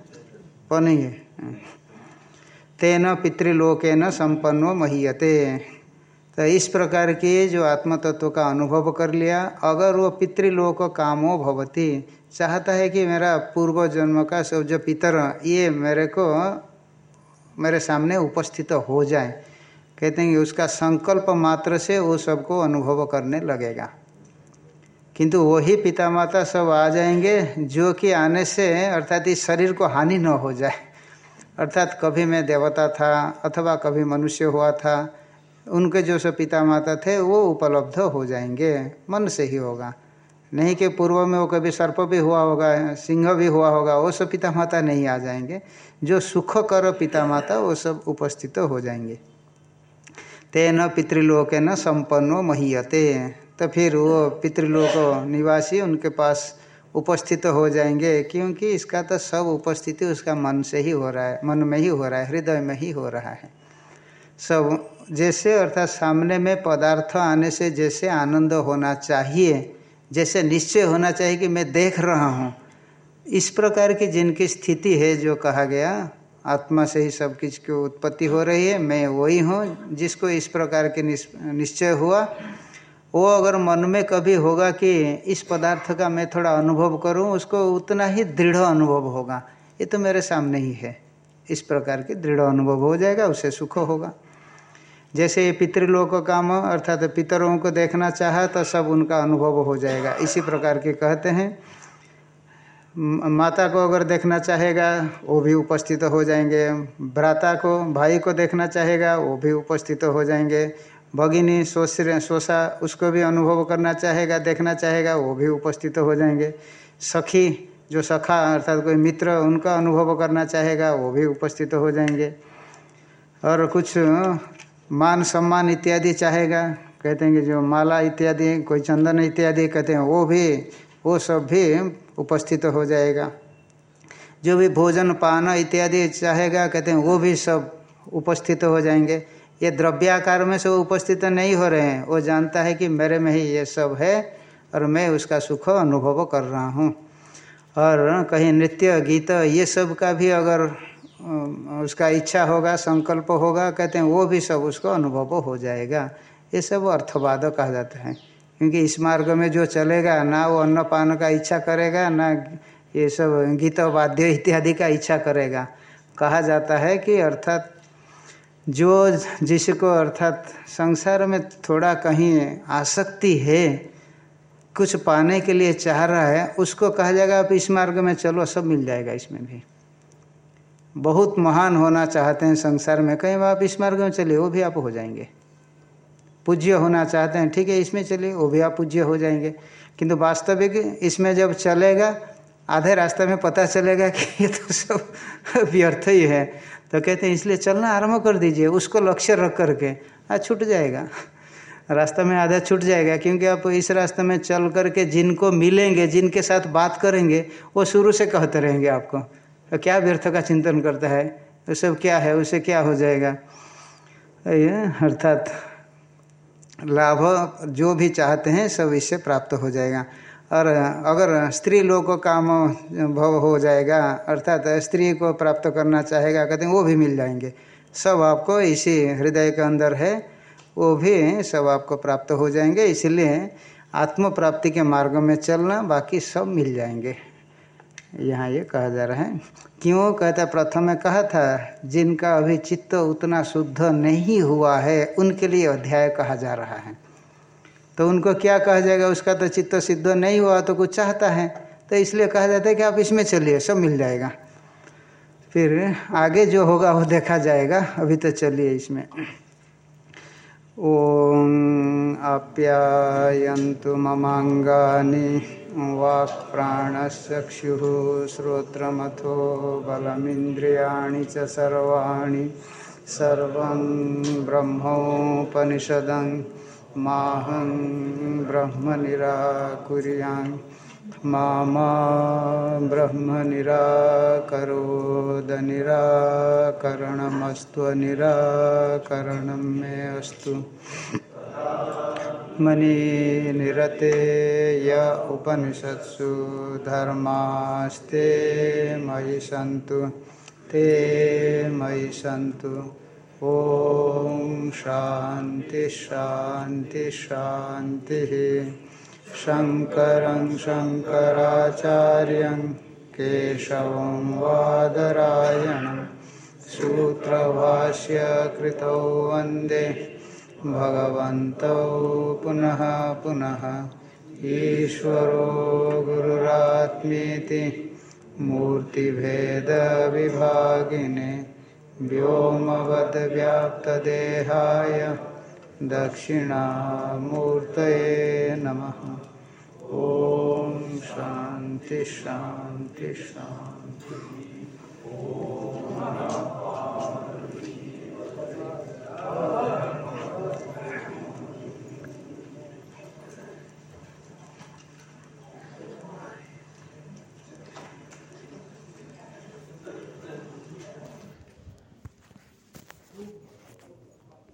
S1: प नहीं है। तेन पितृलोकन संपन्नो महीयते। तो इस प्रकार की जो आत्म तत्व का अनुभव कर लिया। अगर वो पितृलोक कामो भवती, चाहता है कि मेरा पूर्व जन्म का सब जो पितर ये मेरे को मेरे सामने उपस्थित हो जाए, कहते हैं कि उसका संकल्प मात्र से वो सबको अनुभव करने लगेगा। किंतु वही पिता माता सब आ जाएँगे, जो कि आने से अर्थात इस शरीर को हानि न हो जाए। अर्थात कभी मैं देवता था अथवा कभी मनुष्य हुआ था उनके जो सब पिता माता थे, वो उपलब्ध हो जाएँगे, मन से ही होगा। नहीं कि पूर्व में वो कभी सर्प भी हुआ होगा, सिंह भी हुआ होगा, वो सब पिता माता नहीं आ जाएँगे। जो सुख कर पिता माता वो सब उपस्थित हो जाएँगे। तेन पितृलोक न संपन्नो महीयते। तो फिर वो पितृलोक निवासी उनके पास उपस्थित हो जाएँगे, क्योंकि इसका तो सब उपस्थिति उसका मन से ही हो रहा है, मन में ही हो रहा है, हृदय में ही हो रहा है। सब जैसे अर्थात सामने में पदार्थ आने से जैसे आनंद होना चाहिए, जैसे निश्चय होना चाहिए कि मैं देख रहा हूँ। इस प्रकार की जिनकी स्थिति है जो कहा गया, आत्मा से ही सब कुछ की उत्पत्ति हो रही है, मैं वही हूँ जिसको इस प्रकार के निश्चय हुआ। वो अगर मन में कभी होगा कि इस पदार्थ का मैं थोड़ा अनुभव करूँ, उसको उतना ही दृढ़ अनुभव होगा। ये तो मेरे सामने ही है। इस प्रकार के दृढ़ अनुभव हो जाएगा, उसे सुख होगा। जैसे पितृलोक काम, अर्थात पितरों को देखना चाहा तो सब उनका अनुभव हो जाएगा। इसी प्रकार के कहते हैं। माता को अगर देखना चाहेगा, वो भी उपस्थित हो जाएँगे। भ्राता को, भाई को देखना चाहेगा, वो भी उपस्थित हो जाएँगे। भगिनी सोसा उसको भी अनुभव करना चाहेगा, देखना चाहेगा, वो भी उपस्थित हो जाएँगे। सखी, जो सखा, अर्थात कोई मित्र, उनका अनुभव करना चाहेगा, वो भी उपस्थित हो जाएँगे। और कुछ मान सम्मान इत्यादि चाहेगा। कहते हैं कि जो माला इत्यादि, कोई चंदन इत्यादि कहते हैं, वो भी, वो सब भी उपस्थित हो जाएगा। जो भी भोजन पान इत्यादि चाहेगा, कहते हैं, वो भी सब उपस्थित हो जाएँगे। ये द्रव्याकार में सब उपस्थित नहीं हो रहे हैं। वो जानता है कि मेरे में ही ये सब है और मैं उसका सुख अनुभव कर रहा हूँ। और कहीं नृत्य, गीत, ये सब का भी अगर उसका इच्छा होगा, संकल्प होगा, कहते हैं, वो भी सब उसको अनुभव हो जाएगा। ये सब अर्थवाद कहा जाता है। क्योंकि इस मार्ग में जो चलेगा, ना वो अन्नपान का इच्छा करेगा, ना ये सब गीत वाद्य इत्यादि का इच्छा करेगा। कहा जाता है कि अर्थात जो जिसको अर्थात संसार में थोड़ा कहीं आसक्ति है, कुछ पाने के लिए चाह रहा है, उसको कहा जाएगा, आप इस मार्ग में चलो, सब मिल जाएगा इसमें भी। बहुत महान होना चाहते हैं संसार में, कहीं आप इस मार्ग में चलिए, वो भी आप हो जाएँगे। पूज्य होना चाहते हैं, ठीक है, इसमें चलिए, वो भी आप पूज्य हो जाएँगे। किंतु वास्तविक इसमें जब चलेगा, आधे रास्ते में पता चलेगा कि ये तो सब व्यर्थ ही है। तो कहते हैं, इसलिए चलना आरंभ कर दीजिए, उसको लक्ष्य रख करके आज छूट जाएगा। रास्ता में आधा छूट जाएगा, क्योंकि आप इस रास्ते में चल करके जिनको मिलेंगे, जिनके साथ बात करेंगे, वो शुरू से कहते रहेंगे आपको। तो क्या व्यर्थ का चिंतन करता है? वो सब क्या है? उसे क्या हो जाएगा? अर्थात लाभ जो भी चाहते हैं, सब इससे प्राप्त हो जाएगा। और अगर स्त्री लोग को काम भव हो जाएगा, अर्थात स्त्री को प्राप्त करना चाहेगा, कहते हैं, वो भी मिल जाएँगे। सब आपको इसी हृदय के अंदर है, वो भी सब आपको प्राप्त हो जाएँगे। इसलिए आत्म प्राप्ति के मार्ग में चलना, बाकी सब मिल जाएँगे। यहाँ ये कहा जा रहा है। क्यों? कहता, प्रथम में कहा था जिनका अभी चित्त उतना शुद्ध नहीं हुआ है, उनके लिए अध्याय कहा जा रहा है। तो उनको क्या कहा जाएगा? उसका तो चित्त सिद्ध नहीं हुआ तो कुछ चाहता है। तो इसलिए कहा जाता है कि आप इसमें चलिए, सब मिल जाएगा। फिर आगे जो होगा वो देखा जाएगा। अभी तो चलिए इसमें। ॐ आप्यायन्तु ममाङ्गानि। वाक्प्राणश्चक्षुः श्रोत्रमथो बलमिन्द्रियाणि च सर्वाणि। सर्वं ब्रह्मोपनिषदं माहं ब्रह्म निराकुर्याम् मा ब्रह्म निराकरोद निराकरणमस्त्वनिराकरणं मे अस्तु। मणिनिरते य उपनिषत्सु धर्मास्ते मयि सन्तु, ते मयि सन्तु। ॐ शान्ति शान्ति शान्तिः। शङ्करं शङ्कराचार्यं केशवं वादरायणं। सूत्रभाष्यकृतौ वंदे। भगवत पुनः पुनः ईश्वरो गुरुरात्मेति मूर्तिभेदविभागिने व्योमवद्व्याप्तदेहाय दक्षिणामूर्तये नमः। नम ओ शांति शांति ॐ